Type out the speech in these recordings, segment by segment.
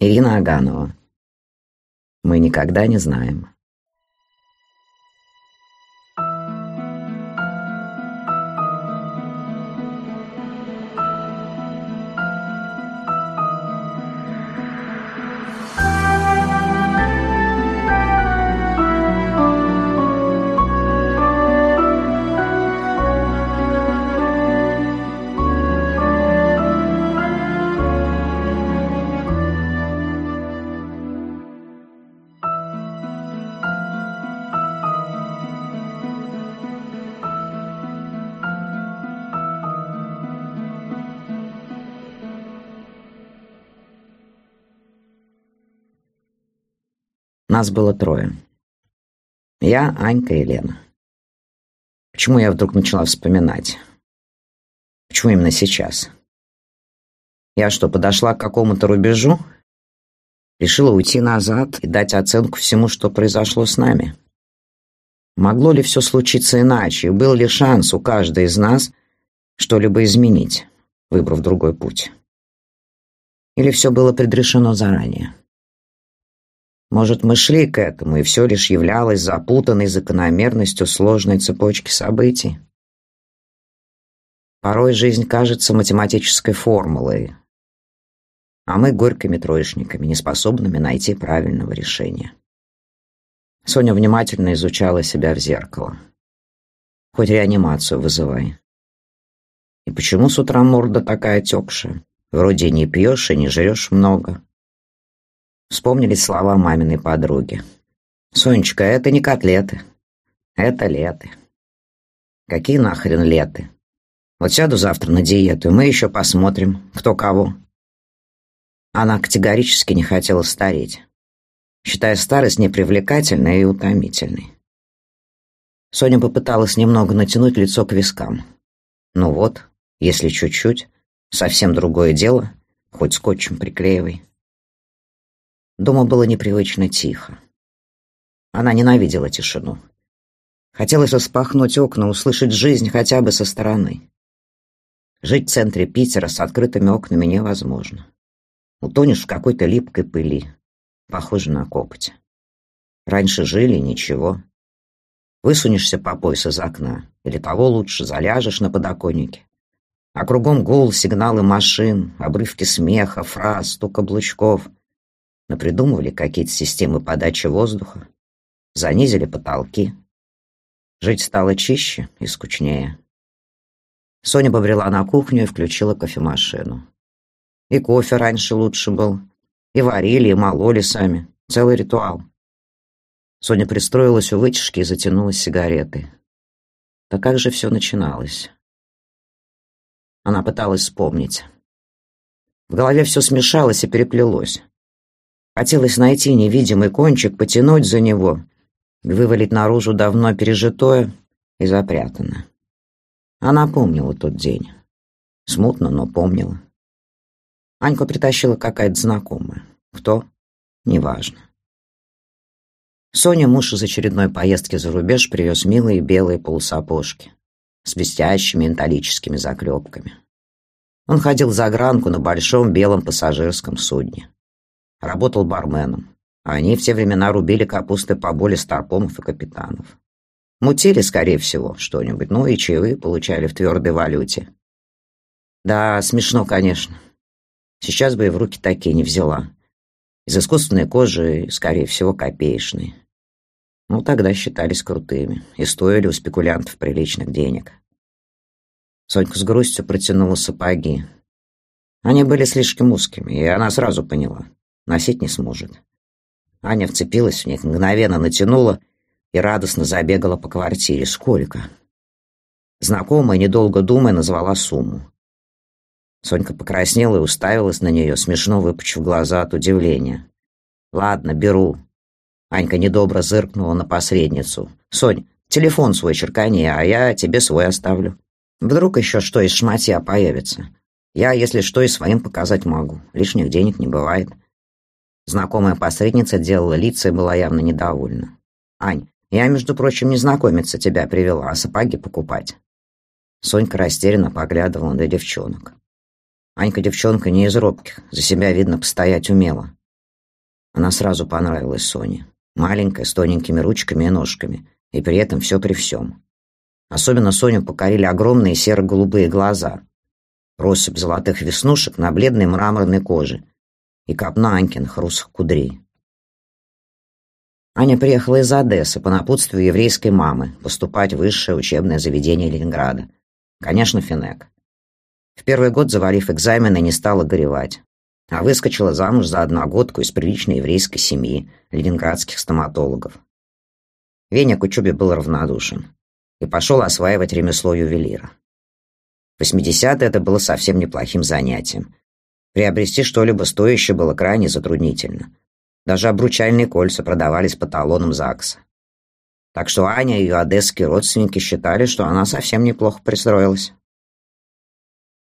Ирина Аганова. Мы никогда не знаем. Нас было трое. Я, Анька и Лена. Почему я вдруг начала вспоминать? Почему именно сейчас? Я что, подошла к какому-то рубежу? Решила уйти назад и дать оценку всему, что произошло с нами? Могло ли все случиться иначе? Был ли шанс у каждой из нас что-либо изменить, выбрав другой путь? Или все было предрешено заранее? Может, мы шли к этому, и все лишь являлось запутанной закономерностью сложной цепочки событий? Порой жизнь кажется математической формулой, а мы горькими троечниками, неспособными найти правильного решения. Соня внимательно изучала себя в зеркало. Хоть реанимацию вызывай. И почему с утра морда такая текшая? Вроде не пьешь и не жрешь много. Вспомнились слова маминой подруги. «Сонечка, это не котлеты. Это леты». «Какие нахрен леты? Вот сяду завтра на диету, и мы еще посмотрим, кто кого». Она категорически не хотела стареть, считая старость непривлекательной и утомительной. Соня попыталась немного натянуть лицо к вискам. Ну вот, если чуть-чуть, совсем другое дело, хоть скотчем приклеивай. Дома было непривычно тихо. Она ненавидела тишину. Хотелось распахнуть окна, услышать жизнь хотя бы со стороны. Жить в центре Питера с открытыми окнами невозможно. Утонешь в какой-то липкой пыли, похоже на копоть. Раньше жили, ничего. Высунешься по пояс из окна, или того лучше, заляжешь на подоконнике. А кругом гул, сигналы машин, обрывки смеха, фраз, стук облучков напридумывали какие-то системы подачи воздуха, занизили потолки. Жить стало чище и скучнее. Соня побрела на кухню и включила кофемашину. И кофе раньше лучше был, и варили, и мололи сами. Целый ритуал. Соня пристроилась у вытяжки и затянулась сигаретой. Так как же все начиналось? Она пыталась вспомнить. В голове все смешалось и переплелось. Хотелось найти невидимый кончик, потянуть за него, вывалить наружу давно пережитое и запрятанное. Она помнила тот день. Смутно, но помнила. Аньку притащила какая-то знакомая. Кто? Неважно. Соня, муж из очередной поездки за рубеж, привез милые белые полусапожки с блестящими металлическими заклепками. Он ходил за гранку на большом белом пассажирском судне. Работал барменом. А они в те времена рубили капусты по боли старпомов и капитанов. Мутили, скорее всего, что-нибудь, ну и чаевые получали в твердой валюте. Да, смешно, конечно. Сейчас бы и в руки такие не взяла. Из искусственной кожи, скорее всего, копеечные. Ну, тогда считались крутыми и стоили у спекулянтов приличных денег. Сонька с грустью протянула сапоги. Они были слишком узкими, и она сразу поняла носить не сможет. Аня вцепилась в них, мгновенно натянула и радостно забегала по квартире. Сколько? Знакомая, недолго думая, назвала сумму. Сонька покраснела и уставилась на нее, смешно выпучив глаза от удивления. «Ладно, беру». Анька недобро зыркнула на посредницу. «Сонь, телефон свой черкани, а я тебе свой оставлю. Вдруг еще что из шматья появится. Я, если что, и своим показать могу. Лишних денег не бывает». Знакомая посредница делала лица и была явно недовольна. «Ань, я, между прочим, не знакомиться тебя привела, а сапоги покупать». Сонька растерянно поглядывала на девчонок. Анька девчонка не из робких, за себя, видно, постоять умела. Она сразу понравилась Соне. Маленькая, с тоненькими ручками и ножками, и при этом все при всем. Особенно Соню покорили огромные серо-голубые глаза, россыпь золотых веснушек на бледной мраморной коже и копна Анькиных русых кудрей. Аня приехала из Одессы по напутствию еврейской мамы поступать в высшее учебное заведение Ленинграда. Конечно, Финек. В первый год, завалив экзамены, не стала горевать, а выскочила замуж за одногодку из приличной еврейской семьи, ленинградских стоматологов. Веня к учебе был равнодушен и пошел осваивать ремесло ювелира. В 80-е это было совсем неплохим занятием. Приобрести что-либо стоящее было крайне затруднительно. Даже обручальные кольца продавались по талонам ЗАГСа. Так что Аня и ее одесские родственники считали, что она совсем неплохо пристроилась.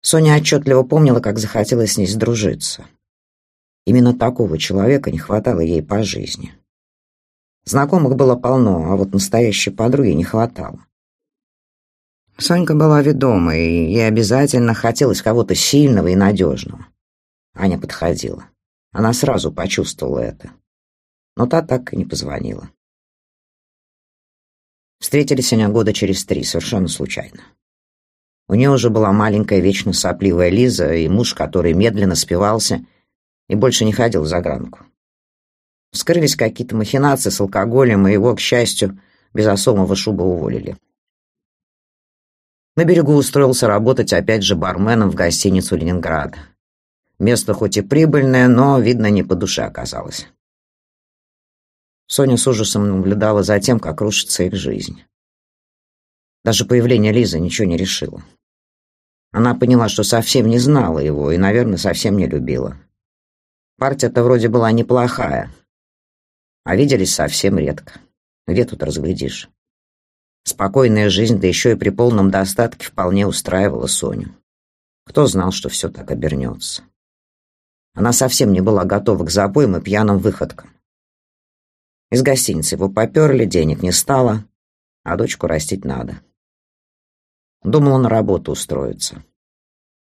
Соня отчетливо помнила, как захотелось с ней сдружиться. Именно такого человека не хватало ей по жизни. Знакомых было полно, а вот настоящей подруги не хватало. Сонька была ведома, и ей обязательно хотелось кого-то сильного и надежного. Аня подходила. Она сразу почувствовала это. Но та так и не позвонила. Встретились они года через три, совершенно случайно. У нее уже была маленькая, вечно сопливая Лиза и муж, который медленно спивался и больше не ходил в загранку. Вскрылись какие-то махинации с алкоголем, и его, к счастью, без особого шуба уволили. На берегу устроился работать опять же барменом в гостиницу «Ленинград». Место хоть и прибыльное, но, видно, не по душе оказалось. Соня с ужасом наблюдала за тем, как рушится их жизнь. Даже появление Лизы ничего не решило. Она поняла, что совсем не знала его и, наверное, совсем не любила. Партия-то вроде была неплохая, а виделись совсем редко. Где тут разглядишь? Спокойная жизнь, да еще и при полном достатке, вполне устраивала Соню. Кто знал, что все так обернется? Она совсем не была готова к запоям и пьяным выходкам. Из гостиницы его поперли, денег не стало, а дочку растить надо. Думала на работу устроиться.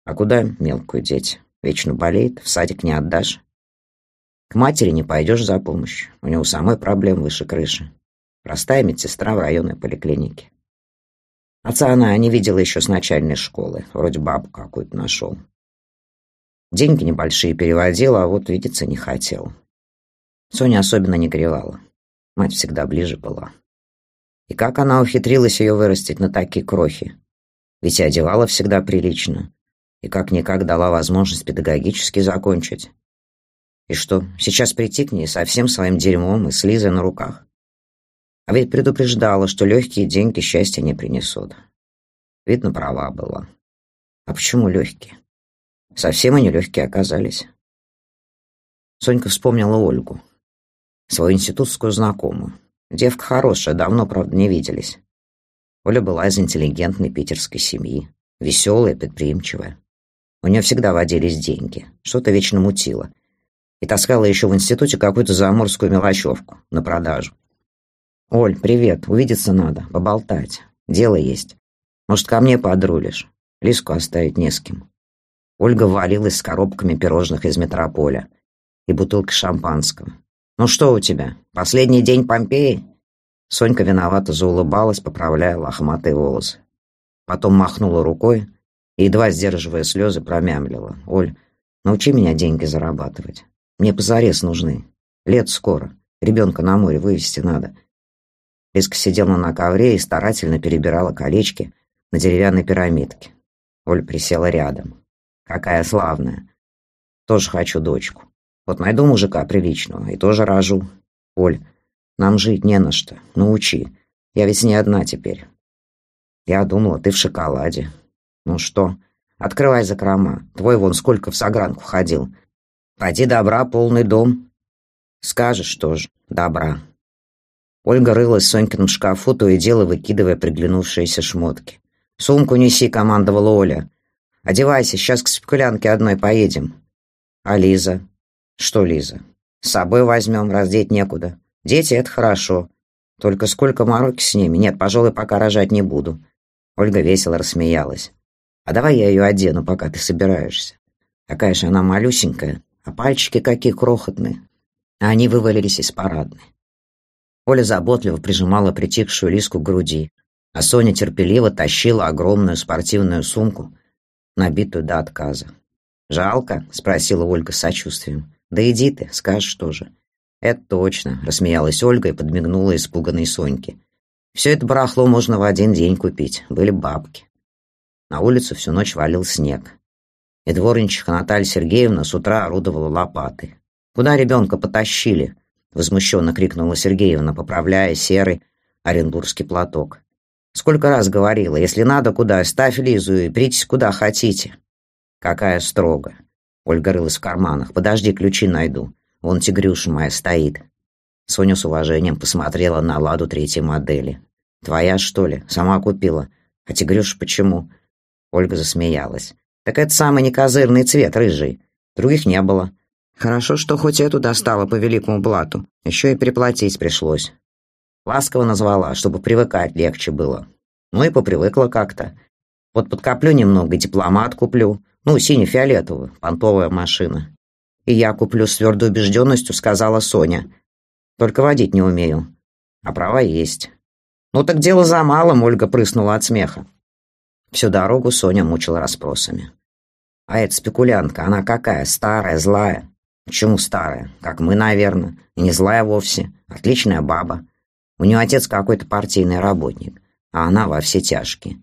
А куда мелкую деть? Вечно болеет, в садик не отдашь. К матери не пойдешь за помощью, у него самой проблем выше крыши. Простая медсестра в районной поликлинике. Отца она не видела еще с начальной школы. Вроде бабу какую-то нашел. Деньги небольшие переводила, а вот видеться не хотел. Соня особенно не горевала. Мать всегда ближе была. И как она ухитрилась ее вырастить на такие крохи? Ведь и одевала всегда прилично. И как-никак дала возможность педагогически закончить. И что, сейчас прийти к ней со всем своим дерьмом и с на руках? А ведь предупреждала, что легкие деньги счастья не принесут. Видно, права была. А почему легкие? Совсем они легкие оказались. Сонька вспомнила Ольгу, свою институтскую знакомую. Девка хорошая, давно, правда, не виделись. Оля была из интеллигентной питерской семьи, веселая, предприимчивая. У нее всегда водились деньги, что-то вечно мутило. И таскала еще в институте какую-то заморскую мелочевку на продажу. «Оль, привет. Увидеться надо. Поболтать. Дело есть. Может, ко мне подрулишь? Лиску оставить не с кем». Ольга валилась с коробками пирожных из метрополя и бутылкой шампанского. «Ну что у тебя? Последний день Помпеи?» Сонька виновато заулыбалась, поправляя лохматые волосы. Потом махнула рукой и, едва сдерживая слезы, промямлила. «Оль, научи меня деньги зарабатывать. Мне позарез нужны. Лет скоро. Ребенка на море вывести надо. Лиска сидела на ковре и старательно перебирала колечки на деревянной пирамидке. Оль присела рядом. «Какая славная! Тоже хочу дочку. Вот найду мужика приличного и тоже рожу. Оль, нам жить не на что. Научи. Я ведь не одна теперь. Я думала, ты в шоколаде. Ну что, открывай закрома. Твой вон сколько в согранку ходил. Пойди добра, полный дом. Скажешь тоже, добра. Ольга рылась в Сонькином шкафу, то и дело выкидывая приглянувшиеся шмотки. «Сумку неси», — командовала Оля. «Одевайся, сейчас к спекулянке одной поедем». «А Лиза?» «Что Лиза?» «С собой возьмем, раздеть некуда. Дети — это хорошо. Только сколько мороки с ними? Нет, пожалуй, пока рожать не буду». Ольга весело рассмеялась. «А давай я ее одену, пока ты собираешься. Какая же она малюсенькая, а пальчики какие крохотные. а они вывалились из парадной. Оля заботливо прижимала притихшую Лиску к груди, а Соня терпеливо тащила огромную спортивную сумку, набитую до отказа. «Жалко?» — спросила Ольга с сочувствием. «Да иди ты, скажешь тоже». «Это точно», — рассмеялась Ольга и подмигнула испуганной Соньке. «Все это барахло можно в один день купить. Были бабки». На улицу всю ночь валил снег. И дворничиха Наталья Сергеевна с утра орудовала лопатой. «Куда ребенка потащили?» — возмущенно крикнула Сергеевна, поправляя серый оренбургский платок. «Сколько раз говорила, если надо куда, ставь Лизу и притесь куда хотите». «Какая строго!» Ольга рылась в карманах. «Подожди, ключи найду. Вон тигрюша моя стоит». Соня с уважением посмотрела на ладу третьей модели. «Твоя, что ли? Сама купила. А тигрюша почему?» Ольга засмеялась. «Так это самый некозырный цвет, рыжий. Других не было. Хорошо, что хоть эту достала по великому блату. Еще и переплатить пришлось. Ласково назвала, чтобы привыкать легче было. Ну и попривыкла как-то. Вот подкоплю немного, дипломат куплю. Ну, сине-фиолетовую, понтовая машина. И я куплю с твердой убежденностью, сказала Соня. Только водить не умею. А права есть. Ну так дело за малым, Ольга прыснула от смеха. Всю дорогу Соня мучила расспросами. А эта спекулянтка, она какая? Старая, злая? Почему старая? Как мы, наверное. И не злая вовсе. Отличная баба. У нее отец какой-то партийный работник, а она во все тяжкие.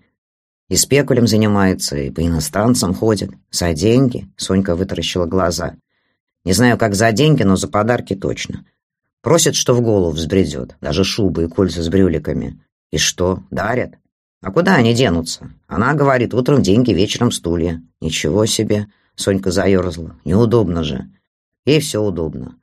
И спекулем занимается, и по иностранцам ходит. За деньги? Сонька вытаращила глаза. Не знаю, как за деньги, но за подарки точно. Просит, что в голову взбредет. Даже шубы и кольца с брюликами. И что, дарят? А куда они денутся? Она говорит, утром деньги, вечером стулья. Ничего себе. Сонька заерзала. Неудобно же. Ей все удобно.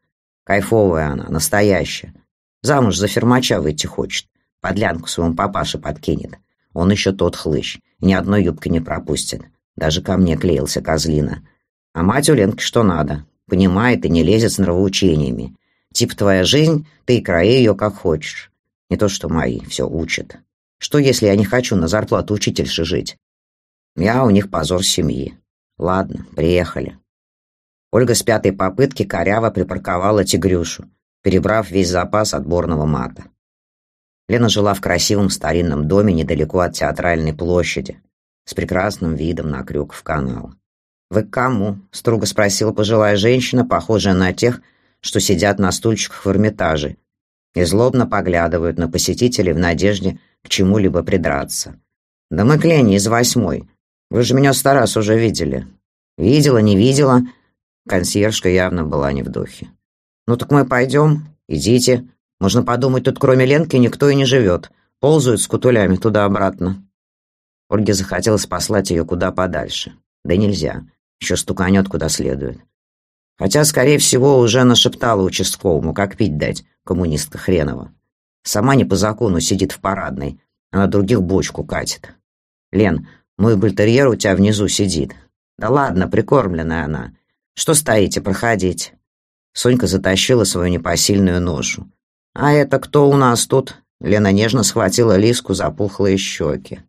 Кайфовая она, настоящая. Замуж за фермача выйти хочет. Подлянку своему папаше подкинет. Он еще тот хлыщ. Ни одной юбки не пропустит. Даже ко мне клеился козлина. А мать у Ленки что надо. Понимает и не лезет с нравоучениями. Тип твоя жизнь, ты и краи ее как хочешь. Не то что мои, все учат. Что, если я не хочу на зарплату учительши жить? Я у них позор семьи. Ладно, приехали. Ольга с пятой попытки коряво припарковала тигрюшу, перебрав весь запас отборного мата. Лена жила в красивом старинном доме недалеко от театральной площади, с прекрасным видом на крюк в канал. «Вы к кому?» — строго спросила пожилая женщина, похожая на тех, что сидят на стульчиках в Эрмитаже и злобно поглядывают на посетителей в надежде к чему-либо придраться. «Да мы к Лене из восьмой. Вы же меня сто раз уже видели». «Видела, не видела?» Консьержка явно была не в духе. «Ну так мы пойдем. Идите. Можно подумать, тут кроме Ленки никто и не живет. Ползают с кутулями туда-обратно». Ольге захотелось послать ее куда подальше. Да нельзя. Еще стуканет куда следует. Хотя, скорее всего, уже нашептала участковому, как пить дать, коммунистка хренова. Сама не по закону сидит в парадной, а на других бочку катит. «Лен, мой бультерьер у тебя внизу сидит». «Да ладно, прикормленная она. Что стоите, проходите». Сонька затащила свою непосильную ношу. «А это кто у нас тут?» Лена нежно схватила Лиску за пухлые щеки.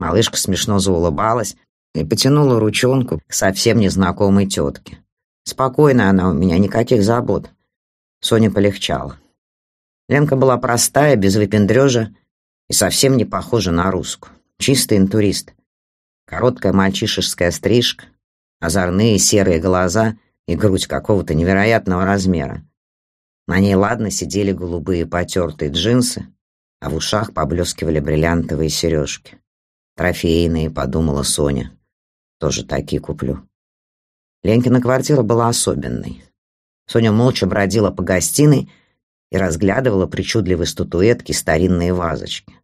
Малышка смешно заулыбалась и потянула ручонку к совсем незнакомой тетке. «Спокойно она у меня, никаких забот». Соня полегчала. Ленка была простая, без выпендрежа и совсем не похожа на русскую. Чистый интурист. Короткая мальчишеская стрижка, озорные серые глаза и грудь какого-то невероятного размера. На ней ладно сидели голубые потертые джинсы, а в ушах поблескивали бриллиантовые сережки. Трофейные, подумала Соня. Тоже такие куплю. Ленкина квартира была особенной. Соня молча бродила по гостиной и разглядывала причудливые статуэтки, старинные вазочки.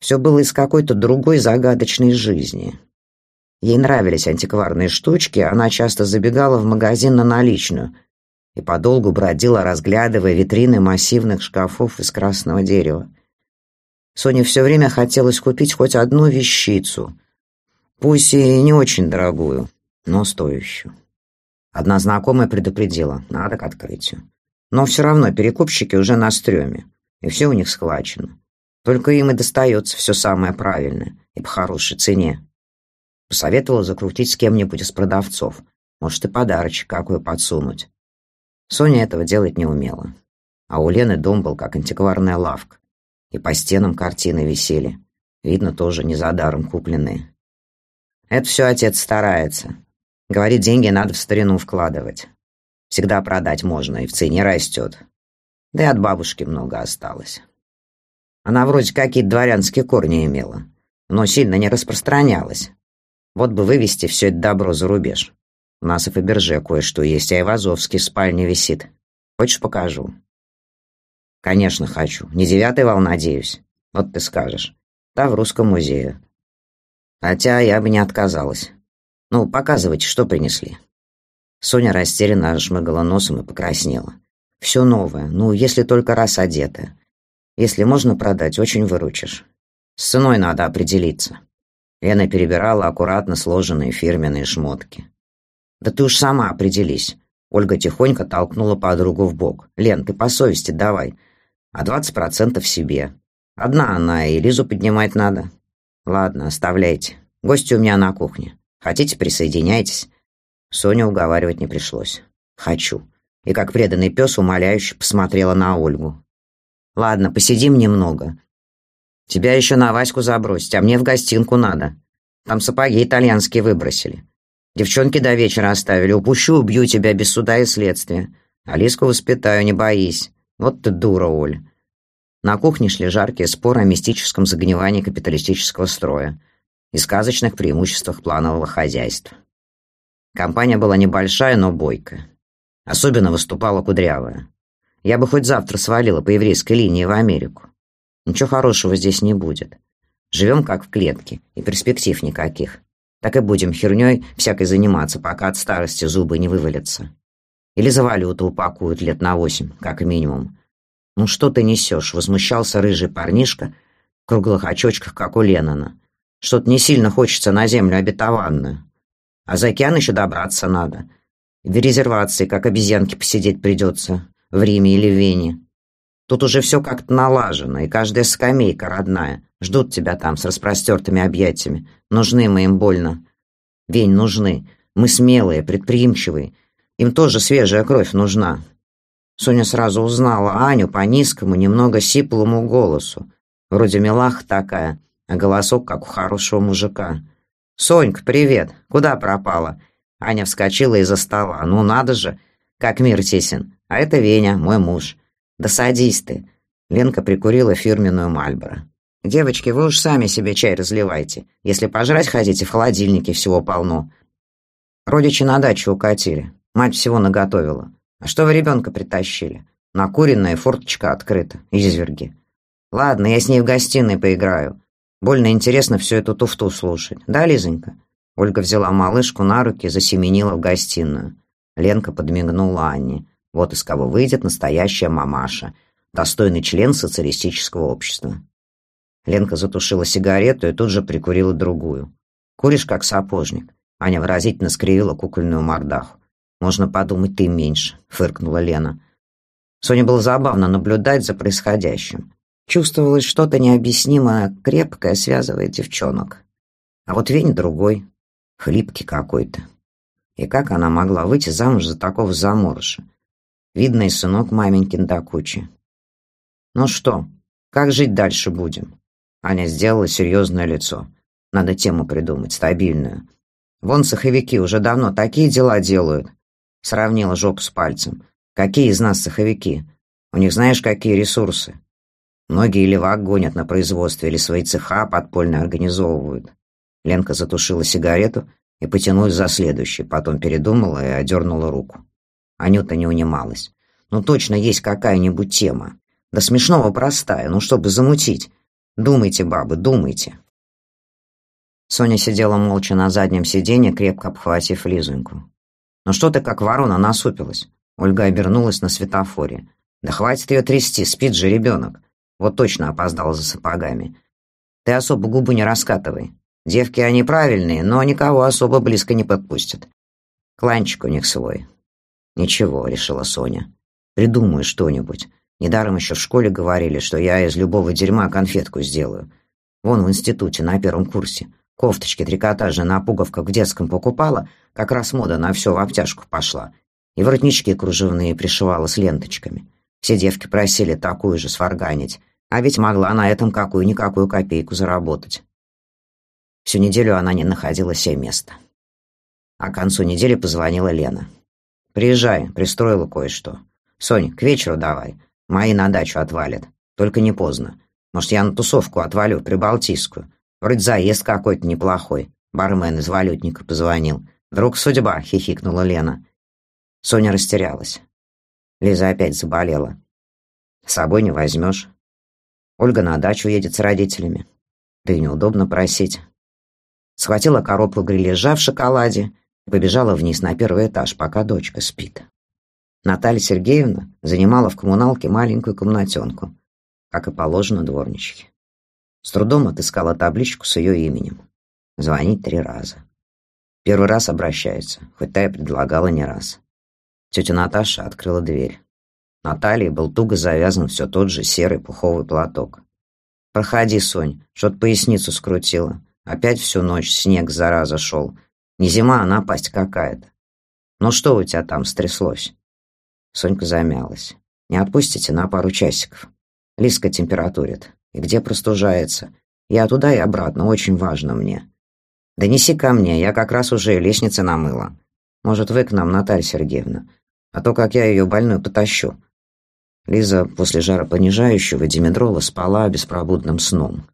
Все было из какой-то другой загадочной жизни. Ей нравились антикварные штучки, она часто забегала в магазин на наличную и подолгу бродила, разглядывая витрины массивных шкафов из красного дерева. Соне все время хотелось купить хоть одну вещицу, пусть и не очень дорогую, но стоящую. Одна знакомая предупредила, надо к открытию. Но все равно перекупщики уже на стреме, и все у них схвачено. Только им и достается все самое правильное и по хорошей цене. Посоветовала закрутить с кем-нибудь из продавцов. Может, и подарочек какой подсунуть. Соня этого делать не умела. А у Лены дом был как антикварная лавка. И по стенам картины висели. Видно, тоже не за даром купленные. Это все отец старается. Говорит, деньги надо в старину вкладывать. Всегда продать можно, и в цене растет. Да и от бабушки много осталось. Она вроде какие-то дворянские корни имела, но сильно не распространялась. Вот бы вывести все это добро за рубеж. У нас и Фаберже кое-что есть, а и в Азовске в спальне висит. Хочешь, покажу?» «Конечно, хочу. Не девятый вал, надеюсь. Вот ты скажешь. Да, в Русском музее. Хотя я бы не отказалась. Ну, показывайте, что принесли». Соня растерянно шмыгала носом и покраснела. «Все новое, ну, если только раз одетое. Если можно продать, очень выручишь. С ценой надо определиться». Лена перебирала аккуратно сложенные фирменные шмотки. «Да ты уж сама определись». Ольга тихонько толкнула подругу в бок. «Лен, ты по совести давай. А двадцать процентов себе. Одна она, и Лизу поднимать надо. Ладно, оставляйте. Гости у меня на кухне. Хотите, присоединяйтесь». Соню уговаривать не пришлось. «Хочу». И как преданный пес умоляюще посмотрела на Ольгу. «Ладно, посидим немного. Тебя еще на Ваську забросить, а мне в гостинку надо. Там сапоги итальянские выбросили. Девчонки до вечера оставили. Упущу, убью тебя без суда и следствия. Алиску воспитаю, не боись. Вот ты дура, Оль. На кухне шли жаркие споры о мистическом загнивании капиталистического строя и сказочных преимуществах планового хозяйства. Компания была небольшая, но бойкая. Особенно выступала кудрявая. Я бы хоть завтра свалила по еврейской линии в Америку. Ничего хорошего здесь не будет. Живем как в клетке, и перспектив никаких. Так и будем херней всякой заниматься, пока от старости зубы не вывалятся. Или за валюту упакуют лет на восемь, как минимум. «Ну что ты несешь?» — возмущался рыжий парнишка в круглых очочках, как у Леннона. «Что-то не сильно хочется на землю обетованную. А за океан еще добраться надо. В резервации, как обезьянки, посидеть придется. В Риме или в Вене. Тут уже все как-то налажено, и каждая скамейка родная. Ждут тебя там с распростертыми объятиями. Нужны мы им больно. Вень, нужны. Мы смелые, предприимчивые. Им тоже свежая кровь нужна. Соня сразу узнала Аню по низкому, немного сиплому голосу. Вроде милах такая, а голосок как у хорошего мужика. «Сонька, привет! Куда пропала?» Аня вскочила из-за стола. «Ну надо же! Как мир тесен! А это Веня, мой муж. Да садись ты!» Ленка прикурила фирменную Мальборо. «Девочки, вы уж сами себе чай разливайте. Если пожрать хотите, в холодильнике всего полно. Родичи на дачу укатили. Мать всего наготовила. А что вы ребенка притащили? Накуренная, форточка открыта. Изверги. Ладно, я с ней в гостиной поиграю. Больно интересно всю эту туфту слушать. Да, Лизонька?» Ольга взяла малышку на руки и засеменила в гостиную. Ленка подмигнула Анне. Вот из кого выйдет настоящая мамаша, достойный член социалистического общества. Ленка затушила сигарету и тут же прикурила другую. «Куришь, как сапожник». Аня выразительно скривила кукольную мордаху. «Можно подумать, ты меньше», — фыркнула Лена. Соне было забавно наблюдать за происходящим. Чувствовалось что-то необъяснимое, крепкое связывает девчонок. А вот Вень другой, хлипкий какой-то. И как она могла выйти замуж за такого заморыша? Видный сынок маменькин до кучи. «Ну что, как жить дальше будем?» Аня сделала серьезное лицо. Надо тему придумать, стабильную. Вон саховики уже давно такие дела делают. Сравнила жопу с пальцем. Какие из нас саховики? У них знаешь, какие ресурсы? Многие левак гонят на производстве или свои цеха подпольно организовывают. Ленка затушила сигарету и потянулась за следующей, потом передумала и одернула руку. Анюта не унималась. Ну точно есть какая-нибудь тема. Да смешного простая, ну чтобы замутить. Думайте, бабы, думайте. Соня сидела молча на заднем сиденье, крепко обхватив Лизоньку. «Ну что ты как ворона насупилась?» Ольга обернулась на светофоре. «Да хватит ее трясти, спит же ребенок. Вот точно опоздала за сапогами. Ты особо губу не раскатывай. Девки они правильные, но никого особо близко не подпустят. Кланчик у них свой». «Ничего», — решила Соня. «Придумаю что-нибудь. Недаром еще в школе говорили, что я из любого дерьма конфетку сделаю. Вон в институте на первом курсе. Кофточки трикотажные на пуговках в детском покупала, как раз мода на все в обтяжку пошла. И воротнички кружевные пришивала с ленточками. Все девки просили такую же сварганить, а ведь могла на этом какую-никакую копейку заработать. Всю неделю она не находила себе места. А к концу недели позвонила Лена. «Приезжай, пристроила кое-что. Сонь, к вечеру давай. Мои на дачу отвалят. Только не поздно. Может, я на тусовку отвалю, прибалтийскую. Вроде заезд какой-то неплохой. Бармен из валютника позвонил. Вдруг судьба, хихикнула Лена. Соня растерялась. Лиза опять заболела. С собой не возьмешь. Ольга на дачу едет с родителями. Да и неудобно просить. Схватила коробку грилежа в шоколаде побежала вниз на первый этаж, пока дочка спит. Наталья Сергеевна занимала в коммуналке маленькую комнатенку, как и положено дворничке. С трудом отыскала табличку с ее именем. Звонить три раза. Первый раз обращается, хоть та и предлагала не раз. Тетя Наташа открыла дверь. На талии был туго завязан все тот же серый пуховый платок. «Проходи, Сонь, что-то поясницу скрутила. Опять всю ночь снег, зараза, шел. Не зима, а напасть какая-то. Ну что у тебя там стряслось?» Сонька замялась. «Не отпустите на пару часиков. Лиска температурит. И где простужается? Я туда и обратно, очень важно мне. Да неси ко мне, я как раз уже лестницы намыла. Может, вы к нам, Наталья Сергеевна? А то, как я ее больную потащу». Лиза после жаропонижающего димедрола спала беспробудным сном.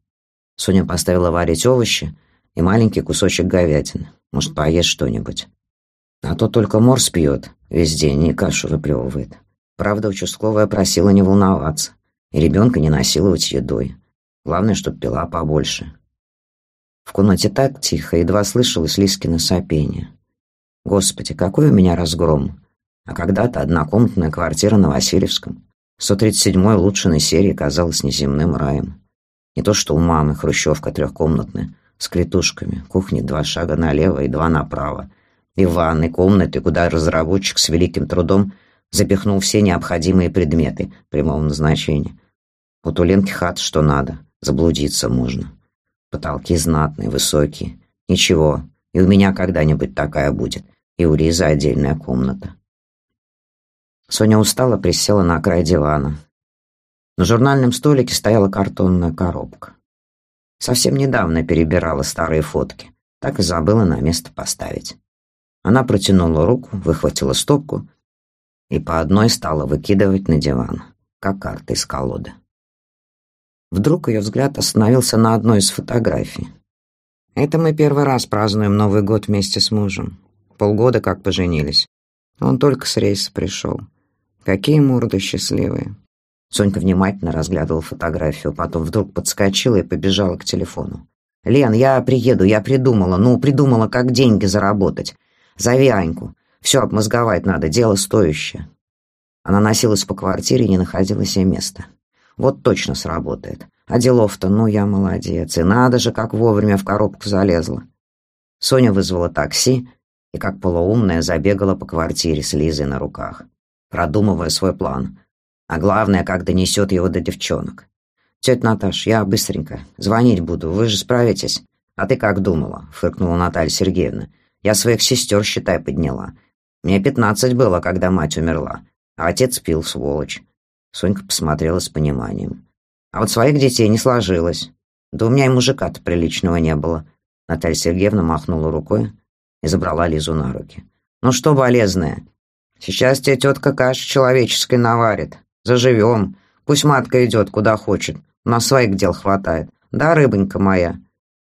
Соня поставила варить овощи и маленький кусочек говядины. Может, поесть что-нибудь. А то только морс пьет весь день и кашу выплевывает. Правда, участковая просила не волноваться и ребенка не насиловать едой. Главное, чтоб пила побольше. В комнате так тихо, едва слышалось Лискино сопение. Господи, какой у меня разгром. А когда-то однокомнатная квартира на Васильевском. 137-й улучшенной серии казалась неземным раем. Не то что у мамы хрущевка трехкомнатная, с клетушками, кухни два шага налево и два направо, и ванной комнаты, куда разработчик с великим трудом запихнул все необходимые предметы прямого назначения. У Ленки хат что надо, заблудиться можно. Потолки знатные, высокие. Ничего, и у меня когда-нибудь такая будет, и у Лизы отдельная комната. Соня устала, присела на край дивана, на журнальном столике стояла картонная коробка. Совсем недавно перебирала старые фотки, так и забыла на место поставить. Она протянула руку, выхватила стопку и по одной стала выкидывать на диван, как карты из колоды. Вдруг ее взгляд остановился на одной из фотографий. Это мы первый раз празднуем Новый год вместе с мужем. Полгода как поженились. Он только с рейса пришел. Какие морды счастливые. Сонька внимательно разглядывала фотографию, потом вдруг подскочила и побежала к телефону. «Лен, я приеду, я придумала, ну, придумала, как деньги заработать. Зови Аньку. Все обмозговать надо, дело стоящее». Она носилась по квартире и не находила себе места. Вот точно сработает. А делов-то, ну, я молодец. И надо же, как вовремя в коробку залезла. Соня вызвала такси и, как полуумная, забегала по квартире с Лизой на руках, продумывая свой план — а главное, как донесет его до девчонок. «Тетя Наташ, я быстренько. Звонить буду, вы же справитесь». «А ты как думала?» — фыркнула Наталья Сергеевна. «Я своих сестер, считай, подняла. Мне пятнадцать было, когда мать умерла, а отец пил, сволочь». Сонька посмотрела с пониманием. «А вот своих детей не сложилось. Да у меня и мужика-то приличного не было». Наталья Сергеевна махнула рукой и забрала Лизу на руки. «Ну что, болезная, сейчас тебе тетка каши человеческой наварит. Заживем. Пусть матка идет, куда хочет. У нас своих дел хватает. Да, рыбонька моя?»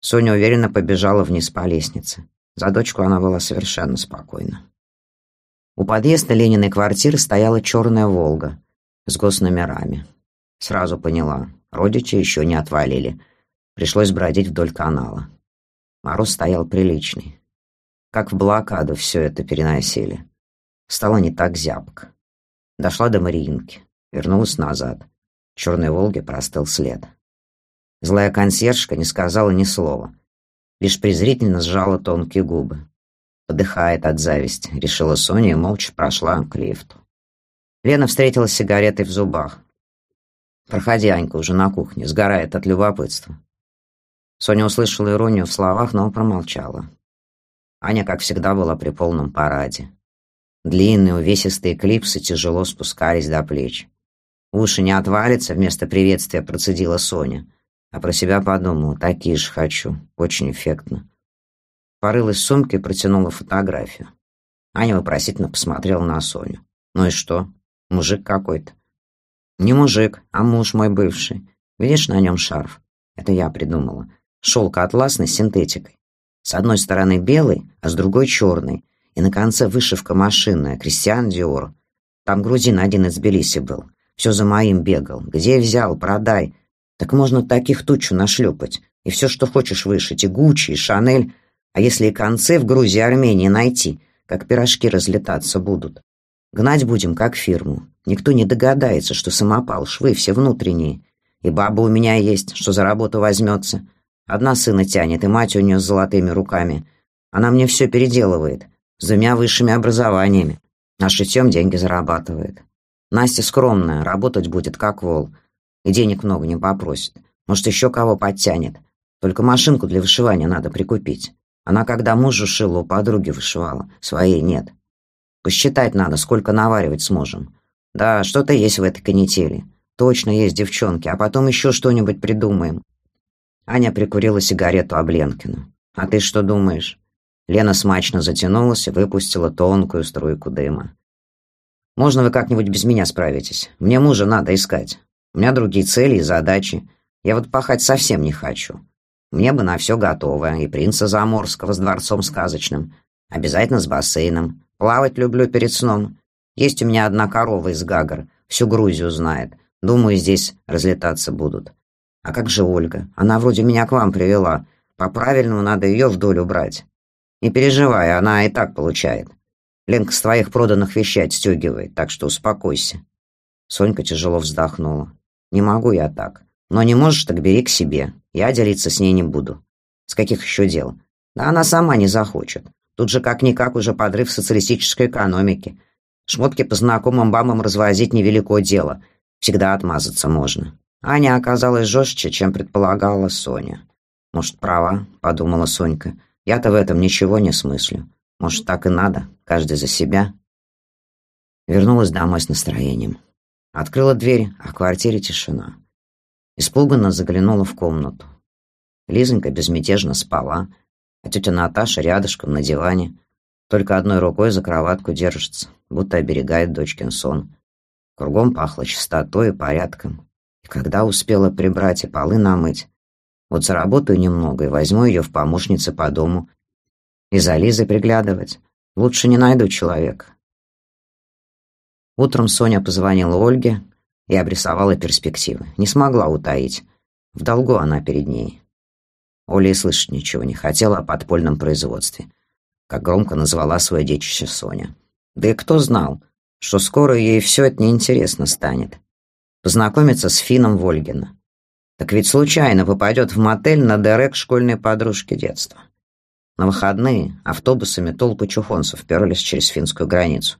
Соня уверенно побежала вниз по лестнице. За дочку она была совершенно спокойна. У подъезда Лениной квартиры стояла черная «Волга» с госномерами. Сразу поняла, родичи еще не отвалили. Пришлось бродить вдоль канала. Мороз стоял приличный. Как в блокаду все это переносили. Стало не так зябко. Дошла до Мариинки. Вернулась назад. Черной «Волге» простыл след. Злая консьержка не сказала ни слова. Лишь презрительно сжала тонкие губы. Подыхает от зависти, решила Соня и молча прошла к лифту. Лена встретилась с сигаретой в зубах. «Проходи, Анька, уже на кухне, сгорает от любопытства». Соня услышала иронию в словах, но промолчала. Аня, как всегда, была при полном параде. Длинные увесистые клипсы тяжело спускались до плеч. «Уши не отвалится», — вместо приветствия процедила Соня. А про себя подумала, такие же хочу, очень эффектно. Порылась в сумке и протянула фотографию. Аня вопросительно посмотрела на Соню. «Ну и что? Мужик какой-то». «Не мужик, а муж мой бывший. Видишь на нем шарф? Это я придумала. Шелк атласный с синтетикой. С одной стороны белый, а с другой черный. И на конце вышивка машинная, Кристиан Диор. Там грузин один из Тбилиси был. Все за моим бегал. Где взял, продай. Так можно таких тучу нашлепать. И все, что хочешь вышить. И Гуччи, и Шанель. А если и концы в Грузии Армении найти, как пирожки разлетаться будут. Гнать будем, как фирму. Никто не догадается, что самопал, швы все внутренние. И баба у меня есть, что за работу возьмется. Одна сына тянет, и мать у нее с золотыми руками. Она мне все переделывает, с двумя высшими образованиями. А шитьем деньги зарабатывает. Настя скромная, работать будет как вол. И денег много не попросит. Может, еще кого подтянет. Только машинку для вышивания надо прикупить. Она когда мужу шила, у подруги вышивала. Своей нет. Посчитать надо, сколько наваривать сможем. Да, что-то есть в этой канители. Точно есть девчонки, а потом еще что-нибудь придумаем. Аня прикурила сигарету Обленкину. А ты что думаешь? Лена смачно затянулась и выпустила тонкую струйку дыма. «Можно вы как-нибудь без меня справитесь? Мне мужа надо искать. У меня другие цели и задачи. Я вот пахать совсем не хочу. Мне бы на все готово. И принца Заморского с дворцом сказочным. Обязательно с бассейном. Плавать люблю перед сном. Есть у меня одна корова из Гагар. Всю Грузию знает. Думаю, здесь разлетаться будут. А как же Ольга? Она вроде меня к вам привела. По-правильному надо ее в долю брать. Не переживай, она и так получает. Ленка с твоих проданных вещей отстегивает, так что успокойся. Сонька тяжело вздохнула. Не могу я так. Но не можешь, так бери к себе. Я делиться с ней не буду. С каких еще дел? Да она сама не захочет. Тут же как-никак уже подрыв социалистической экономики. Шмотки по знакомым бабам развозить невеликое дело. Всегда отмазаться можно. Аня оказалась жестче, чем предполагала Соня. «Может, права?» — подумала Сонька. «Я-то в этом ничего не смыслю. Может, так и надо, каждый за себя?» Вернулась домой с настроением. Открыла дверь, а в квартире тишина. Испуганно заглянула в комнату. Лизонька безмятежно спала, а тетя Наташа рядышком на диване, только одной рукой за кроватку держится, будто оберегает дочкин сон. Кругом пахло чистотой и порядком. И когда успела прибрать и полы намыть, вот заработаю немного и возьму ее в помощницы по дому. И за Лизой приглядывать. Лучше не найду человека. Утром Соня позвонила Ольге, и обрисовала перспективы. Не смогла утаить. В долгу она перед ней. Оля и слышать ничего не хотела о подпольном производстве, как громко назвала свое детище Соня. Да и кто знал, что скоро ей все это неинтересно станет. Познакомиться с Фином Вольгина. Так ведь случайно попадет в мотель на дырек школьной подружки детства. На выходные автобусами толпы чухонцев перлись через финскую границу.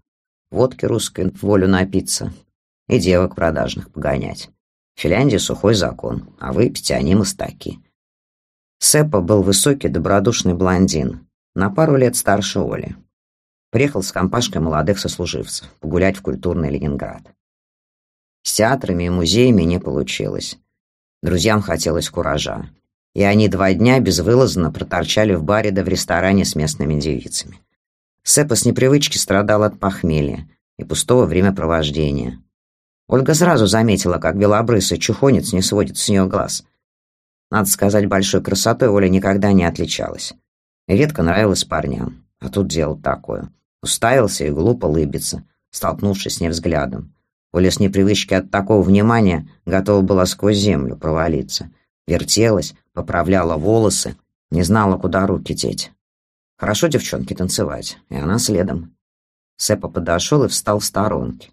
Водки русской волю напиться, и девок продажных погонять. В Финляндии сухой закон, а выпить они мастаки. Сеппа был высокий, добродушный блондин, на пару лет старше Оли. Приехал с компашкой молодых сослуживцев погулять в культурный Ленинград. С театрами и музеями не получилось. Друзьям хотелось куража. И они два дня безвылазно проторчали в баре да в ресторане с местными девицами. Сеппа с непривычки страдал от похмелья и пустого времяпровождения. Ольга сразу заметила, как белобрысый чухонец не сводит с нее глаз. Надо сказать, большой красотой Оля никогда не отличалась. Редко нравилась парням. А тут дело такое. Уставился и глупо лыбится, столкнувшись с ней взглядом. Оля с непривычки от такого внимания готова была сквозь землю провалиться. Вертелась, поправляла волосы, не знала, куда руки деть. Хорошо девчонке танцевать, и она следом. Сэпа подошел и встал в сторонке.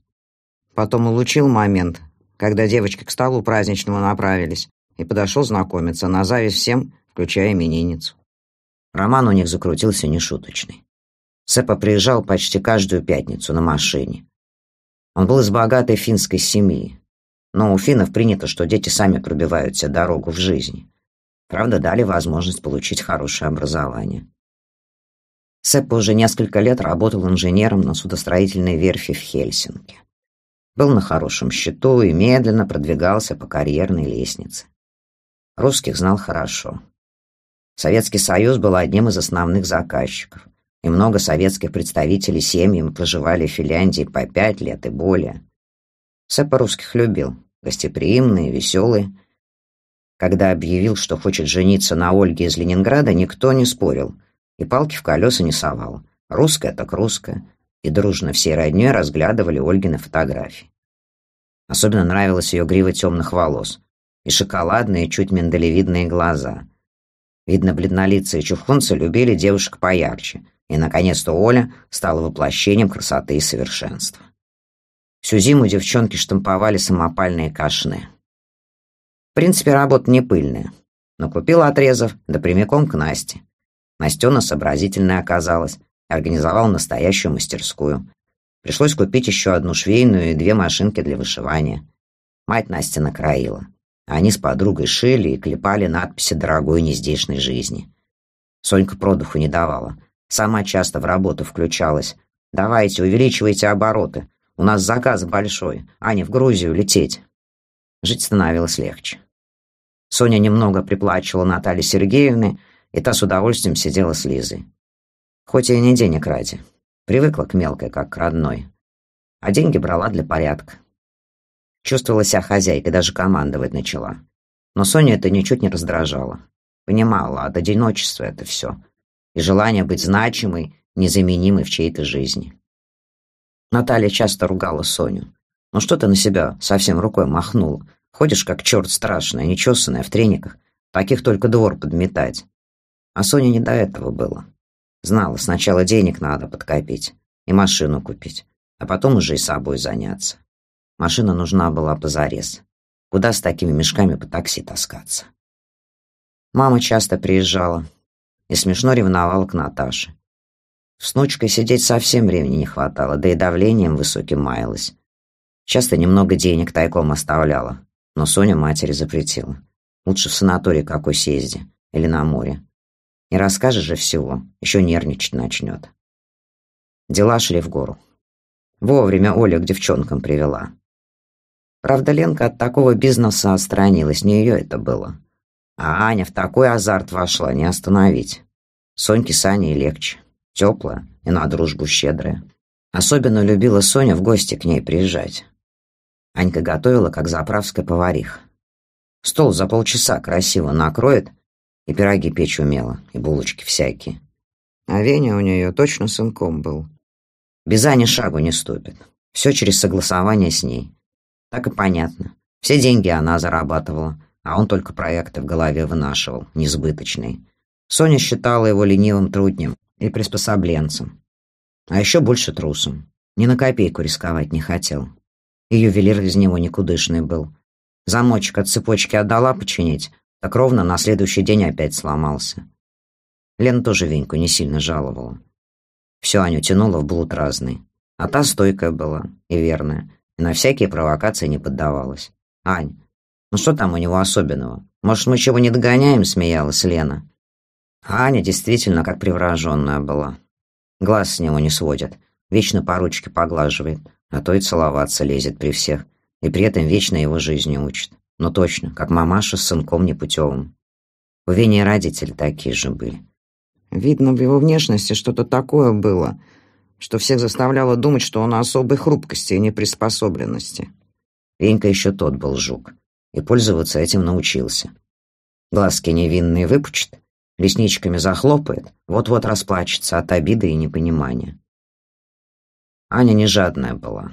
Потом улучил момент, когда девочки к столу праздничному направились, и подошел знакомиться, на зависть всем, включая именинницу. Роман у них закрутился нешуточный. Сепа приезжал почти каждую пятницу на машине. Он был из богатой финской семьи, но у финнов принято, что дети сами пробивают себе дорогу в жизни. Правда, дали возможность получить хорошее образование. Сеппа уже несколько лет работал инженером на судостроительной верфи в Хельсинки. Был на хорошем счету и медленно продвигался по карьерной лестнице. Русских знал хорошо. Советский Союз был одним из основных заказчиков, и много советских представителей семьями проживали в Финляндии по пять лет и более. Сеппа русских любил, гостеприимные, веселые. Когда объявил, что хочет жениться на Ольге из Ленинграда, никто не спорил — и палки в колеса не совал. Русская так русская. И дружно всей родней разглядывали Ольгины фотографии. Особенно нравилась ее грива темных волос и шоколадные, чуть миндалевидные глаза. Видно, бледнолицые чухонцы любили девушек поярче, и, наконец-то, Оля стала воплощением красоты и совершенства. Всю зиму девчонки штамповали самопальные кашны. В принципе, работа не пыльная, но купила отрезов, да прямиком к Насте. Настена сообразительная оказалась, организовал настоящую мастерскую. Пришлось купить еще одну швейную и две машинки для вышивания. Мать Настя накроила. Они с подругой шили и клепали надписи дорогой нездешной жизни. Сонька продуху не давала. Сама часто в работу включалась. «Давайте, увеличивайте обороты. У нас заказ большой, а не в Грузию лететь». Жить становилось легче. Соня немного приплачивала Наталье Сергеевне, и та с удовольствием сидела с Лизой. Хоть и не денег ради. Привыкла к мелкой, как к родной. А деньги брала для порядка. Чувствовала себя хозяйкой, даже командовать начала. Но Соню это ничуть не раздражало. Понимала, от одиночества это все. И желание быть значимой, незаменимой в чьей-то жизни. Наталья часто ругала Соню. «Ну что ты на себя совсем рукой махнула? Ходишь, как черт страшная, нечесанная, в трениках. Таких только двор подметать. А Соне не до этого было. Знала, сначала денег надо подкопить и машину купить, а потом уже и собой заняться. Машина нужна была позарез. Куда с такими мешками по такси таскаться? Мама часто приезжала и смешно ревновала к Наташе. С внучкой сидеть совсем времени не хватало, да и давлением высоким маялась. Часто немного денег тайком оставляла, но Соня матери запретила. Лучше в санаторий какой съезди или на море. Не расскажешь же всего, еще нервничать начнет. Дела шли в гору. Вовремя Оля к девчонкам привела. Правда, Ленка от такого бизнеса отстранилась, не ее это было. А Аня в такой азарт вошла, не остановить. Соньке с Аней легче. Теплая и на дружбу щедрая. Особенно любила Соня в гости к ней приезжать. Анька готовила, как заправская повариха. Стол за полчаса красиво накроет, и пироги печь умела, и булочки всякие. А Веня у нее точно сынком был. Без Ани шагу не ступит. Все через согласование с ней. Так и понятно. Все деньги она зарабатывала, а он только проекты в голове вынашивал, несбыточные. Соня считала его ленивым труднем и приспособленцем. А еще больше трусом. Ни на копейку рисковать не хотел. И ювелир из него никудышный был. Замочек от цепочки отдала починить, так ровно на следующий день опять сломался. Лена тоже Веньку не сильно жаловала. Все Аню тянуло в блуд разный. А та стойкая была и верная, и на всякие провокации не поддавалась. «Ань, ну что там у него особенного? Может, мы чего не догоняем?» — смеялась Лена. Аня действительно как привраженная была. Глаз с него не сводит, вечно по ручке поглаживает, а то и целоваться лезет при всех, и при этом вечно его жизни учит. Ну точно, как мамаша с сынком непутевым. У Вени родители такие же были. Видно, в его внешности что-то такое было, что всех заставляло думать, что он особой хрупкости и неприспособленности. Венька еще тот был жук, и пользоваться этим научился. Глазки невинные выпучит, лесничками захлопает, вот-вот расплачется от обиды и непонимания. Аня не жадная была.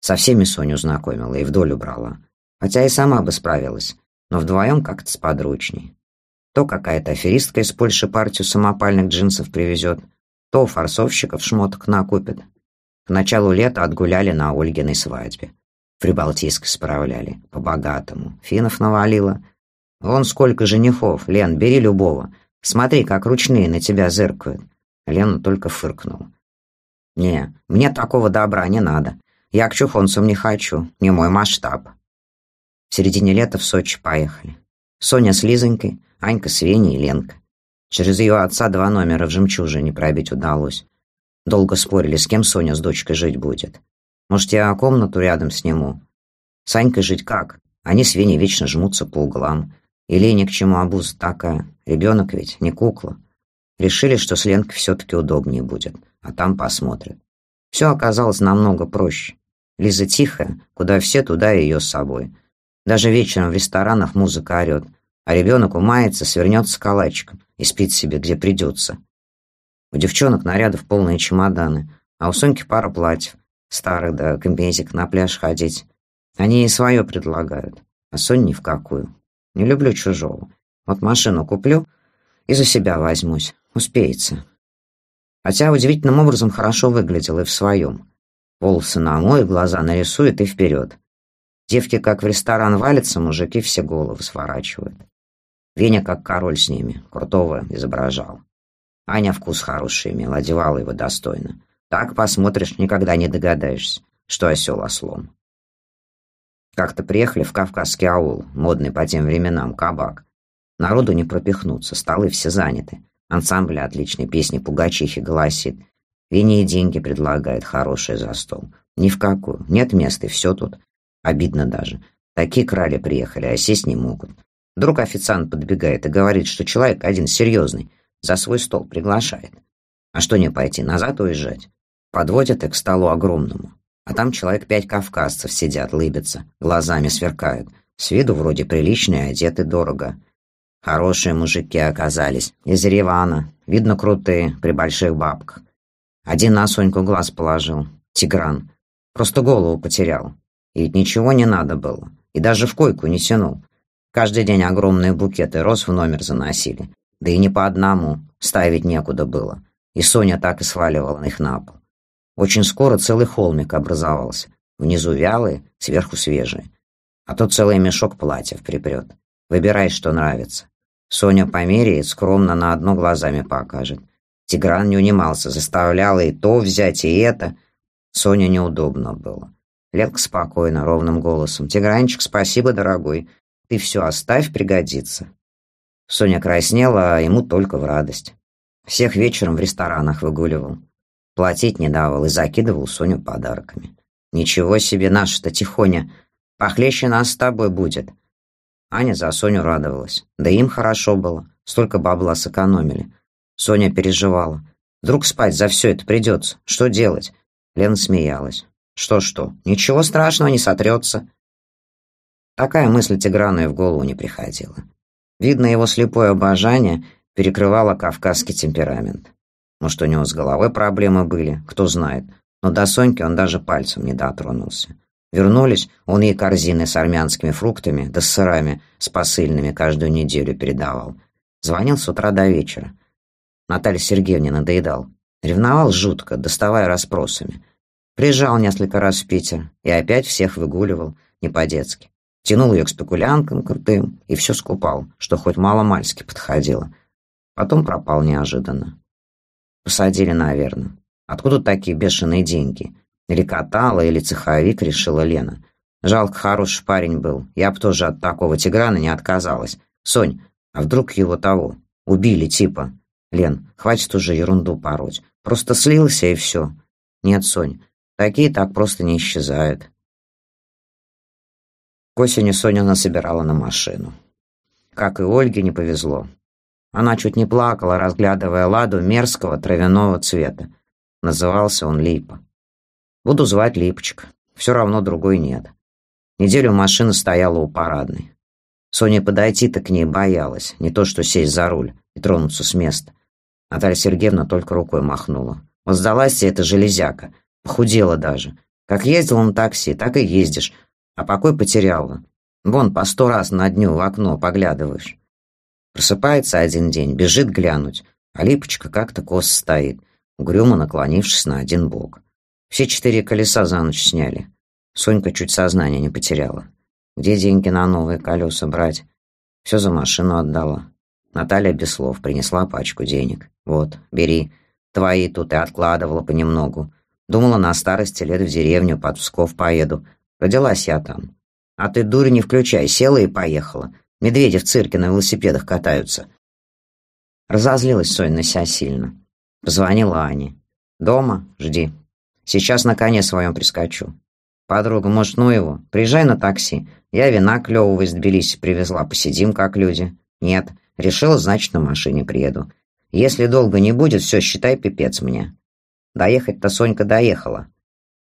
Со всеми Соню знакомила и вдоль убрала. Хотя и сама бы справилась, но вдвоем как-то сподручней. То какая-то аферистка из Польши партию самопальных джинсов привезет, то форсовщиков шмоток накупит. К началу лета отгуляли на Ольгиной свадьбе. В Прибалтийск справляли, по-богатому. Финов навалило. Вон сколько женихов, Лен, бери любого. Смотри, как ручные на тебя зыркают. Лена только фыркнула. «Не, мне такого добра не надо. Я к чухонцам не хочу, не мой масштаб». В середине лета в Сочи поехали. Соня с Лизонькой, Анька с Веней и Ленка. Через ее отца два номера в «Жемчужине» пробить удалось. Долго спорили, с кем Соня с дочкой жить будет. Может, я комнату рядом сниму? Санькой жить как? Они с Веней вечно жмутся по углам. Или ни к чему обуза такая. Ребенок ведь, не кукла. Решили, что с Ленкой все-таки удобнее будет, а там посмотрят. Все оказалось намного проще. Лиза тихая, куда все, туда и ее с собой. Даже вечером в ресторанах музыка орет, а ребенок умается, свернется калачиком и спит себе, где придется. У девчонок нарядов полные чемоданы, а у Соньки пара платьев, старых да комбезик на пляж ходить. Они ей свое предлагают, а Сонь ни в какую. Не люблю чужого. Вот машину куплю и за себя возьмусь. Успеется. Хотя удивительным образом хорошо выглядел и в своем. Волосы намой, глаза нарисует и вперед. Девки как в ресторан валятся, мужики все головы сворачивают. Веня как король с ними, крутого изображал. Аня вкус хороший имел, одевала его достойно. Так посмотришь, никогда не догадаешься, что осел ослом. Как-то приехали в кавказский аул, модный по тем временам, кабак. Народу не пропихнуться, столы все заняты. Ансамбль отличный, песни пугачихи голосит. Вине и деньги предлагает хорошие за стол. Ни в какую. Нет места, и все тут. Обидно даже. Такие крали приехали, а сесть не могут. Вдруг официант подбегает и говорит, что человек один серьезный, за свой стол приглашает. А что не пойти, назад уезжать? Подводят и к столу огромному. А там человек пять кавказцев сидят, лыбятся, глазами сверкают. С виду вроде приличные, одеты дорого. Хорошие мужики оказались, из Еревана, видно крутые, при больших бабках. Один на Соньку глаз положил, Тигран. Просто голову потерял. И ведь ничего не надо было. И даже в койку не тянул. Каждый день огромные букеты роз в номер заносили. Да и не по одному, ставить некуда было. И Соня так и сваливала их на пол. Очень скоро целый холмик образовался. Внизу вялые, сверху свежие. А то целый мешок платьев припрет. Выбирай, что нравится. Соня померяет, скромно на одно глазами покажет. Тигран не унимался, заставлял и то взять, и это. Соне неудобно было. Ленка спокойно, ровным голосом. «Тигранчик, спасибо, дорогой. Ты все оставь, пригодится». Соня краснела, а ему только в радость. Всех вечером в ресторанах выгуливал. Платить не давал и закидывал Соню подарками. «Ничего себе, наша-то тихоня! Похлеще нас с тобой будет!» Аня за Соню радовалась. Да им хорошо было, столько бабла сэкономили. Соня переживала. Вдруг спать за все это придется. Что делать? Лена смеялась. Что-что? Ничего страшного не сотрется. Такая мысль Тиграну в голову не приходила. Видно, его слепое обожание перекрывало кавказский темперамент. Может, у него с головой проблемы были, кто знает. Но до Соньки он даже пальцем не дотронулся. Вернулись, он ей корзины с армянскими фруктами, да с сырами, с посыльными каждую неделю передавал. Звонил с утра до вечера. Наталья Сергеевна надоедал. Ревновал жутко, доставая расспросами. Приезжал несколько раз в Питер и опять всех выгуливал, не по-детски. Тянул ее к спекулянкам крутым и все скупал, что хоть мало-мальски подходило. Потом пропал неожиданно. Посадили, наверное. Откуда такие бешеные деньги? Или катала, или цеховик, решила Лена. Жалко, хороший парень был. Я б тоже от такого Тиграна не отказалась. Сонь, а вдруг его того? Убили, типа. Лен, хватит уже ерунду пороть. Просто слился и все. Нет, Сонь, такие так просто не исчезают. К осени Соня насобирала на машину. Как и Ольге не повезло. Она чуть не плакала, разглядывая ладу мерзкого травяного цвета. Назывался он Липа. Буду звать Липочка. Все равно другой нет. Неделю машина стояла у парадной. Соня подойти-то к ней боялась, не то что сесть за руль и тронуться с места. Наталья Сергеевна только рукой махнула. Вот сдалась тебе эта железяка, похудела даже. Как ездила на такси, так и ездишь, а покой потеряла. Вон по сто раз на дню в окно поглядываешь. Просыпается один день, бежит глянуть, а Липочка как-то кос стоит, угрюмо наклонившись на один бок. Все четыре колеса за ночь сняли. Сонька чуть сознание не потеряла. Где деньги на новые колеса брать? Все за машину отдала. Наталья без слов принесла пачку денег. Вот, бери. Твои тут и откладывала понемногу. Думала, на старости лет в деревню под Псков поеду. Родилась я там. А ты, дурь, не включай, села и поехала. Медведи в цирке на велосипедах катаются. Разозлилась Соня на себя сильно. Позвонила Ане. «Дома? Жди. Сейчас на коне своем прискочу. Подруга, может, ну его? Приезжай на такси. Я вина клевого из Тбилиси привезла. Посидим, как люди». «Нет. Решила, значит, на машине приеду. Если долго не будет, все, считай, пипец мне». Доехать-то Сонька доехала.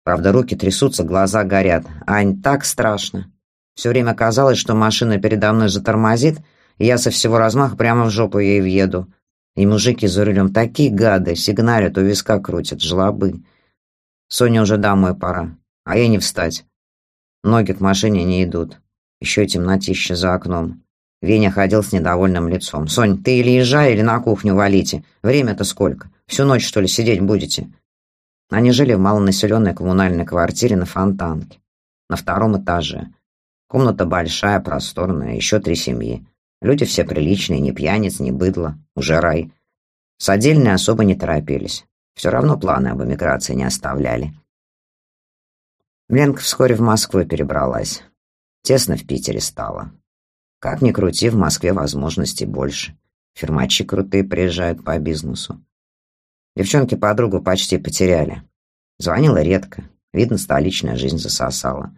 Правда, руки трясутся, глаза горят. Ань, так страшно. Все время казалось, что машина передо мной затормозит, и я со всего размаха прямо в жопу ей въеду. И мужики за рулем такие гады, сигналят, у виска крутят, жлобы. Соня уже домой пора, а ей не встать. Ноги к машине не идут. Еще темнотища за окном. Веня ходил с недовольным лицом. «Сонь, ты или езжай, или на кухню валите. Время-то сколько? Всю ночь, что ли, сидеть будете?» Они жили в малонаселенной коммунальной квартире на Фонтанке, на втором этаже. Комната большая, просторная, еще три семьи. Люди все приличные, ни пьяниц, ни быдло, уже рай. С отдельной особо не торопились. Все равно планы об эмиграции не оставляли. Ленка вскоре в Москву перебралась. Тесно в Питере стало. Как ни крути, в Москве возможностей больше. Фирмачи крутые приезжают по бизнесу. Девчонки подругу почти потеряли. Звонила редко. Видно, столичная жизнь засосала.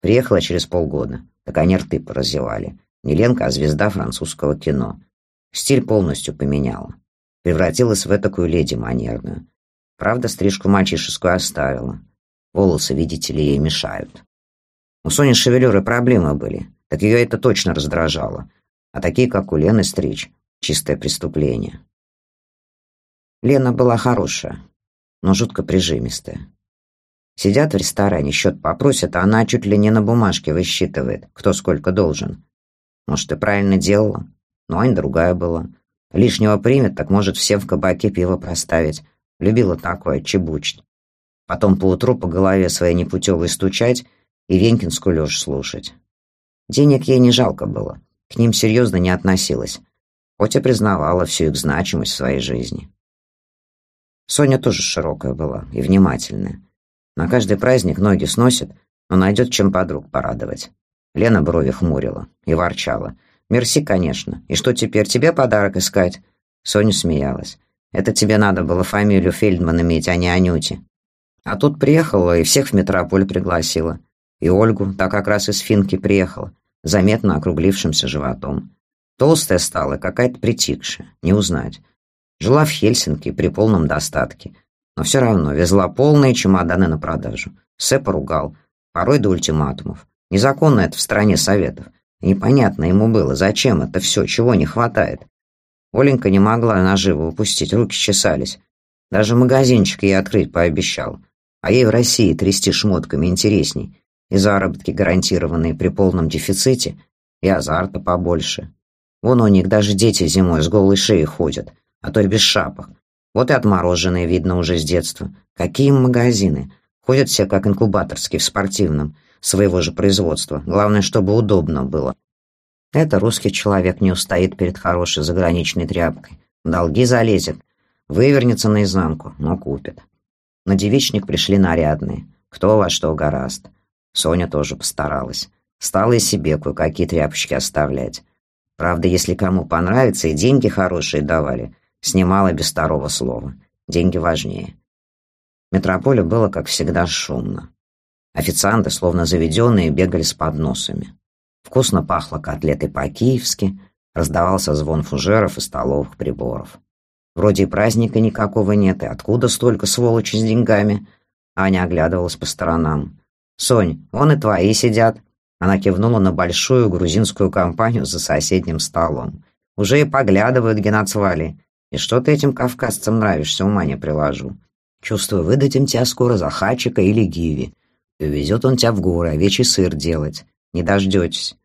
Приехала через полгода. Так они рты поразевали. Не а звезда французского кино. Стиль полностью поменяла. Превратилась в этакую леди манерную. Правда, стрижку мальчишескую оставила. Волосы, видите ли, ей мешают. У Сони с шевелюрой проблемы были. Так ее это точно раздражало. А такие, как у Лены, стричь. Чистое преступление. Лена была хорошая, но жутко прижимистая. Сидят в ресторане, счет попросят, а она чуть ли не на бумажке высчитывает, кто сколько должен. Может, и правильно делала, но Ань другая была. Лишнего примет, так может всем в кабаке пиво проставить. Любила такое, чебучить. Потом поутру по голове своей непутевой стучать и Венькинскую лёжь слушать. Денег ей не жалко было, к ним серьезно не относилась, хоть и признавала всю их значимость в своей жизни. Соня тоже широкая была и внимательная. На каждый праздник ноги сносит, но найдет чем подруг порадовать. Лена брови хмурила и ворчала. «Мерси, конечно. И что теперь, тебе подарок искать?» Соня смеялась. «Это тебе надо было фамилию Фельдман иметь, а не Анюти. А тут приехала и всех в метрополь пригласила. И Ольгу, так как раз из Финки приехала, заметно округлившимся животом. Толстая стала, какая-то притихшая, не узнать. Жила в Хельсинки при полном достатке, но все равно везла полные чемоданы на продажу. Сэп ругал, порой до ультиматумов. Незаконно это в стране советов. непонятно ему было, зачем это все, чего не хватает. Оленька не могла наживо упустить, руки чесались. Даже магазинчик ей открыть пообещал. А ей в России трясти шмотками интересней. И заработки гарантированные при полном дефиците, и азарта побольше. Вон у них даже дети зимой с голой шеей ходят а то и без шапок. Вот и отмороженные видно уже с детства. Какие магазины? Ходят все как инкубаторские в спортивном, своего же производства. Главное, чтобы удобно было. Это русский человек не устоит перед хорошей заграничной тряпкой. В долги залезет, вывернется наизнанку, но купит. На девичник пришли нарядные. Кто во что гораст. Соня тоже постаралась. Стала и себе кое-какие тряпочки оставлять. Правда, если кому понравится, и деньги хорошие давали, Снимала без второго слова. Деньги важнее. В метрополе было, как всегда, шумно. Официанты, словно заведенные, бегали с подносами. Вкусно пахло котлетой по-киевски, раздавался звон фужеров и столовых приборов. Вроде и праздника никакого нет, и откуда столько сволочи с деньгами? Аня оглядывалась по сторонам. «Сонь, вон и твои сидят». Она кивнула на большую грузинскую компанию за соседним столом. «Уже и поглядывают геноцвали. И что ты этим кавказцам нравишься, ума не приложу. Чувствую, выдадим тебя скоро за Хачика или Гиви. И увезет он тебя в горы овечий сыр делать. Не дождетесь.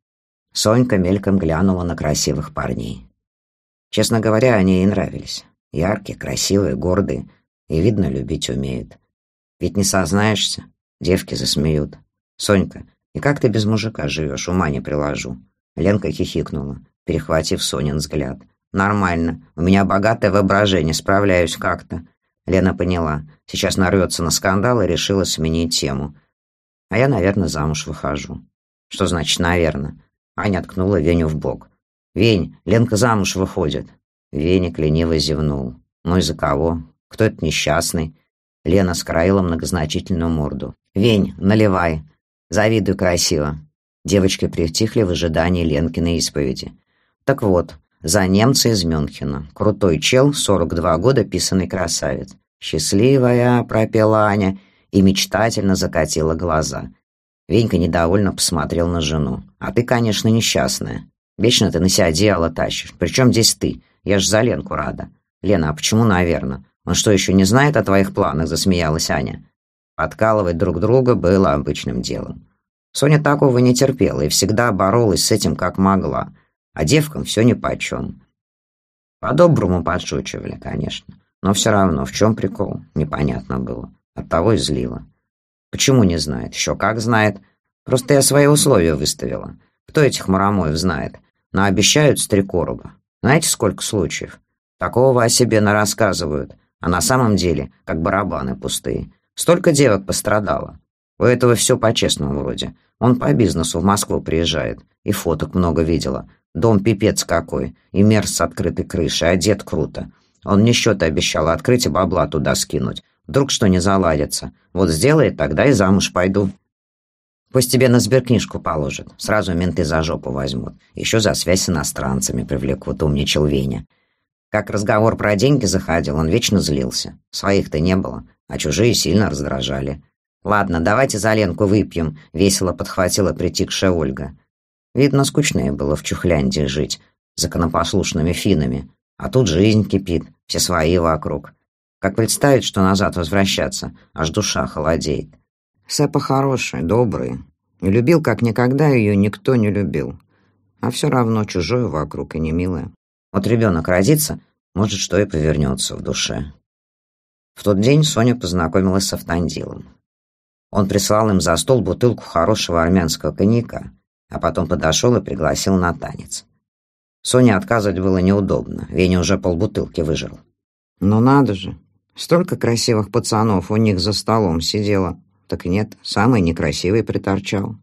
Сонька мельком глянула на красивых парней. Честно говоря, они ей нравились. Яркие, красивые, гордые. И, видно, любить умеют. Ведь не сознаешься, девки засмеют. «Сонька, и как ты без мужика живешь, ума не приложу?» Ленка хихикнула, перехватив Сонин взгляд. «Нормально. У меня богатое воображение, справляюсь как-то». Лена поняла. Сейчас нарвется на скандал и решила сменить тему. «А я, наверное, замуж выхожу». «Что значит «наверное»?» Аня ткнула Веню в бок. «Вень, Ленка замуж выходит». Веник лениво зевнул. «Ну и за кого? Кто это несчастный?» Лена скроила многозначительную морду. «Вень, наливай. Завидую красиво». Девочки притихли в ожидании Ленкиной исповеди. «Так вот, за немца из Мюнхена. Крутой чел, 42 года, писанный красавец. «Счастливая», — пропела Аня и мечтательно закатила глаза. Венька недовольно посмотрел на жену. «А ты, конечно, несчастная. Вечно ты на себя одеяло тащишь. Причем здесь ты? Я ж за Ленку рада». «Лена, а почему, наверное? Он что, еще не знает о твоих планах?» — засмеялась Аня. Подкалывать друг друга было обычным делом. Соня такого не терпела и всегда боролась с этим как могла, а девкам все нипочем. По-доброму подшучивали, конечно, но все равно в чем прикол, непонятно было. Оттого и злило. Почему не знает? Еще как знает. Просто я свои условия выставила. Кто этих марамоев знает? Наобещают с три короба. Знаете, сколько случаев? Такого о себе нарассказывают, а на самом деле, как барабаны пустые. Столько девок пострадало. У этого все по-честному вроде. Он по бизнесу в Москву приезжает. И фоток много видела. Дом пипец какой. И мерз с открытой крышей. Одет круто. Он мне счеты обещал открыть и бабла туда скинуть. Вдруг что не заладится. Вот сделает, тогда и замуж пойду. Пусть тебе на сберкнижку положат. Сразу менты за жопу возьмут. Еще за связь с иностранцами привлекут, умничал Веня. Как разговор про деньги заходил, он вечно злился. Своих-то не было, а чужие сильно раздражали. «Ладно, давайте за Ленку выпьем», — весело подхватила притихшая Ольга. Видно, скучнее было в Чухляндии жить, законопослушными финами. А тут жизнь кипит, все свои вокруг. Как представить, что назад возвращаться, аж душа холодеет. Сэпа хорошая, добрая. И любил, как никогда ее никто не любил. А все равно чужое вокруг и не милое. Вот ребенок родится, может, что и повернется в душе. В тот день Соня познакомилась с Автандилом. Он прислал им за стол бутылку хорошего армянского коньяка, а потом подошел и пригласил на танец. Соне отказывать было неудобно, Веня уже полбутылки выжил. «Ну надо же, столько красивых пацанов у них за столом сидело», так нет, самый некрасивый приторчал.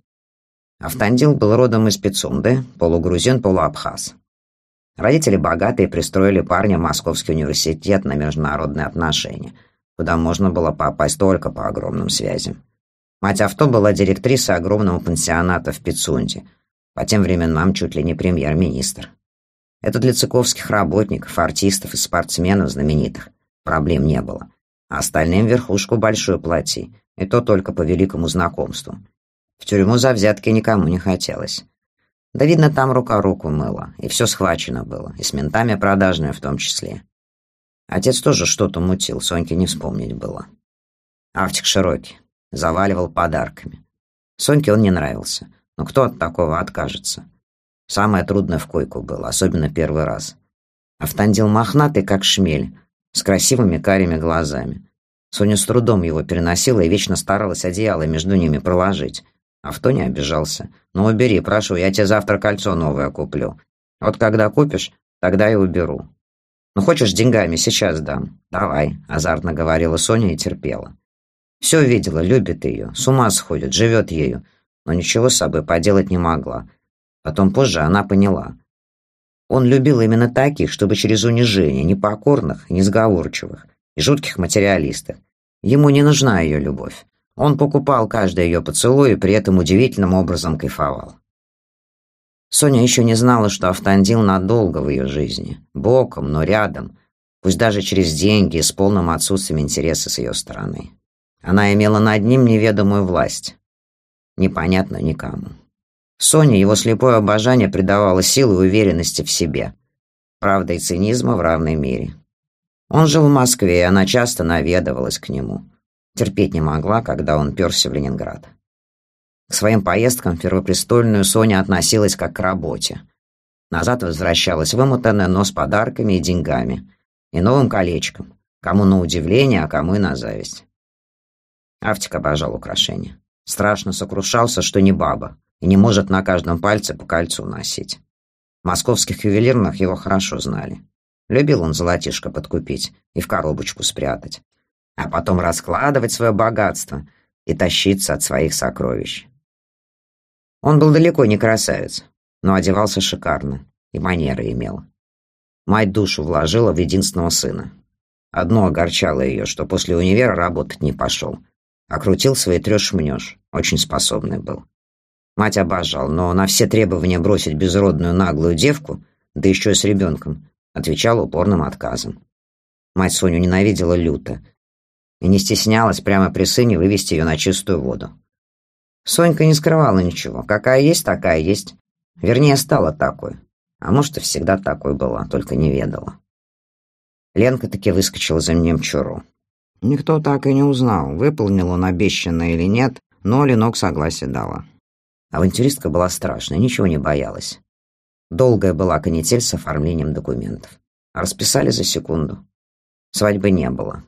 Автандил был родом из Пицунды, полугрузин, полуабхаз. Родители богатые пристроили парня в Московский университет на международные отношения, куда можно было попасть только по огромным связям. Мать авто была директрисой огромного пансионата в Пицунде, по тем временам чуть ли не премьер-министр. Это для цыковских работников, артистов и спортсменов знаменитых проблем не было. А остальным верхушку большую плати, и то только по великому знакомству. В тюрьму за взятки никому не хотелось. Да, видно, там рука руку мыла, и все схвачено было, и с ментами продажными в том числе. Отец тоже что-то мутил, Соньке не вспомнить было. Автик широкий, заваливал подарками. Соньке он не нравился, но кто от такого откажется? Самое трудное в койку было, особенно первый раз. Автандил мохнатый, как шмель, с красивыми карими глазами. Соня с трудом его переносила и вечно старалась одеяло между ними проложить. Авто не обижался. «Ну, убери, прошу, я тебе завтра кольцо новое куплю. Вот когда купишь, тогда и уберу». «Ну, хочешь, деньгами сейчас дам?» «Давай», — азартно говорила Соня и терпела. Все видела, любит ее, с ума сходит, живет ею, но ничего с собой поделать не могла. Потом позже она поняла. Он любил именно таких, чтобы через унижение, непокорных, несговорчивых и жутких материалистов. Ему не нужна ее любовь. Он покупал каждый ее поцелуй и при этом удивительным образом кайфовал. Соня еще не знала, что Автандил надолго в ее жизни. Боком, но рядом. Пусть даже через деньги и с полным отсутствием интереса с ее стороны. Она имела над ним неведомую власть. Непонятно никому. Соне его слепое обожание придавало силы и уверенности в себе. Правда и цинизма в равной мере. Он жил в Москве, и она часто наведывалась к нему. Терпеть не могла, когда он перся в Ленинград. К своим поездкам в Первопрестольную Соня относилась как к работе. Назад возвращалась вымотанная, но с подарками и деньгами. И новым колечком. Кому на удивление, а кому и на зависть. Автик обожал украшения. Страшно сокрушался, что не баба, и не может на каждом пальце по кольцу носить. Московских ювелирных его хорошо знали. Любил он золотишко подкупить и в коробочку спрятать, а потом раскладывать свое богатство и тащиться от своих сокровищ. Он был далеко не красавец, но одевался шикарно и манеры имел. Мать душу вложила в единственного сына. Одно огорчало ее, что после универа работать не пошел. А крутил свои трешь-мнешь. Очень способный был. Мать обожал, но на все требования бросить безродную наглую девку, да еще и с ребенком, отвечал упорным отказом. Мать Соню ненавидела люто и не стеснялась прямо при сыне вывести ее на чистую воду. Сонька не скрывала ничего. Какая есть, такая есть. Вернее, стала такой. А может, и всегда такой была, только не ведала. Ленка таки выскочила за немчуру. Никто так и не узнал, выполнил он обещанное или нет, но Ленок согласие дала. Авантюристка была страшная, ничего не боялась. Долгая была канитель с оформлением документов. Расписали за секунду. Свадьбы не было.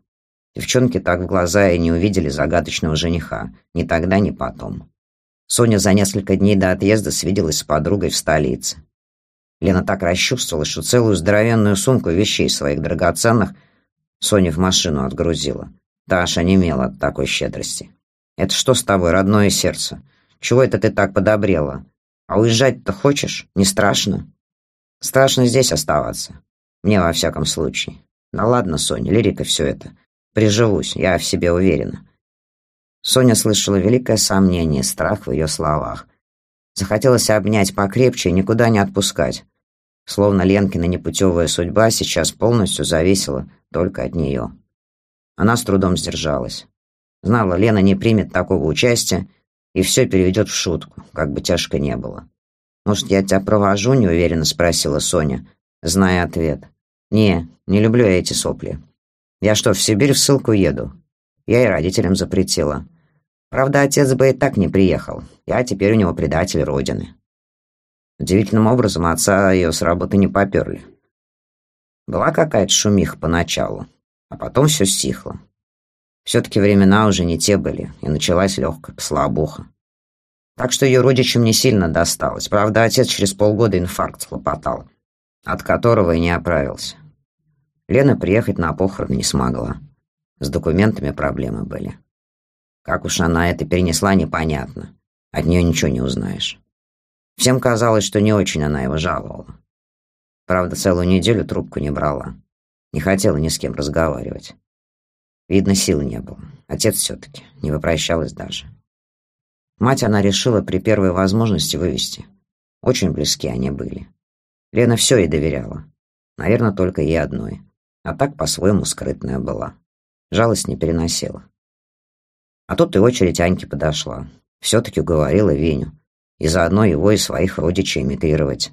Девчонки так в глаза и не увидели загадочного жениха. Ни тогда, ни потом. Соня за несколько дней до отъезда свиделась с подругой в столице. Лена так расчувствовалась, что целую здоровенную сумку вещей своих драгоценных Соня в машину отгрузила. Та аж онемела от такой щедрости. «Это что с тобой, родное сердце? Чего это ты так подобрела? А уезжать-то хочешь? Не страшно?» «Страшно здесь оставаться. Мне, во всяком случае. Да ладно, Соня, лирика все это. Приживусь, я в себе уверена. Соня слышала великое сомнение, страх в ее словах. Захотелось обнять покрепче и никуда не отпускать. Словно Ленкина непутевая судьба сейчас полностью зависела только от нее. Она с трудом сдержалась. Знала, Лена не примет такого участия и все переведет в шутку, как бы тяжко не было. «Может, я тебя провожу?» — неуверенно спросила Соня, зная ответ. «Не, не люблю я эти сопли. Я что, в Сибирь в ссылку еду? Я и родителям запретила. Правда, отец бы и так не приехал. Я теперь у него предатель Родины. Удивительным образом отца ее с работы не поперли. Была какая-то шумиха поначалу, а потом все стихло. Все-таки времена уже не те были, и началась легкая слабуха. Так что ее родичам не сильно досталось. Правда, отец через полгода инфаркт хлопотал, от которого и не оправился. Лена приехать на похороны не смогла. С документами проблемы были. Как уж она это перенесла, непонятно. От нее ничего не узнаешь. Всем казалось, что не очень она его жаловала. Правда, целую неделю трубку не брала. Не хотела ни с кем разговаривать. Видно, сил не было. Отец все-таки. Не попрощалась даже. Мать она решила при первой возможности вывести. Очень близки они были. Лена все ей доверяла. Наверное, только ей одной а так по-своему скрытная была. Жалость не переносила. А тут и очередь Аньки подошла. Все-таки уговорила Веню. И заодно его и своих родичей эмигрировать.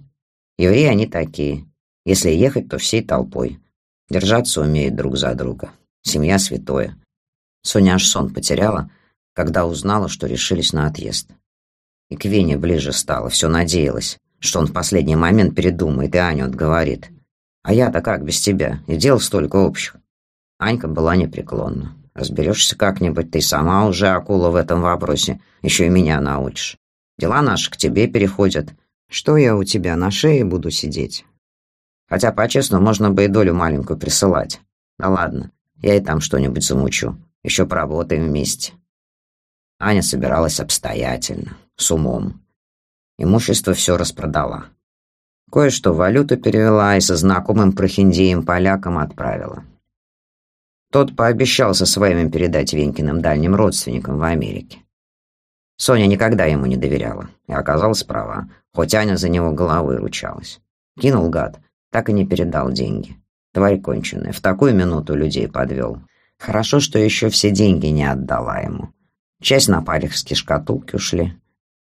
Евреи они такие. Если ехать, то всей толпой. Держаться умеют друг за друга. Семья святое. Соня аж сон потеряла, когда узнала, что решились на отъезд. И к Вене ближе стала, все надеялась, что он в последний момент передумает и Аню отговорит. А я-то как без тебя? И дел столько общих. Анька была непреклонна. Разберешься как-нибудь, ты сама уже акула в этом вопросе, еще и меня научишь. Дела наши к тебе переходят. Что я у тебя на шее буду сидеть? Хотя, по-честному, можно бы и долю маленькую присылать. Да ладно, я и там что-нибудь замучу. Еще поработаем вместе. Аня собиралась обстоятельно, с умом. Имущество все распродала. Кое-что валюту перевела и со знакомым прохиндеем-поляком отправила. Тот пообещал со своими передать Венькиным дальним родственникам в Америке. Соня никогда ему не доверяла, и оказалась права, хоть Аня за него головой ручалась. Кинул гад, так и не передал деньги. Тварь конченая, в такую минуту людей подвел. Хорошо, что еще все деньги не отдала ему. Часть на парихские шкатулки ушли.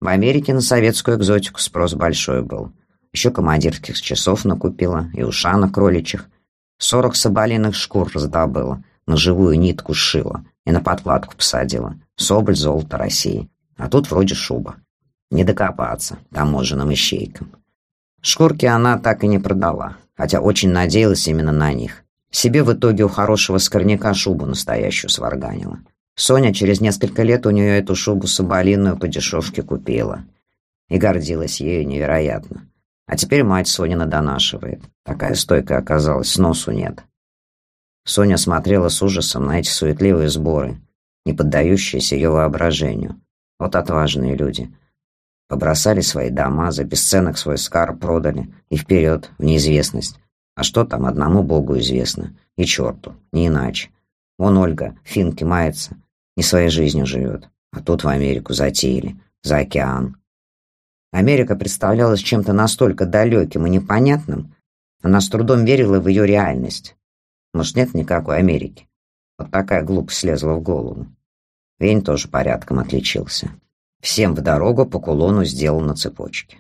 В Америке на советскую экзотику спрос большой был. Еще командирских часов накупила и ушанок кроличьих. Сорок соболиных шкур раздобыла, на живую нитку сшила и на подкладку посадила. Соболь золото России. А тут вроде шуба. Не докопаться таможенным ищейкам. Шкурки она так и не продала, хотя очень надеялась именно на них. Себе в итоге у хорошего скорняка шубу настоящую сварганила. Соня через несколько лет у нее эту шубу соболиную по дешевке купила. И гордилась ею невероятно. А теперь мать Сонина донашивает. Такая стойкая оказалась, носу нет. Соня смотрела с ужасом на эти суетливые сборы, не поддающиеся ее воображению. Вот отважные люди. Побросали свои дома, за бесценок свой скар продали и вперед, в неизвестность. А что там, одному богу известно. И черту, не иначе. Вон Ольга, финки мается, не своей жизнью живет. А тут в Америку затеяли, за океан. Америка представлялась чем-то настолько далеким и непонятным, она с трудом верила в ее реальность. Может, нет никакой Америки? Вот такая глупость слезла в голову. Вень тоже порядком отличился. Всем в дорогу по кулону сделал на цепочке.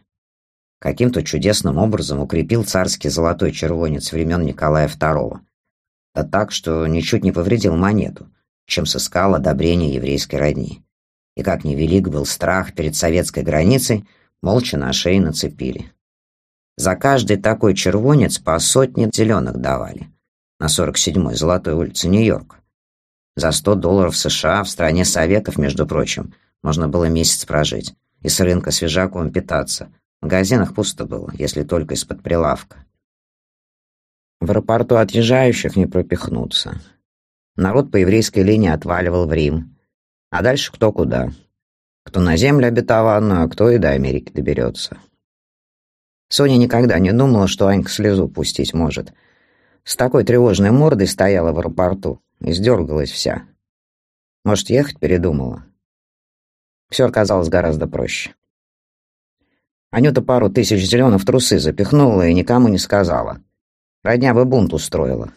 Каким-то чудесным образом укрепил царский золотой червонец времен Николая II. Да так, что ничуть не повредил монету, чем сыскал одобрение еврейской родни. И как невелик был страх перед советской границей, молча на шее нацепили. За каждый такой червонец по сотне зеленых давали. На 47-й Золотой улице Нью-Йорк. За 100 долларов США в стране Советов, между прочим, можно было месяц прожить. И с рынка свежаком питаться. В магазинах пусто было, если только из-под прилавка. В аэропорту отъезжающих не пропихнуться. Народ по еврейской линии отваливал в Рим. А дальше кто куда. Кто на землю обетованную, а кто и до Америки доберется. Соня никогда не думала, что Анька слезу пустить может. С такой тревожной мордой стояла в аэропорту и сдергалась вся. Может, ехать передумала. Все оказалось гораздо проще. Анюта пару тысяч зеленых в трусы запихнула и никому не сказала. Родня бы бунт устроила.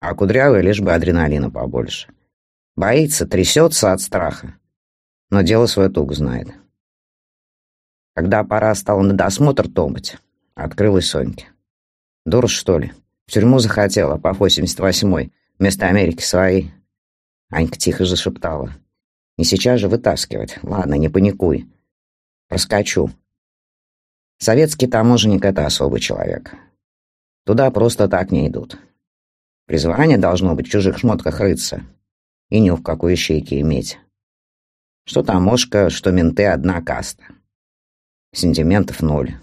А кудрявая лишь бы адреналина побольше. Боится, трясется от страха. Но дело свое туго знает. Когда пора стала на досмотр томать, Открылась Соньке. Дура, что ли? В тюрьму захотела, по 88-й, вместо Америки своей. Анька тихо зашептала. Не сейчас же вытаскивать. Ладно, не паникуй. Проскочу. Советский таможенник — это особый человек. Туда просто так не идут. Призвание должно быть в чужих шмотках рыться. И ни в какой ячейке иметь. Что таможка, что менты — одна каста. Сентиментов ноль.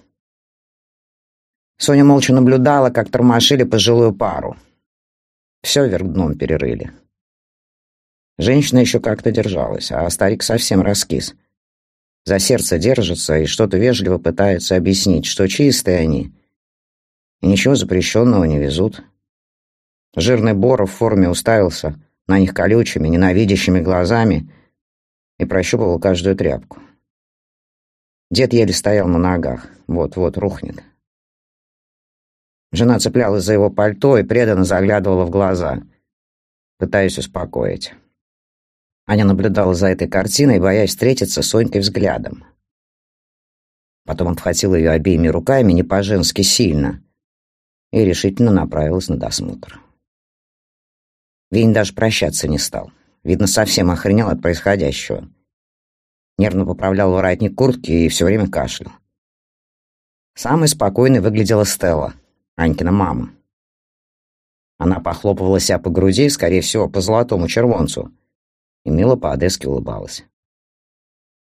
Соня молча наблюдала, как тормошили пожилую пару. Все вверх дном перерыли. Женщина еще как-то держалась, а старик совсем раскис. За сердце держится и что-то вежливо пытается объяснить, что чистые они. И ничего запрещенного не везут. Жирный Боров в форме уставился на них колючими, ненавидящими глазами и прощупывал каждую тряпку. Дед еле стоял на ногах. Вот-вот рухнет. Жена цеплялась за его пальто и преданно заглядывала в глаза, пытаясь успокоить. Аня наблюдала за этой картиной, боясь встретиться с Сонькой взглядом. Потом он обхватил ее обеими руками, не по-женски сильно, и решительно направилась на досмотр. Винь даже прощаться не стал. Видно, совсем охренел от происходящего. Нервно поправлял воротник куртки и все время кашлял. Самой спокойной выглядела Стелла, Анькина мама. Она похлопывала себя по груди, скорее всего, по золотому червонцу, и мило по-одесски улыбалась.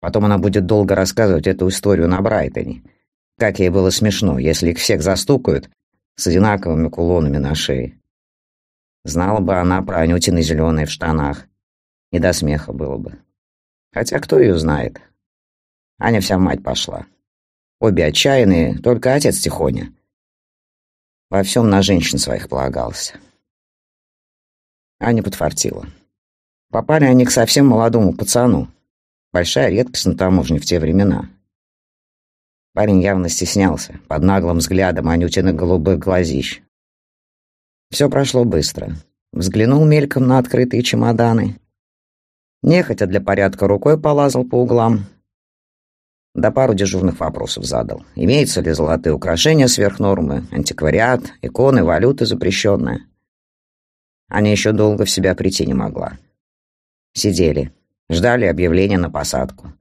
Потом она будет долго рассказывать эту историю на Брайтоне. Как ей было смешно, если их всех застукают с одинаковыми кулонами на шее. Знала бы она про Анютины зеленые в штанах. Не до смеха было бы. Хотя кто ее знает? Аня вся мать пошла. Обе отчаянные, только отец тихоня. Во всем на женщин своих полагался. Аня подфартила. Попали они к совсем молодому пацану. Большая редкость на таможне в те времена. Парень явно стеснялся под наглым взглядом Анютиных голубых глазищ. Все прошло быстро. Взглянул мельком на открытые чемоданы. Нехотя для порядка рукой полазал по углам, да пару дежурных вопросов задал. Имеются ли золотые украшения сверх нормы, антиквариат, иконы, валюты запрещенная. Аня еще долго в себя прийти не могла. Сидели, ждали объявления на посадку.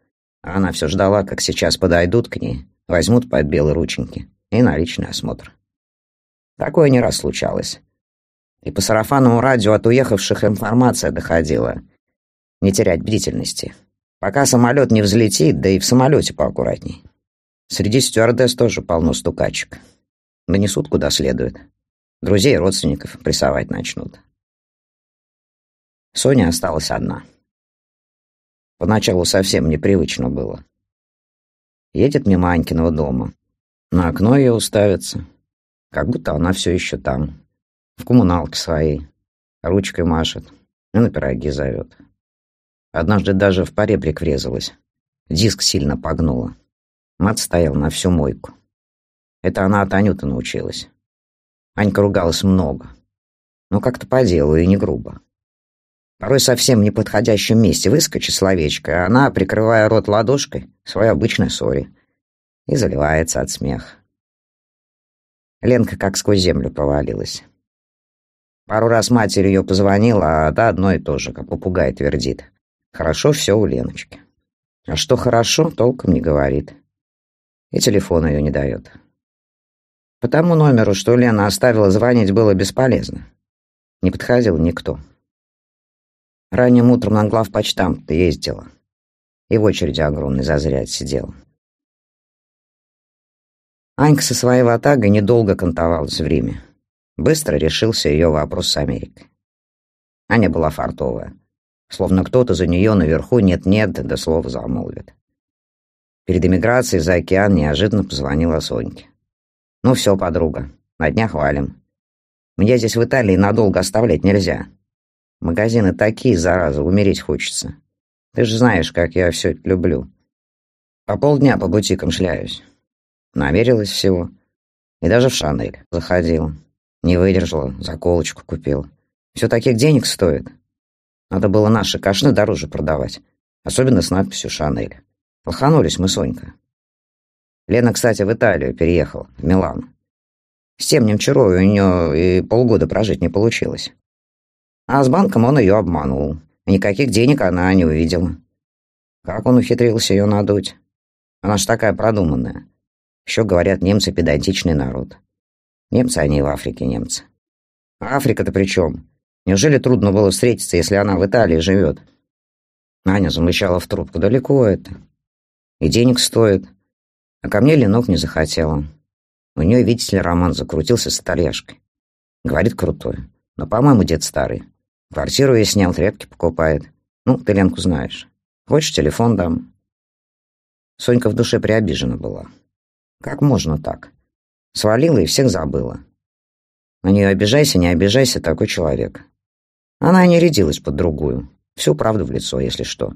А она все ждала, как сейчас подойдут к ней, возьмут под белые рученьки и на личный осмотр. Такое не раз случалось. И по сарафанному радио от уехавших информация доходила. Не терять бдительности. Пока самолет не взлетит, да и в самолете поаккуратней. Среди стюардесс тоже полно стукачек. Нанесут куда следует. Друзей и родственников прессовать начнут. Соня осталась одна. Поначалу совсем непривычно было. Едет мимо Анькиного дома. На окно ее уставится. как будто она все еще там, в коммуналке своей, ручкой машет и на пироги зовет. Однажды даже в поребрик врезалась, диск сильно погнула. Мат стоял на всю мойку. Это она от Анюты научилась. Анька ругалась много, но как-то по делу и не грубо. Порой совсем в неподходящем месте выскочит словечко, а она, прикрывая рот ладошкой, своей обычной ссоре, и заливается от смеха. Ленка как сквозь землю провалилась. Пару раз матерь ее позвонила, а та одно и то же, как попугай твердит. Хорошо все у Леночки. А что хорошо, толком не говорит. И телефон ее не дает. По тому номеру, что Лена оставила, звонить было бесполезно. Не подходил никто. Ранним утром на главпочтамт ездила. И в очереди огромной зазря сидела. Анька со своей ватагой недолго кантовалась в Риме. Быстро решился ее вопрос с Америкой. Аня была фартовая. Словно кто-то за нее наверху нет-нет, да слово замолвит. Перед эмиграцией за океан неожиданно позвонила Соньке. «Ну все, подруга, на днях валим. Мне здесь в Италии надолго оставлять нельзя. Магазины такие, зараза, умереть хочется. Ты же знаешь, как я все это люблю. По полдня по бутикам шляюсь. Намерилась всего. И даже в Шанель заходила. Не выдержала, заколочку купила. Все таких денег стоит. Надо было наши кашны дороже продавать. Особенно с надписью «Шанель». Лоханулись мы, Сонька. Лена, кстати, в Италию переехала, в Милан. С тем немчарой у нее и полгода прожить не получилось. А с банком он ее обманул. Никаких денег она не увидела. Как он ухитрился ее надуть? Она ж такая продуманная. Еще говорят, немцы педантичный народ. Немцы они и в Африке немцы. А Африка-то при чем? Неужели трудно было встретиться, если она в Италии живет? Аня замычала в трубку. Далеко это. И денег стоит. А ко мне Ленок не захотела. У нее, видите ли, роман закрутился с итальяшкой. Говорит, крутой. Но, по-моему, дед старый. Квартиру я снял, тряпки покупает. Ну, ты Ленку знаешь. Хочешь, телефон дам?» Сонька в душе приобижена была. «Как можно так? Свалила и всех забыла. На нее обижайся, не обижайся, такой человек. Она не рядилась под другую. Всю правду в лицо, если что.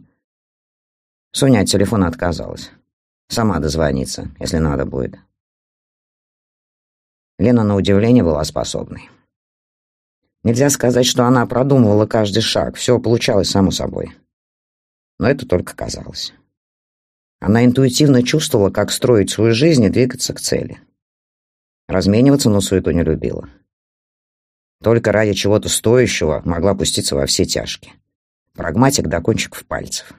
Соня от телефона отказалась. Сама дозвонится, если надо будет. Лена, на удивление, была способной. Нельзя сказать, что она продумывала каждый шаг, все получалось само собой. Но это только казалось. Она интуитивно чувствовала, как строить свою жизнь и двигаться к цели. Размениваться на суету не любила. Только ради чего-то стоящего могла пуститься во все тяжкие. Прагматик до кончиков пальцев.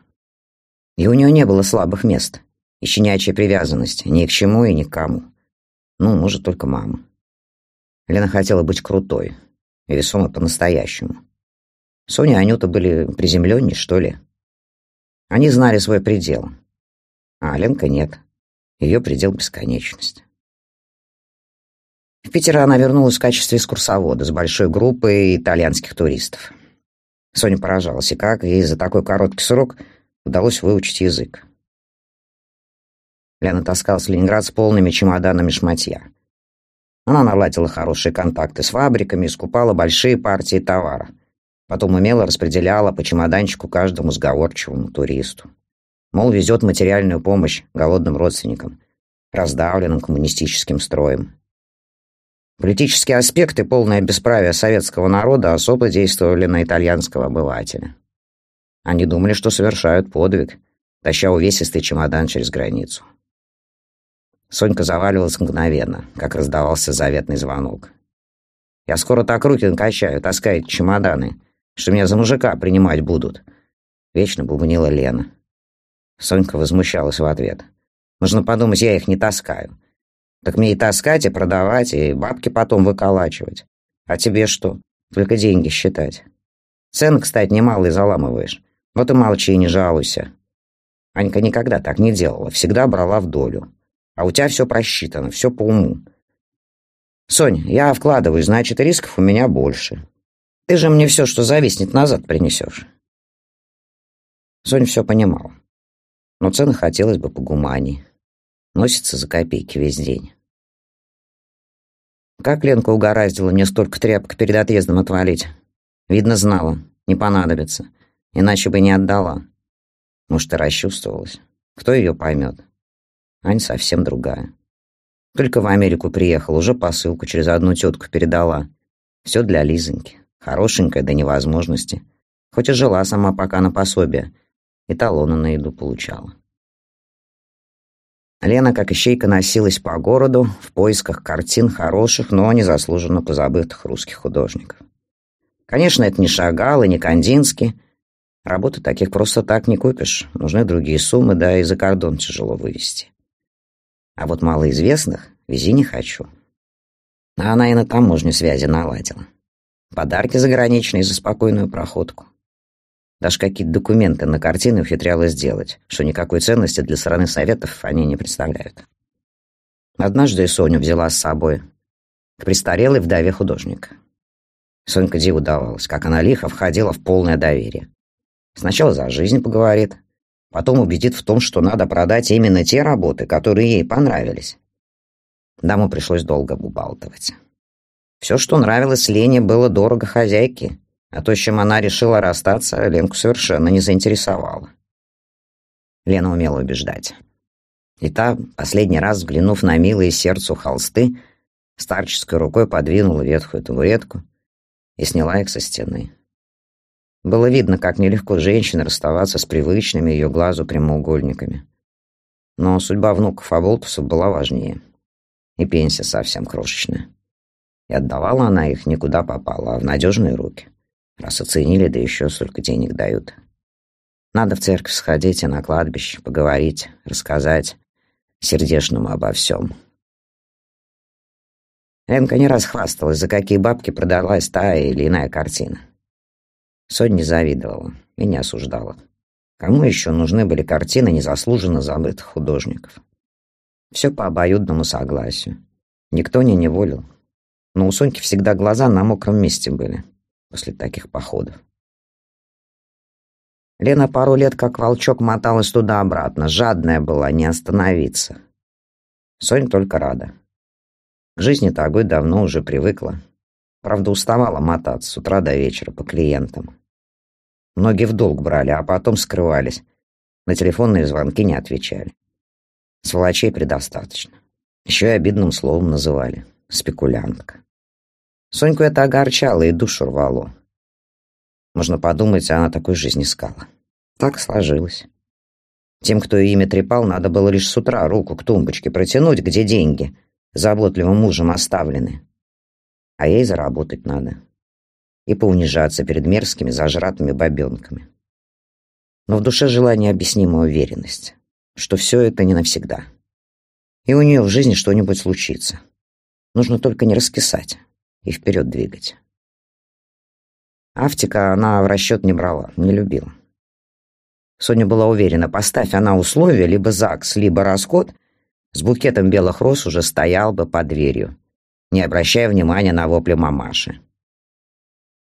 И у нее не было слабых мест, и щенячьей привязанности ни к чему и ни к кому. Ну, может, только мама. Лена хотела быть крутой, и весомо по-настоящему. Соня и Анюта были приземленнее, что ли. Они знали свой предел. А Ленка нет. Ее предел — бесконечность. В Питер она вернулась в качестве экскурсовода с большой группой итальянских туристов. Соня поражалась, и как ей за такой короткий срок удалось выучить язык. Лена таскалась в Ленинград с полными чемоданами шматья. Она наладила хорошие контакты с фабриками и скупала большие партии товара. Потом умело распределяла по чемоданчику каждому сговорчивому туристу. Мол, везет материальную помощь голодным родственникам, раздавленным коммунистическим строем. Политические аспекты, полное бесправие советского народа особо действовали на итальянского обывателя. Они думали, что совершают подвиг, таща увесистый чемодан через границу. Сонька заваливалась мгновенно, как раздавался заветный звонок. «Я скоро так руки накачаю, таскает чемоданы, что меня за мужика принимать будут», — вечно бубнила Лена. Сонька возмущалась в ответ. «Нужно подумать, я их не таскаю. Так мне и таскать, и продавать, и бабки потом выколачивать. А тебе что? Только деньги считать. Цены, кстати, немалые заламываешь. Вот и молчи, не жалуйся». Анька никогда так не делала, всегда брала в долю. А у тебя все просчитано, все по уму. Сонь, я вкладываю, значит, рисков у меня больше. Ты же мне все, что зависнет, назад принесешь. Соня все понимала. Но цены хотелось бы погуманнее. Носится за копейки весь день. Как Ленка угораздила мне столько тряпок перед отъездом отвалить? Видно, знала, не понадобится, иначе бы не отдала. Может, и расчувствовалась. Кто ее поймет? Ань совсем другая. Только в Америку приехала, уже посылку через одну тетку передала. Все для Лизоньки. Хорошенькая до невозможности. Хоть и жила сама пока на пособие. И талоны на еду получала. Лена, как ищейка, носилась по городу в поисках картин хороших, но незаслуженно позабытых русских художников. Конечно, это не Шагал и не Кандинский. Работы таких просто так не купишь. Нужны другие суммы, да и за кордон тяжело вывести. А вот малоизвестных вези не хочу. А она и на таможне связи наладила. Подарки заграничные за спокойную проходку. Даже какие-то документы на картины ухитрялась сделать, что никакой ценности для стороны Советов они не представляют. Однажды Соню взяла с собой к престарелой вдове художника. Сонька диву давалась, как она лихо входила в полное доверие. Сначала за жизнь поговорит, потом убедит в том, что надо продать именно те работы, которые ей понравились. Даму пришлось долго убалтывать. Все, что нравилось Лене, было дорого хозяйке, а то, с чем она решила расстаться, Ленку совершенно не заинтересовало. Лена умела убеждать. И та, последний раз взглянув на милые сердцу холсты, старческой рукой подвинула ветхую табуретку и сняла их со стены. Было видно, как нелегко женщине расставаться с привычными ее глазу прямоугольниками. Но судьба внуков Аболтусов была важнее. И пенсия совсем крошечная. И отдавала она их никуда попала, а в надежные руки. Раз оценили, да еще столько денег дают. Надо в церковь сходить и на кладбище, поговорить, рассказать сердечному обо всем. Ленка не раз хвасталась, за какие бабки продалась та или иная картина. Соня не завидовала и не осуждала. Кому еще нужны были картины незаслуженно забытых художников? Все по обоюдному согласию. Никто не неволил. Но у Соньки всегда глаза на мокром месте были после таких походов. Лена пару лет как волчок моталась туда-обратно, жадная была, не остановиться. Соня только рада. К жизни такой давно уже привыкла. Правда, уставала мотаться с утра до вечера по клиентам. Многие в долг брали, а потом скрывались. На телефонные звонки не отвечали. Сволочей предостаточно. Еще и обидным словом называли. Спекулянтка. Соньку это огорчало и душу рвало. Можно подумать, она такой жизни искала. Так сложилось. Тем, кто ее имя трепал, надо было лишь с утра руку к тумбочке протянуть, где деньги, заботливым мужем оставлены. А ей заработать надо. И поунижаться перед мерзкими зажратыми бабенками. Но в душе жила необъяснимая уверенность, что все это не навсегда. И у нее в жизни что-нибудь случится. Нужно только не раскисать и вперед двигать. Автика она в расчет не брала, не любила. Соня была уверена, поставь она условия, либо ЗАГС, либо расход, с букетом белых роз уже стоял бы под дверью, не обращая внимания на вопли мамаши.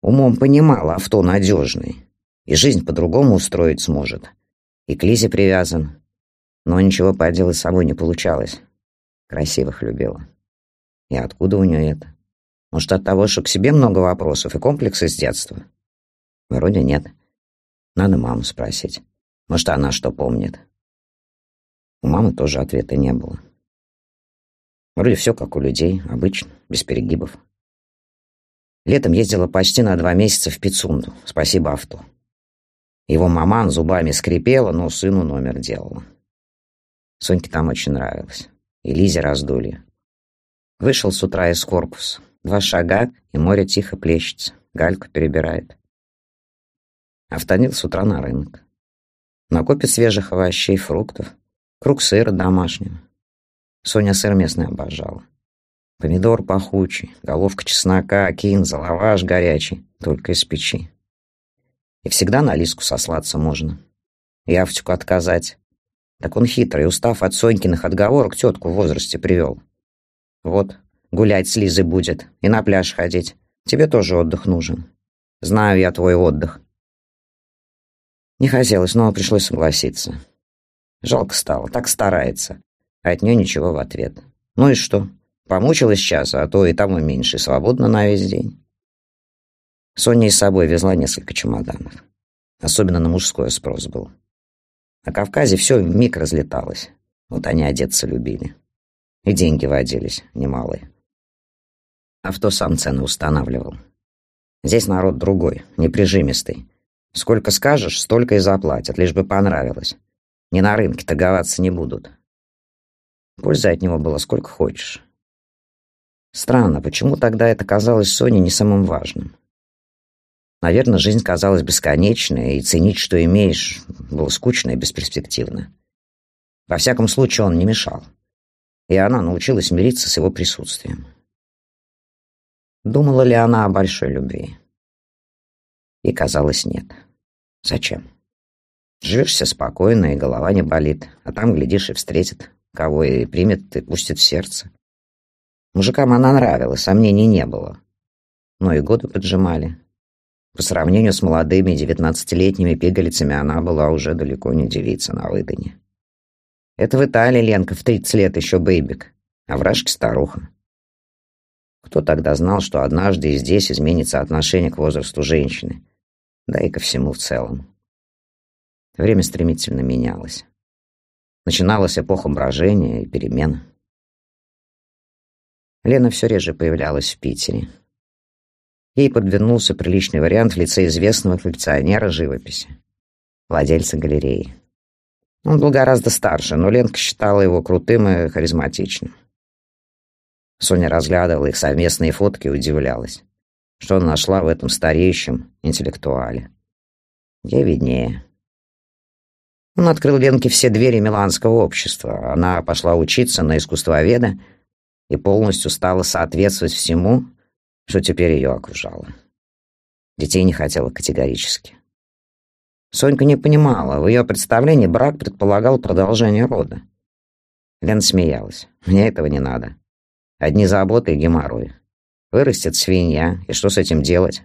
Умом понимала, авто надежный, и жизнь по-другому устроить сможет. И к Лизе привязан. Но ничего поделать с собой не получалось. Красивых любила. И откуда у нее это? Может, от того, что к себе много вопросов и комплексы с детства? Вроде нет. Надо маму спросить. Может, она что помнит. У мамы тоже ответа не было. Вроде все как у людей, обычно, без перегибов. Летом ездила почти на два месяца в Пицунду, спасибо авто. Его маман зубами скрипела, но сыну номер делала. Соньке там очень нравилось. И Лизе раздолье. Вышел с утра из корпуса. Два шага, и море тихо плещется, гальку перебирает. Автонил с утра на рынок. Накопит свежих овощей, фруктов, круг сыра домашнего. Соня сыр местный обожала. Помидор пахучий, головка чеснока, кинза, лаваш горячий, только из печи. И всегда на Лиску сослаться можно. И Автику отказать. Так он хитрый, устав от Сонькиных отговорок, тетку в возрасте привел. Вот, Гулять с Лизой будет и на пляж ходить. Тебе тоже отдых нужен. Знаю я твой отдых. Не хотелось, но пришлось согласиться. Жалко стало, так старается, а от нее ничего в ответ. Ну и что? Помучилась час, а то и тому меньше, свободно на весь день. Соня с собой везла несколько чемоданов. Особенно на мужской спрос был. На Кавказе все вмиг разлеталось. Вот они одеться любили. И деньги водились немалые. Авто сам цены устанавливал. Здесь народ другой, неприжимистый. Сколько скажешь, столько и заплатят, лишь бы понравилось. Не на рынке торговаться не будут. Пользы от него было сколько хочешь. Странно, почему тогда это казалось Соне не самым важным? Наверное, жизнь казалась бесконечной, и ценить, что имеешь, было скучно и бесперспективно. Во всяком случае, он не мешал. И она научилась мириться с его присутствием. Думала ли она о большой любви? И казалось, нет. Зачем? Живешь себе спокойно, и голова не болит, а там, глядишь, и встретит кого и примет, и пустит в сердце. Мужикам она нравилась, сомнений не было. Но и годы поджимали. По сравнению с молодыми девятнадцатилетними пигалицами она была уже далеко не девица на выдане. Это в Италии Ленка в тридцать лет еще бейбик, а вражки старуха. Кто тогда знал, что однажды и здесь изменится отношение к возрасту женщины, да и ко всему в целом. Время стремительно менялось. Начиналась эпоха брожения и перемен. Лена все реже появлялась в Питере. Ей подвернулся приличный вариант в лице известного коллекционера живописи, владельца галереи. Он был гораздо старше, но Ленка считала его крутым и харизматичным. Соня разглядывала их совместные фотки и удивлялась, что она нашла в этом стареющем интеллектуале. Ей виднее. Он открыл Ленке все двери миланского общества. Она пошла учиться на искусствоведа и полностью стала соответствовать всему, что теперь ее окружало. Детей не хотела категорически. Сонька не понимала, в ее представлении брак предполагал продолжение рода. Лена смеялась. «Мне этого не надо. Одни заботы и геморрой. Вырастет свинья, и что с этим делать?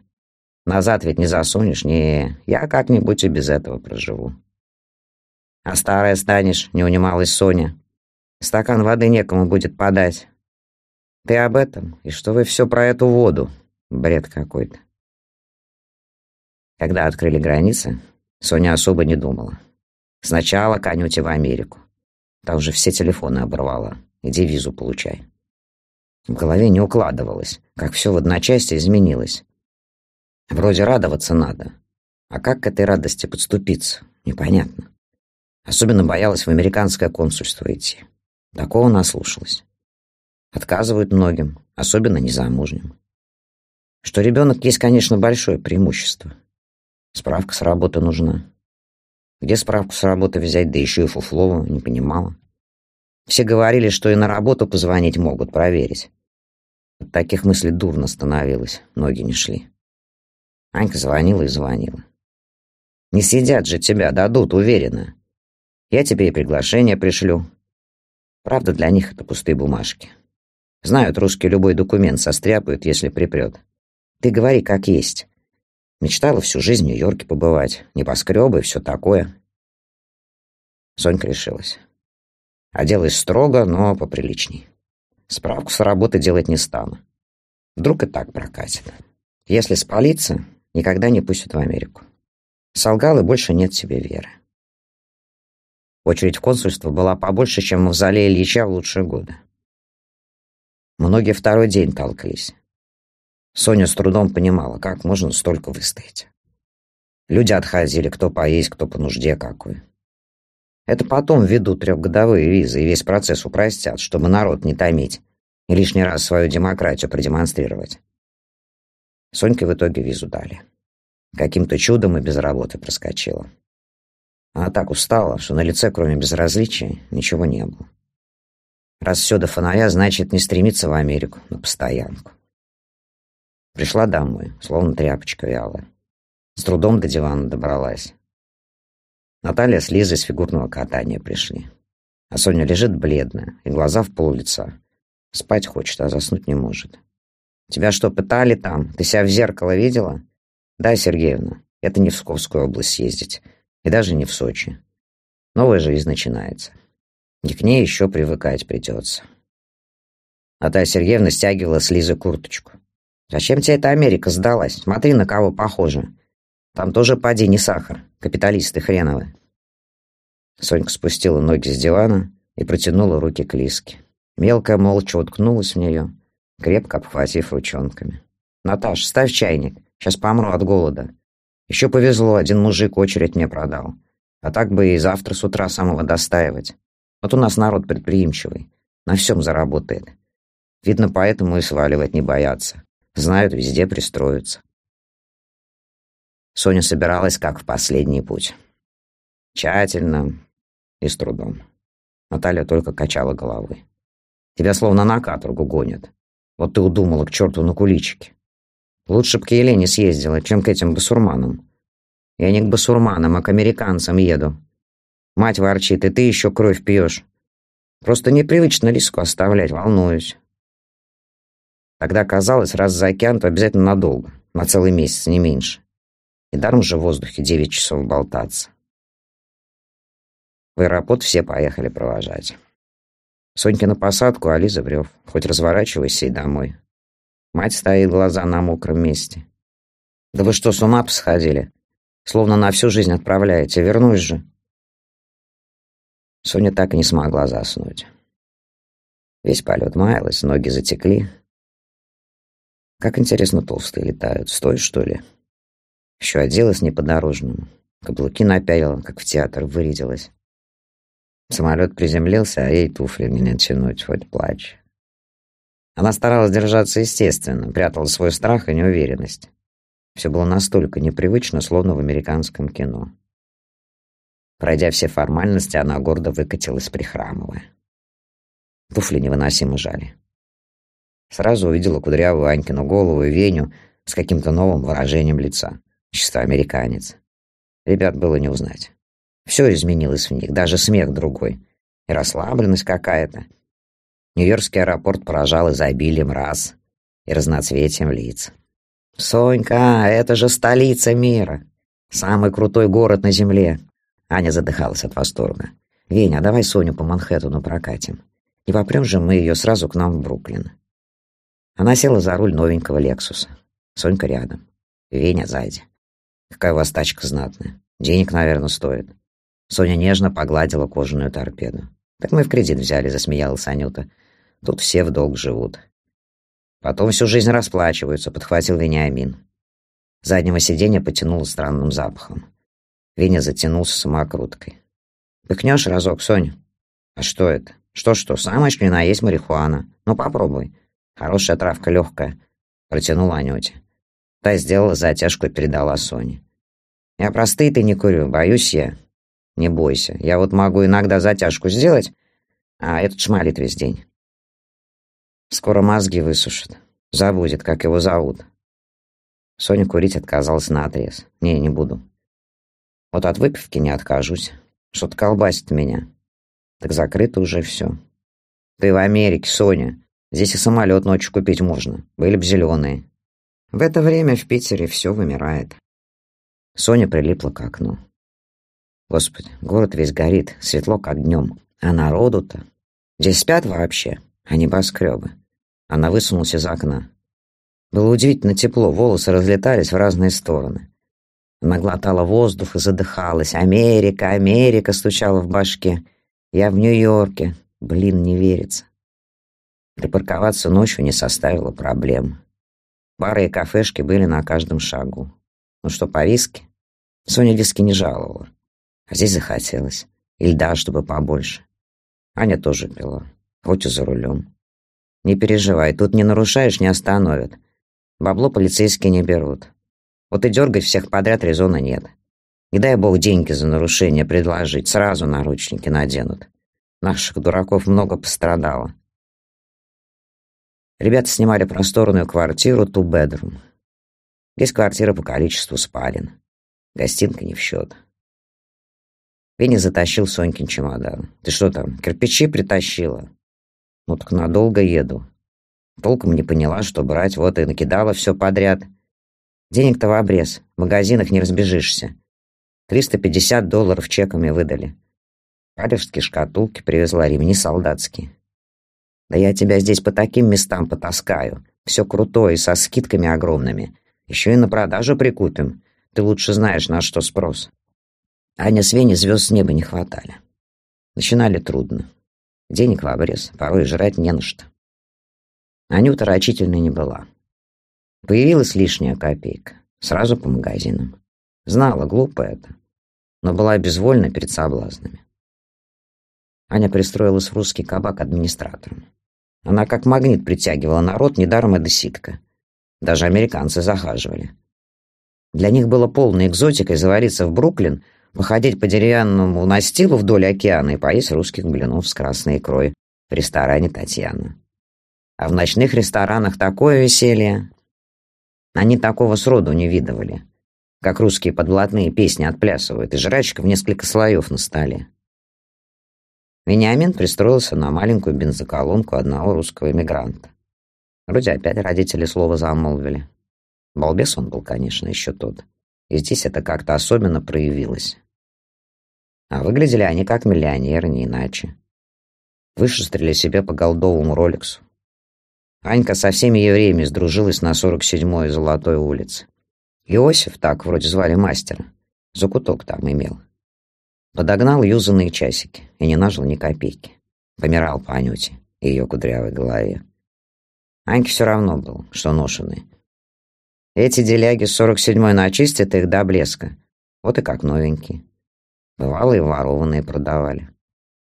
Назад ведь не засунешь, не, я как-нибудь и без этого проживу. А старая станешь, не унималась Соня. Стакан воды некому будет подать. Ты об этом? И что вы все про эту воду? Бред какой-то. Когда открыли границы, Соня особо не думала. Сначала конюте в Америку. Там уже все телефоны оборвала. Иди визу получай. В голове не укладывалось, как все в одночасье изменилось. Вроде радоваться надо, а как к этой радости подступиться, непонятно. Особенно боялась в американское консульство идти. Такого наслушалась. Отказывают многим, особенно незамужним. Что ребенок есть, конечно, большое преимущество. Справка с работы нужна. Где справку с работы взять, да еще и фуфлову, не понимала. Все говорили, что и на работу позвонить могут, проверить. От таких мыслей дурно становилось, ноги не шли. Анька звонила и звонила. «Не сидят же тебя, дадут, уверенно. Я тебе и приглашение пришлю. Правда, для них это пустые бумажки. Знают, русские любой документ состряпают, если припрет. Ты говори как есть. Мечтала всю жизнь в Нью-Йорке побывать. Небоскребы все такое. Сонька решилась. Оделась строго, но поприличней. Справку с работы делать не стану. Вдруг и так прокатит. Если спалиться, никогда не пустят в Америку. Солгал, и больше нет себе веры. Очередь в консульство была побольше, чем в мавзолее Ильича в лучшие годы. Многие второй день толкались. Соня с трудом понимала, как можно столько выстоять. Люди отходили, кто поесть, кто по нужде какой. Это потом введут трехгодовые визы и весь процесс упростят, чтобы народ не томить и лишний раз свою демократию продемонстрировать. Соньке в итоге визу дали. Каким-то чудом и без работы проскочила. Она так устала, что на лице, кроме безразличия, ничего не было. Раз все до фонаря, значит, не стремиться в Америку на постоянку. Пришла домой, словно тряпочка вялая. С трудом до дивана добралась. Наталья с Лизой с фигурного катания пришли. А Соня лежит бледная, и глаза в пол лица. Спать хочет, а заснуть не может. «Тебя что, пытали там? Ты себя в зеркало видела?» «Да, Сергеевна, это не в Псковскую область ездить, и даже не в Сочи. Новая жизнь начинается. И к ней еще привыкать придется». Наталья Сергеевна стягивала с Лизы курточку. «Зачем тебе эта Америка сдалась? Смотри, на кого похоже. Там тоже поди не сахар, капиталисты хреновы». Сонька спустила ноги с дивана и протянула руки к Лиске. Мелкая молча уткнулась в нее, крепко обхватив ручонками. «Наташ, ставь чайник. Сейчас помру от голода. Еще повезло, один мужик очередь мне продал. А так бы и завтра с утра самого достаивать. Вот у нас народ предприимчивый. На всем заработает. Видно, поэтому и сваливать не боятся. Знают, везде пристроятся. Соня собиралась как в последний путь. Тщательно и с трудом. Наталья только качала головой. Тебя словно на каторгу гонят. Вот ты удумала к черту на куличики. Лучше б к Елене съездила, чем к этим басурманам. Я не к басурманам, а к американцам еду. Мать ворчит, и ты еще кровь пьешь. Просто непривычно Лиску оставлять, волнуюсь. Тогда казалось, раз за океан, то обязательно надолго, на целый месяц, не меньше. И даром же в воздухе девять часов болтаться. В аэропорт все поехали провожать. Сонька на посадку, а Лиза в Хоть разворачивайся и домой. Мать стоит, глаза на мокром месте. «Да вы что, с ума посходили? Словно на всю жизнь отправляете. Вернусь же». Соня так и не смогла заснуть. Весь полет маялась, ноги затекли. Как интересно толстые летают. Стоишь, что ли? Еще оделась не по-дорожному. Каблуки напялила, как в театр вырядилась. Самолет приземлился, а ей туфли не натянуть, хоть плачь. Она старалась держаться естественно, прятала свой страх и неуверенность. Все было настолько непривычно, словно в американском кино. Пройдя все формальности, она гордо выкатилась, прихрамывая. Туфли невыносимо жали. Сразу увидела кудрявую Анькину голову и Веню с каким-то новым выражением лица. Чисто американец. Ребят было не узнать. Все изменилось в них, даже смех другой. И расслабленность какая-то. Нью-Йоркский аэропорт поражал изобилием раз и разноцветием лиц. «Сонька, это же столица мира! Самый крутой город на земле!» Аня задыхалась от восторга. «Веня, давай Соню по Манхэттену прокатим. Не попрем же мы ее сразу к нам в Бруклин». Она села за руль новенького «Лексуса». Сонька рядом. Веня сзади. Какая у вас тачка знатная. Денег, наверное, стоит. Соня нежно погладила кожаную торпеду. «Так мы в кредит взяли», — засмеялась Анюта. «Тут все в долг живут». «Потом всю жизнь расплачиваются», — подхватил Вениамин. Заднего сиденья потянуло странным запахом. Веня затянулся самокруткой. «Пыхнешь разок, Соня?» «А что это? Что-что, самая шлина есть марихуана. Ну, попробуй. Хорошая травка, легкая», — протянула Анюте. Та сделала затяжку и передала Соне. «Я простые ты не курю, боюсь я». «Не бойся, я вот могу иногда затяжку сделать, а этот шмалит весь день». Скоро мозги высушит. Забудет, как его зовут. Соня курить отказалась наотрез. «Не, не буду. Вот от выпивки не откажусь. Что-то колбасит меня. Так закрыто уже все. Ты в Америке, Соня. Здесь и самолет ночью купить можно. Были б зеленые. В это время в Питере все вымирает. Соня прилипла к окну. Господи, город весь горит, светло как днем. А народу-то? Здесь спят вообще, а небоскребы. Она высунулась из окна. Было удивительно тепло, волосы разлетались в разные стороны. Она глотала воздух и задыхалась. «Америка, Америка!» стучала в башке. «Я в Нью-Йорке!» Блин, не верится. Припарковаться ночью не составило проблем. Бары и кафешки были на каждом шагу. Ну что, по виски? Соня диски не жаловала. А здесь захотелось. И льда, чтобы побольше. Аня тоже пила, хоть и за рулем. Не переживай, тут не нарушаешь, не остановят. Бабло полицейские не берут. Вот и дергать всех подряд резона нет. Не дай бог деньги за нарушение предложить, сразу наручники наденут. Наших дураков много пострадало. Ребята снимали просторную квартиру bedroom. Здесь квартира по количеству спален. Гостинка не в счет. Веня затащил Сонькин чемодан. «Ты что там, кирпичи притащила?» «Ну так надолго еду». Толком не поняла, что брать, вот и накидала все подряд — Денег-то в обрез, в магазинах не разбежишься. 350 долларов чеками выдали. Палевские шкатулки привезла, ремни солдатские. Да я тебя здесь по таким местам потаскаю. Все крутое, со скидками огромными. Еще и на продажу прикупим. Ты лучше знаешь, на что спрос. Аня с Веней звезд с неба не хватали. Начинали трудно. Денег в обрез, порой жрать не на что. Анюта рачительной не была. Появилась лишняя копейка. Сразу по магазинам. Знала, глупо это, но была безвольна перед соблазнами. Аня пристроилась в русский кабак администратором. Она как магнит притягивала народ, недаром эдеситка. Даже американцы захаживали. Для них было полной экзотикой завариться в Бруклин, походить по деревянному настилу вдоль океана и поесть русских блинов с красной икрой в ресторане «Татьяна». А в ночных ресторанах такое веселье. Они такого сроду не видывали. Как русские подблатные песни отплясывают, и жрачка в несколько слоев на столе. Вениамин пристроился на маленькую бензоколонку одного русского эмигранта. Вроде опять родители слово замолвили. Балбес он был, конечно, еще тот. И здесь это как-то особенно проявилось. А выглядели они как миллионеры, не иначе. Вышестрели себе по голдовому роликсу. Анька со всеми евреями сдружилась на 47-й Золотой улице. Иосиф, так вроде звали мастера, закуток там имел. Подогнал юзанные часики и не нажил ни копейки. Помирал по Анюте и ее кудрявой голове. Аньке все равно был, что ношеные. Эти деляги с 47-й начистят их до блеска. Вот и как новенькие. Бывало и ворованные продавали.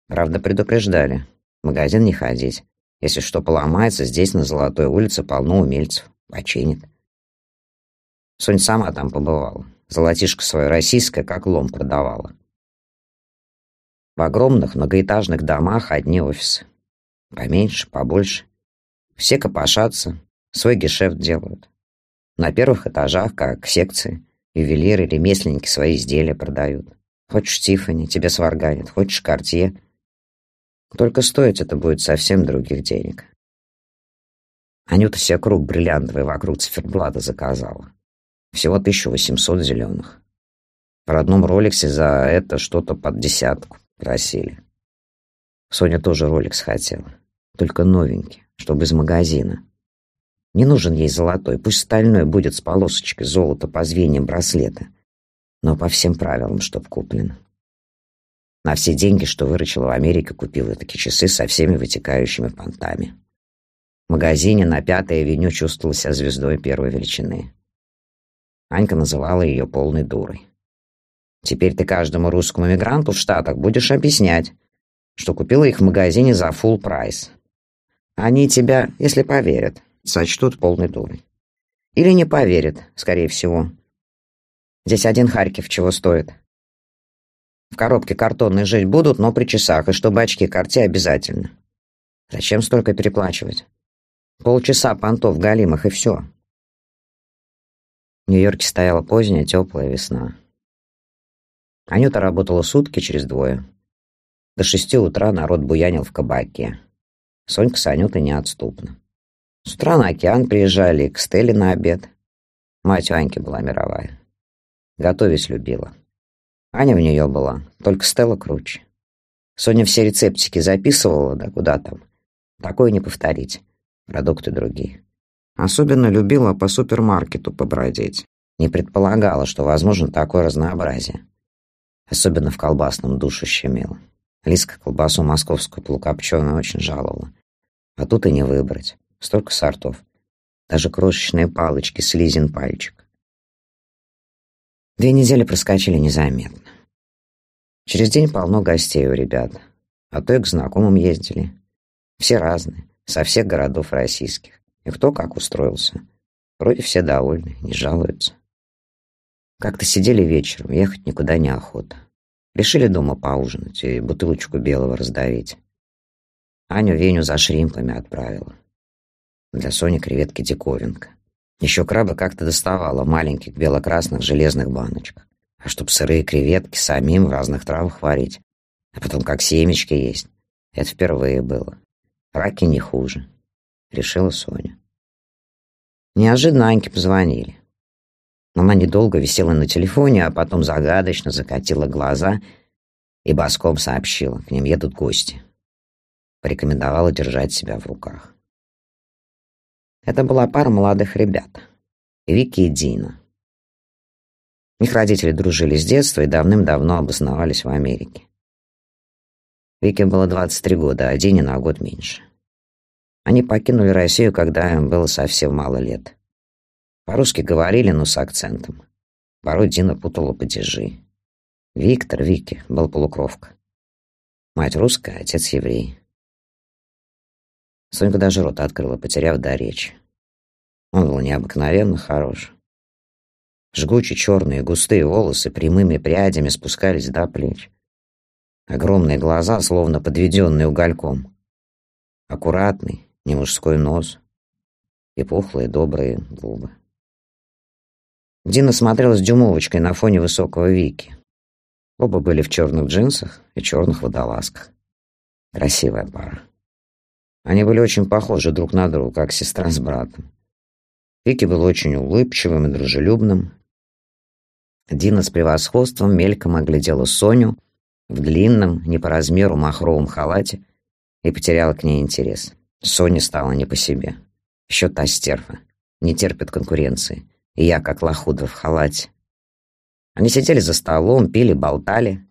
Правда, предупреждали. В магазин не ходить. Если что поломается, здесь на Золотой улице полно умельцев. Починит. Сонь сама там побывала. Золотишко свое российское, как лом, продавала. В огромных многоэтажных домах одни офисы. Поменьше, побольше. Все копошатся, свой гешефт делают. На первых этажах, как секции, ювелиры, ремесленники свои изделия продают. Хочешь Тиффани, тебе сварганят, хочешь Картье. Только стоить это будет совсем других денег. Анюта себе круг бриллиантовый вокруг циферблата заказала. Всего 1800 зеленых. В родном роликсе за это что-то под десятку. Просили. Соня тоже роликс хотела. Только новенький, чтобы из магазина. Не нужен ей золотой, пусть стальной будет с полосочкой золота по звеньям браслета. Но по всем правилам, чтоб куплен. На все деньги, что выручила в Америке, купила такие часы со всеми вытекающими понтами. В магазине на Пятой авеню чувствовала себя звездой первой величины. Анька называла ее полной дурой. Теперь ты каждому русскому мигранту в Штатах будешь объяснять, что купила их в магазине за full прайс. Они тебя, если поверят, сочтут полной дурой. Или не поверят, скорее всего. Здесь один Харьков чего стоит. В коробке картонной жить будут, но при часах, и чтобы очки карте обязательно. Зачем столько переплачивать? Полчаса понтов галимых, и все. В Нью-Йорке стояла поздняя теплая весна. Анюта работала сутки через двое. До шести утра народ буянил в кабаке. Сонька с Анютой неотступно. С утра на океан приезжали к Стелле на обед. Мать у Аньки была мировая. Готовить любила. Аня в нее была, только Стелла круче. Соня все рецептики записывала, да куда там. Такое не повторить. Продукты другие. Особенно любила по супермаркету побродить. Не предполагала, что возможно такое разнообразие. Особенно в колбасном душу щемило. Лиска колбасу московскую полукопченую очень жаловала. А тут и не выбрать. Столько сортов. Даже крошечные палочки, слизин пальчик. Две недели проскочили незаметно. Через день полно гостей у ребят. А то и к знакомым ездили. Все разные, со всех городов российских. И кто как устроился. Вроде все довольны, не жалуются. Как-то сидели вечером, ехать никуда не охота. Решили дома поужинать и бутылочку белого раздавить. Аню Веню за шримпами отправила. Для Сони креветки диковинка. Еще крабы как-то доставала в маленьких бело-красных железных баночках. А чтоб сырые креветки самим в разных травах варить. А потом как семечки есть. Это впервые было. Раки не хуже. Решила Соня. Неожиданно Аньке позвонили. Она недолго висела на телефоне, а потом загадочно закатила глаза и боском сообщила, к ним едут гости. порекомендовала держать себя в руках. Это была пара молодых ребят. Вики и Дина. Их родители дружили с детства и давным-давно обосновались в Америке. Вике было 23 года, а Дине на год меньше. Они покинули Россию, когда им было совсем мало лет. По-русски говорили, но с акцентом. Порой Дина путала падежи. Виктор, Вики, был полукровка. Мать русская, отец еврей. Сонька даже рот открыла, потеряв до речи. Он был необыкновенно хорош. Жгучие черные густые волосы прямыми прядями спускались до плеч. Огромные глаза, словно подведенные угольком. Аккуратный, не мужской нос и пухлые добрые губы. Дина смотрелась дюмовочкой на фоне высокого Вики. Оба были в черных джинсах и черных водолазках. Красивая пара. Они были очень похожи друг на друга, как сестра с братом. Вики был очень улыбчивым и дружелюбным. Дина с превосходством мельком оглядела Соню в длинном, не по размеру махровом халате и потеряла к ней интерес. Соне стало не по себе. Еще та стерва. Не терпит конкуренции. И я, как лохуда в халате. Они сидели за столом, пили, болтали.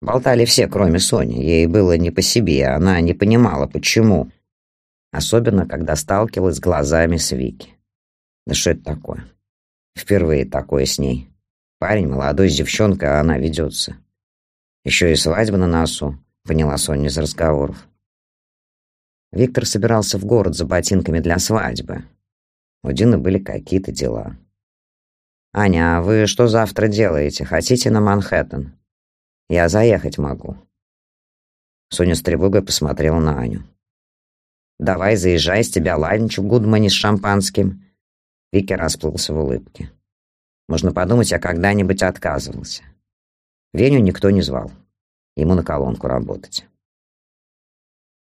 Болтали все, кроме Сони. Ей было не по себе, она не понимала, почему. Особенно, когда сталкивалась глазами с Вики. Да что это такое? Впервые такое с ней. Парень молодой с девчонкой, а она ведется. Еще и свадьба на носу, поняла Соня из разговоров. Виктор собирался в город за ботинками для свадьбы. У Дины были какие-то дела. «Аня, а вы что завтра делаете? Хотите на Манхэттен?» Я заехать могу». Соня с тревогой посмотрела на Аню. «Давай, заезжай, с тебя ланч в Гудмане с шампанским». Вики расплылся в улыбке. «Можно подумать, я когда-нибудь отказывался. Веню никто не звал. Ему на колонку работать».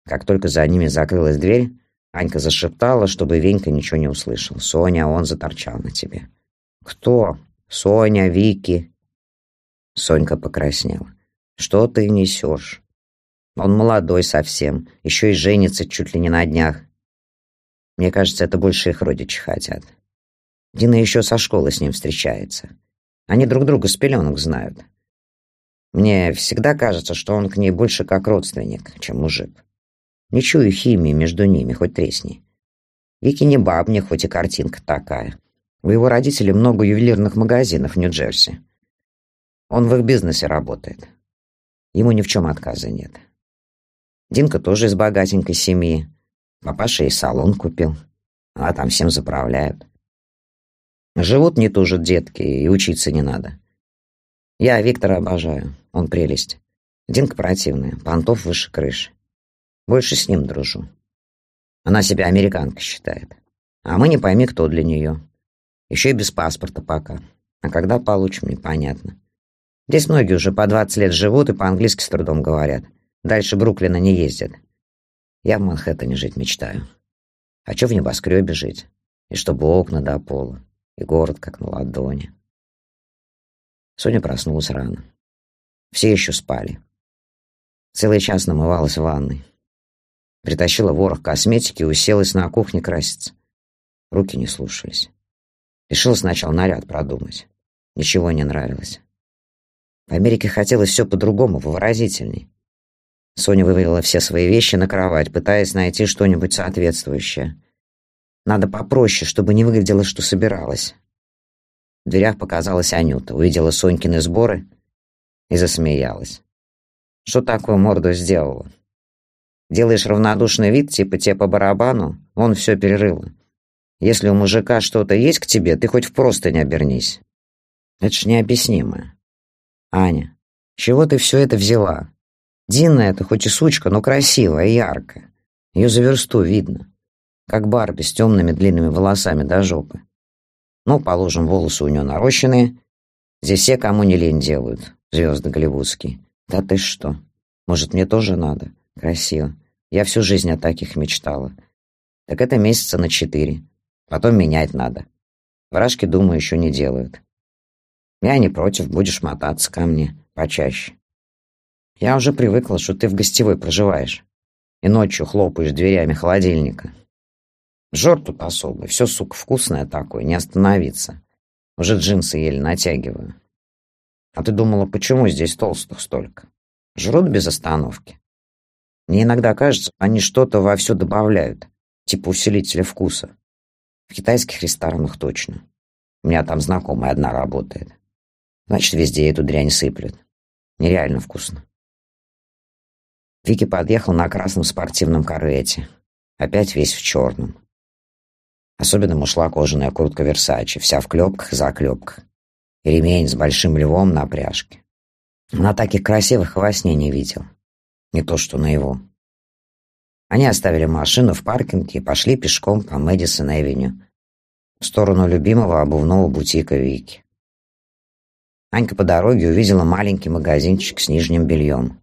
Как только за ними закрылась дверь, Анька зашептала, чтобы Венька ничего не услышал. «Соня, он заторчал на тебе». «Кто?» «Соня, Вики». Сонька покраснела. Что ты несешь? Он молодой совсем, еще и женится чуть ли не на днях. Мне кажется, это больше их родичи хотят. Дина еще со школы с ним встречается. Они друг друга с пеленок знают. Мне всегда кажется, что он к ней больше как родственник, чем мужик. Не чую химии между ними, хоть тресни. Вики не бабня, хоть и картинка такая. У его родителей много ювелирных магазинов в Нью-Джерси. Он в их бизнесе работает. Ему ни в чем отказа нет. Динка тоже из богатенькой семьи. Папаша ей салон купил. А там всем заправляют. Живут не тужат детки, и учиться не надо. Я Виктора обожаю, он прелесть. Динка противная, понтов выше крыши. Больше с ним дружу. Она себя американкой считает. А мы не пойми, кто для нее. Еще и без паспорта пока. А когда получим, непонятно. Здесь многие уже по 20 лет живут и по-английски с трудом говорят. Дальше Бруклина не ездят. Я в Манхэттене жить мечтаю. Хочу в небоскребе жить. И чтобы окна до пола. И город как на ладони. Соня проснулась рано. Все еще спали. Целый час намывалась в ванной. Притащила ворох косметики и уселась на кухне краситься. Руки не слушались. Решила сначала наряд продумать. Ничего не нравилось. В Америке хотелось все по-другому, выразительней. Соня вывалила все свои вещи на кровать, пытаясь найти что-нибудь соответствующее. Надо попроще, чтобы не выглядело, что собиралась. В дверях показалась Анюта, увидела Сонькины сборы и засмеялась. Что такое морду сделала? Делаешь равнодушный вид, типа тебе по барабану, он все перерыло. Если у мужика что-то есть к тебе, ты хоть в простынь обернись. Это ж необъяснимо. Аня, чего ты все это взяла? Дина это хоть и сучка, но красивая, яркая. Ее за версту видно. Как Барби с темными длинными волосами до жопы. Ну, положим, волосы у нее нарощенные. Здесь все, кому не лень, делают. Звезды голливудские. Да ты что? Может, мне тоже надо? Красиво. Я всю жизнь о таких мечтала. Так это месяца на четыре. Потом менять надо. Вражки, думаю, еще не делают. Я не против, будешь мотаться ко мне почаще. Я уже привыкла, что ты в гостевой проживаешь. и ночью хлопаешь дверями холодильника. Жор тут особый, все, сука, вкусное такое, не остановиться. Уже джинсы еле натягиваю. А ты думала, почему здесь толстых столько? Жрут без остановки. Мне иногда кажется, они что-то во все добавляют, типа усилителя вкуса. В китайских ресторанах точно. У меня там знакомая одна работает. Значит, везде эту дрянь сыплют. Нереально вкусно. Вики подъехал на красном спортивном корвете. Опять весь в черном. Особенно ушла кожаная куртка Версачи, вся в клепках и заклепках. И ремень с большим львом на пряжке. Она таких красивых во сне не видел. Не то что на его. Они оставили машину в паркинге и пошли пешком по Мэдисон-Эвеню в сторону любимого обувного бутика Вики. Анька по дороге увидела маленький магазинчик с нижним бельем.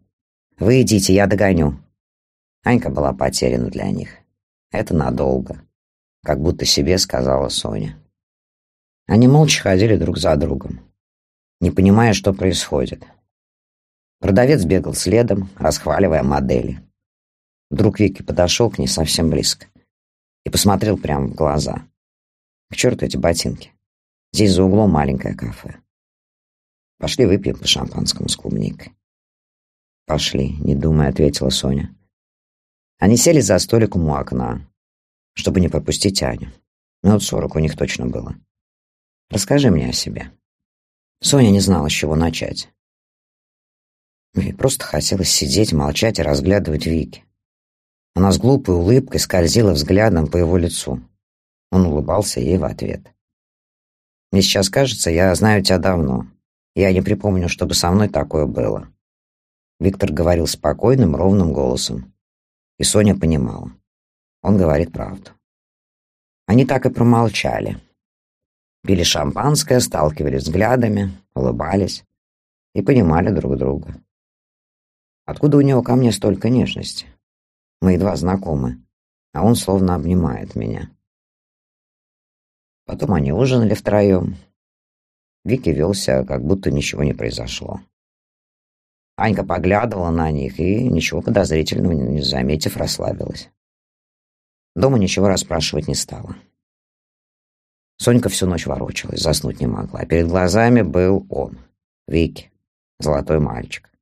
«Вы идите, я догоню». Анька была потеряна для них. Это надолго. Как будто себе сказала Соня. Они молча ходили друг за другом, не понимая, что происходит. Продавец бегал следом, расхваливая модели. Вдруг Вики подошел к ней совсем близко и посмотрел прямо в глаза. К черту эти ботинки. Здесь за углом маленькое кафе. Пошли выпьем по шампанскому с клубникой. «Пошли», — не думая, ответила Соня. Они сели за столиком у окна, чтобы не пропустить Аню. Минут сорок у них точно было. «Расскажи мне о себе». Соня не знала, с чего начать. Ей просто хотелось сидеть, молчать и разглядывать Вики. Она с глупой улыбкой скользила взглядом по его лицу. Он улыбался ей в ответ. «Мне сейчас кажется, я знаю тебя давно. Я не припомню, чтобы со мной такое было. Виктор говорил спокойным, ровным голосом. И Соня понимала. Он говорит правду. Они так и промолчали. Пили шампанское, сталкивались взглядами, улыбались и понимали друг друга. Откуда у него ко мне столько нежности? Мы едва знакомы, а он словно обнимает меня. Потом они ужинали втроем. Вики велся, как будто ничего не произошло. Анька поглядывала на них и, ничего подозрительного не заметив, расслабилась. Дома ничего расспрашивать не стала. Сонька всю ночь ворочалась, заснуть не могла. Перед глазами был он, Вики, золотой мальчик.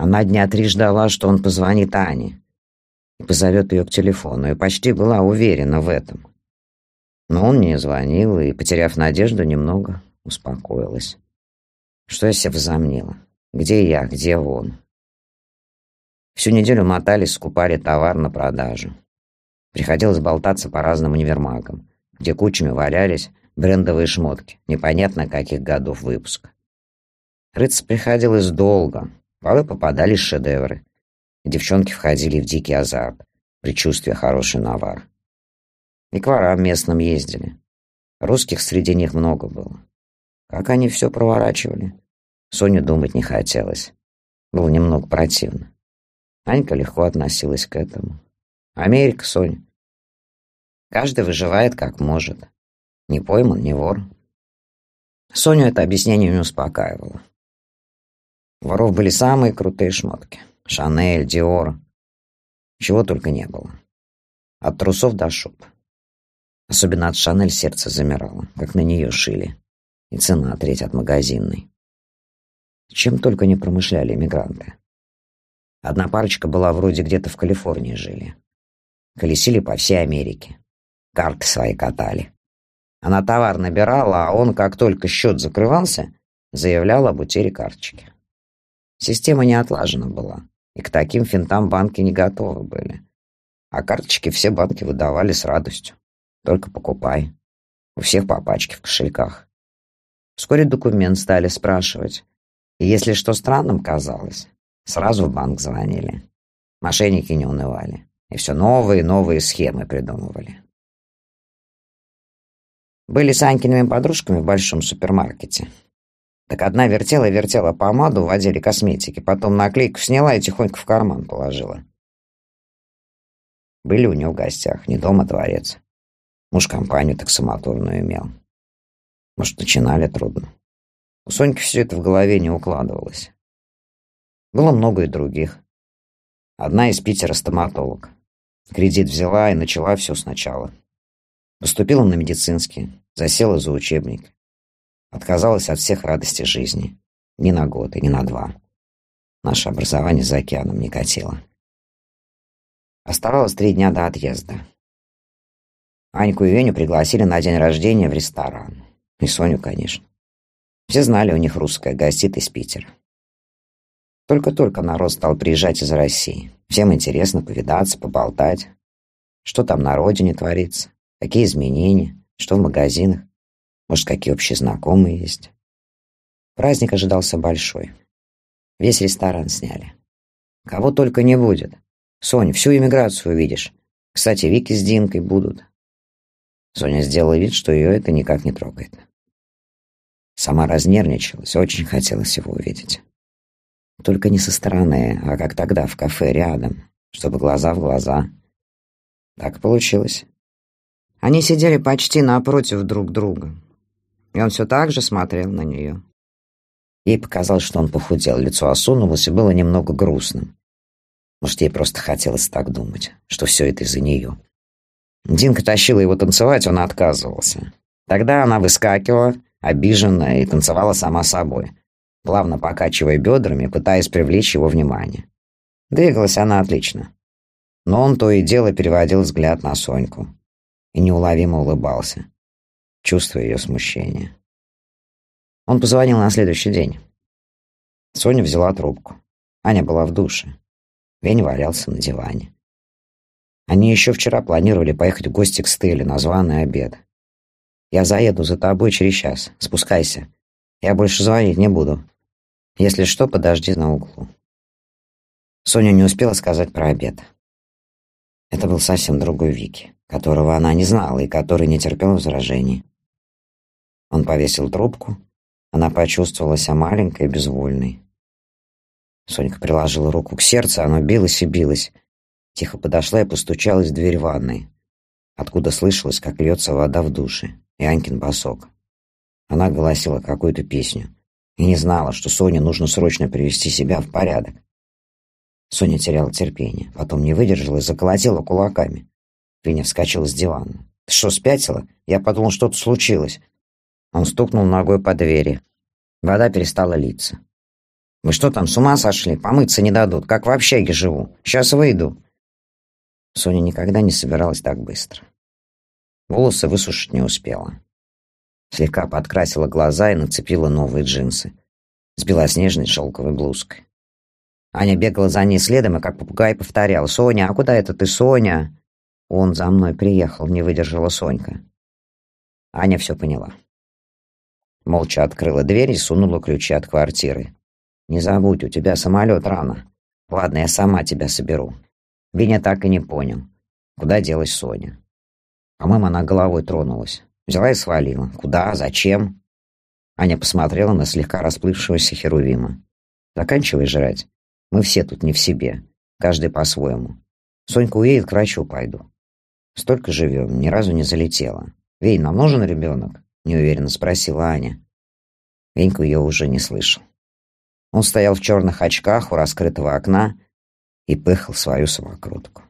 Она дня три ждала, что он позвонит Ане и позовет ее к телефону, и почти была уверена в этом. Но он не звонил, и, потеряв надежду, немного успокоилась. Что я себе возомнила? Где я, где он? Всю неделю мотались, скупали товар на продажу. Приходилось болтаться по разным универмагам, где кучами валялись брендовые шмотки, непонятно каких годов выпуска. Рыться приходилось долго, порой попадались шедевры. Девчонки входили в дикий азарт, предчувствие хороший навар. И к ворам местным ездили. Русских среди них много было. Как они все проворачивали? Соне думать не хотелось. Было немного противно. Анька легко относилась к этому. Америка, Соня. Каждый выживает как может. Не пойман, не вор. Соню это объяснение не успокаивало. Воров были самые крутые шмотки. Шанель, Диор. Чего только не было. От трусов до шуб. Особенно от Шанель сердце замирало, как на нее шили. И цена треть от магазинной. Чем только не промышляли эмигранты. Одна парочка была вроде где-то в Калифорнии жили. Колесили по всей Америке. Карты свои катали. Она товар набирала, а он, как только счет закрывался, заявлял об утере карточки. Система не отлажена была, и к таким финтам банки не готовы были. А карточки все банки выдавали с радостью. Только покупай. У всех по пачке в кошельках. Вскоре документ стали спрашивать, и если что странным казалось, сразу в банк звонили. Мошенники не унывали. И все новые и новые схемы придумывали. Были с Анькиными подружками в большом супермаркете. Так одна вертела и вертела помаду в отделе косметики, потом наклейку сняла и тихонько в карман положила. Были у нее в гостях, не дома дворец. Муж компанию таксомоторную имел. Может, начинали трудно. У Соньки все это в голове не укладывалось. Было много и других. Одна из Питера стоматолог. Кредит взяла и начала все сначала. Поступила на медицинский, засела за учебник. Отказалась от всех радостей жизни. Ни на год и ни на два. Наше образование за океаном не катило. Оставалось три дня до отъезда. Аньку и Веню пригласили на день рождения в ресторан. И Соню, конечно. Все знали, у них русская гостит из Питера. Только-только народ стал приезжать из России. Всем интересно повидаться, поболтать. Что там на родине творится, какие изменения, что в магазинах, может, какие общие знакомые есть. Праздник ожидался большой. Весь ресторан сняли. Кого только не будет. Соня, всю иммиграцию увидишь. Кстати, Вики с Динкой будут. Соня сделала вид, что ее это никак не трогает. Сама разнервничалась, очень хотелось его увидеть. Только не со стороны, а как тогда в кафе рядом, чтобы глаза в глаза. Так получилось. Они сидели почти напротив друг друга, и он все так же смотрел на нее. Ей показалось, что он похудел, лицо осунулось и было немного грустным. Может, ей просто хотелось так думать, что все это из-за нее. Динка тащила его танцевать, он отказывался. Тогда она выскакивала, обиженная, и танцевала сама собой, плавно покачивая бедрами, пытаясь привлечь его внимание. Двигалась она отлично. Но он то и дело переводил взгляд на Соньку и неуловимо улыбался, чувствуя ее смущение. Он позвонил на следующий день. Соня взяла трубку. Аня была в душе. Вень валялся на диване. Они еще вчера планировали поехать в гости к Стелле на званый обед. Я заеду за тобой через час. Спускайся. Я больше звонить не буду. Если что, подожди на углу. Соня не успела сказать про обед. Это был совсем другой Вики, которого она не знала и который не терпел возражений. Он повесил трубку. Она почувствовала себя маленькой и безвольной. Сонька приложила руку к сердцу, оно билось и билось. Тихо подошла и постучалась в дверь ванной, откуда слышалось, как льется вода в душе, и Анькин босок. Она голосила какую-то песню и не знала, что Соне нужно срочно привести себя в порядок. Соня теряла терпение, потом не выдержала и заколотила кулаками. Веня вскочил с дивана. «Ты что, спятила? Я подумал, что-то случилось». Он стукнул ногой по двери. Вода перестала литься. Вы что там, с ума сошли? Помыться не дадут. Как в общаге живу. Сейчас выйду». Соня никогда не собиралась так быстро. Волосы высушить не успела. Слегка подкрасила глаза и нацепила новые джинсы с белоснежной шелковой блузкой. Аня бегала за ней следом и как попугай повторял. «Соня, а куда это ты, Соня?» «Он за мной приехал», — не выдержала Сонька. Аня все поняла. Молча открыла дверь и сунула ключи от квартиры. Не забудь, у тебя самолет рано. Ладно, я сама тебя соберу. Веня так и не понял, куда делась Соня. По-моему, она головой тронулась. Взяла и свалила. Куда? Зачем? Аня посмотрела на слегка расплывшегося Херувима. Заканчивай жрать. Мы все тут не в себе. Каждый по-своему. Сонька уедет, к врачу пойду. Столько живем, ни разу не залетела. Вей, нам нужен ребенок? Неуверенно спросила Аня. Веньку ее уже не слышал. Он стоял в черных очках у раскрытого окна и пыхал свою самокрутку.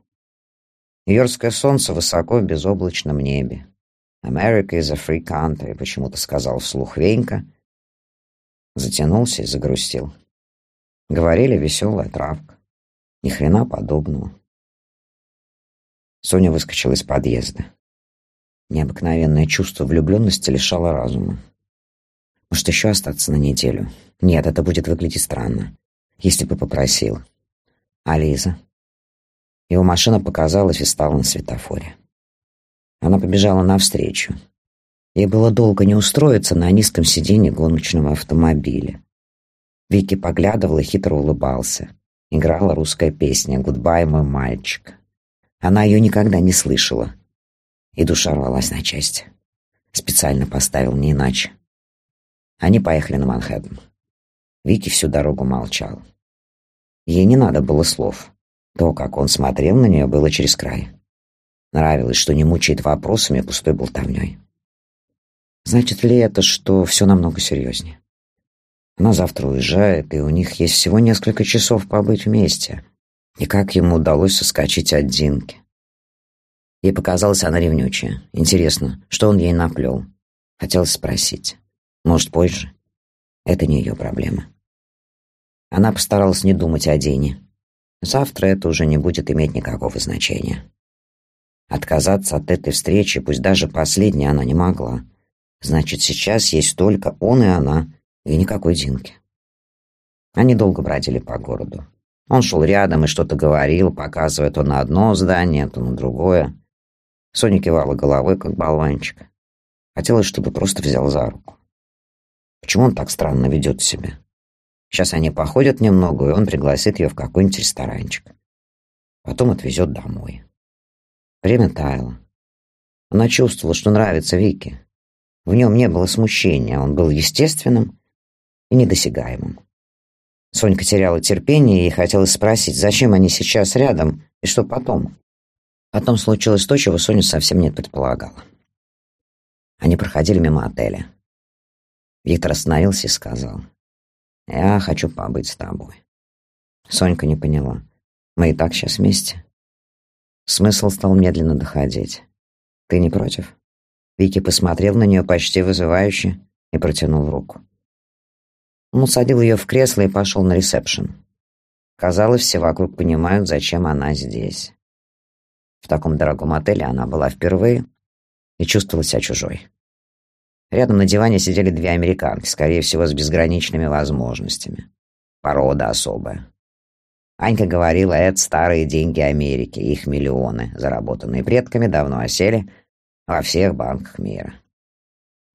Нью-Йоркское солнце высоко в безоблачном небе. «America is a free country», — почему-то сказал вслух Венька. Затянулся и загрустил. Говорили, веселая травка. Ни хрена подобного. Соня выскочила из подъезда. Необыкновенное чувство влюбленности лишало разума. Может, еще остаться на неделю? Нет, это будет выглядеть странно. Если бы попросил. А Лиза? Его машина показалась и стала на светофоре. Она побежала навстречу. Ей было долго не устроиться на низком сиденье гоночного автомобиля. Вики поглядывал и хитро улыбался. Играла русская песня «Goodbye, мой мальчик». Она ее никогда не слышала. И душа рвалась на части. Специально поставил не иначе. Они поехали на Манхэттен. Вики всю дорогу молчал. Ей не надо было слов. То, как он смотрел на нее, было через край. Нравилось, что не мучает вопросами пустой болтовней. Значит ли это, что все намного серьезнее? Она завтра уезжает, и у них есть всего несколько часов побыть вместе. И как ему удалось соскочить от Динки? Ей показалось, она ревнючая. Интересно, что он ей наплел? Хотелось спросить. Может, позже? Это не ее проблема. Она постаралась не думать о Дине. Завтра это уже не будет иметь никакого значения. Отказаться от этой встречи, пусть даже последней, она не могла. Значит, сейчас есть только он и она, и никакой Динки. Они долго бродили по городу. Он шел рядом и что-то говорил, показывая то на одно здание, то на другое. Соня кивала головой, как болванчик. Хотелось, чтобы просто взял за руку. Почему он так странно ведет себя? Сейчас они походят немного, и он пригласит ее в какой-нибудь ресторанчик. Потом отвезет домой. Время таяло. Она чувствовала, что нравится Вике. В нем не было смущения, он был естественным и недосягаемым. Сонька теряла терпение и хотелось спросить, зачем они сейчас рядом и что потом. Потом случилось то, чего Соня совсем не предполагала. Они проходили мимо отеля. Виктор остановился и сказал, «Я хочу побыть с тобой». Сонька не поняла. «Мы и так сейчас вместе». Смысл стал медленно доходить. «Ты не против?» Вики посмотрел на нее почти вызывающе и протянул руку. Он усадил ее в кресло и пошел на ресепшн. Казалось, все вокруг понимают, зачем она здесь. В таком дорогом отеле она была впервые и чувствовала себя чужой. Рядом на диване сидели две американки, скорее всего, с безграничными возможностями. Порода особая. Анька говорила, это старые деньги Америки, их миллионы, заработанные предками, давно осели во всех банках мира.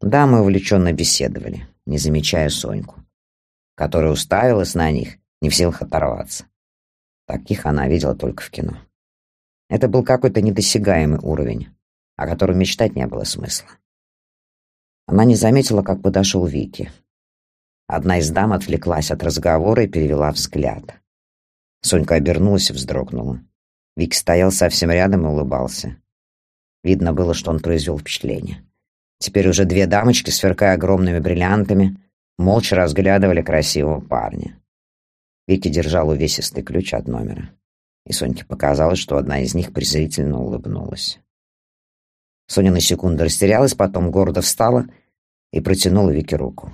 Да, мы увлеченно беседовали, не замечая Соньку которая уставилась на них, не в силах оторваться. Таких она видела только в кино. Это был какой-то недосягаемый уровень, о котором мечтать не было смысла. Она не заметила, как подошел Вики. Одна из дам отвлеклась от разговора и перевела взгляд. Сонька обернулась и вздрогнула. Вики стоял совсем рядом и улыбался. Видно было, что он произвел впечатление. Теперь уже две дамочки, сверкая огромными бриллиантами, молча разглядывали красивого парня. Вики держал увесистый ключ от номера, и Соньке показалось, что одна из них презрительно улыбнулась. Соня на секунду растерялась, потом гордо встала и протянула Вике руку.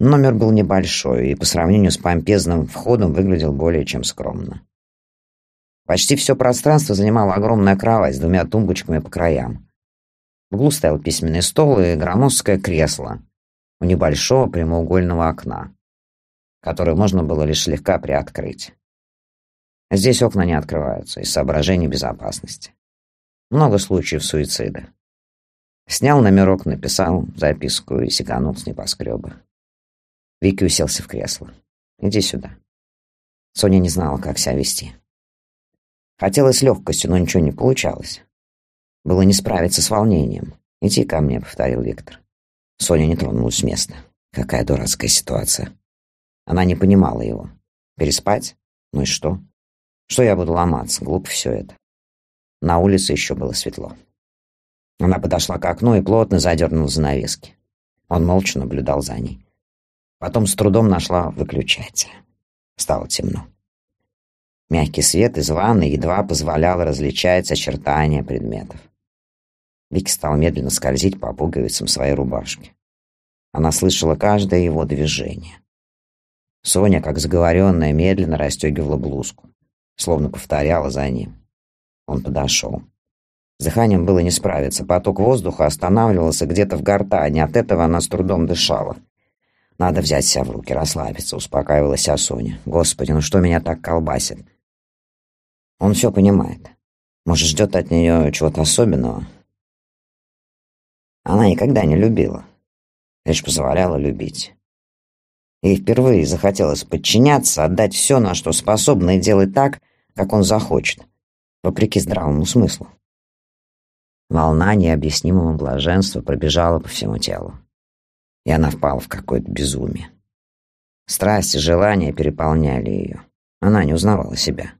Номер был небольшой и по сравнению с помпезным входом выглядел более чем скромно. Почти все пространство занимала огромная кровать с двумя тумбочками по краям. В углу стоял письменный стол и громоздкое кресло, у небольшого прямоугольного окна, которое можно было лишь слегка приоткрыть. Здесь окна не открываются из соображений безопасности. Много случаев суицида. Снял номерок, написал записку и сиганул с небоскреба. Вики уселся в кресло. «Иди сюда». Соня не знала, как себя вести. Хотелось легкостью, но ничего не получалось. Было не справиться с волнением. «Иди ко мне», — повторил Виктор. Соня не тронулась с места. Какая дурацкая ситуация. Она не понимала его. Переспать? Ну и что? Что я буду ломаться? Глупо все это. На улице еще было светло. Она подошла к окну и плотно задернула занавески. Он молча наблюдал за ней. Потом с трудом нашла выключатель. Стало темно. Мягкий свет из ванны едва позволял различать очертания предметов. Вики стал медленно скользить по пуговицам своей рубашки. Она слышала каждое его движение. Соня, как заговоренная, медленно расстегивала блузку, словно повторяла за ним. Он подошел. С дыханием было не справиться. Поток воздуха останавливался где-то в гортане. От этого она с трудом дышала. «Надо взять себя в руки, расслабиться», — успокаивала себя Соня. «Господи, ну что меня так колбасит?» Он все понимает. Может, ждет от нее чего-то особенного, она никогда не любила, лишь позволяла любить. Ей впервые захотелось подчиняться, отдать все, на что способна, и делать так, как он захочет, вопреки здравому смыслу. Волна необъяснимого блаженства пробежала по всему телу, и она впала в какое-то безумие. Страсть и желания переполняли ее. Она не узнавала себя.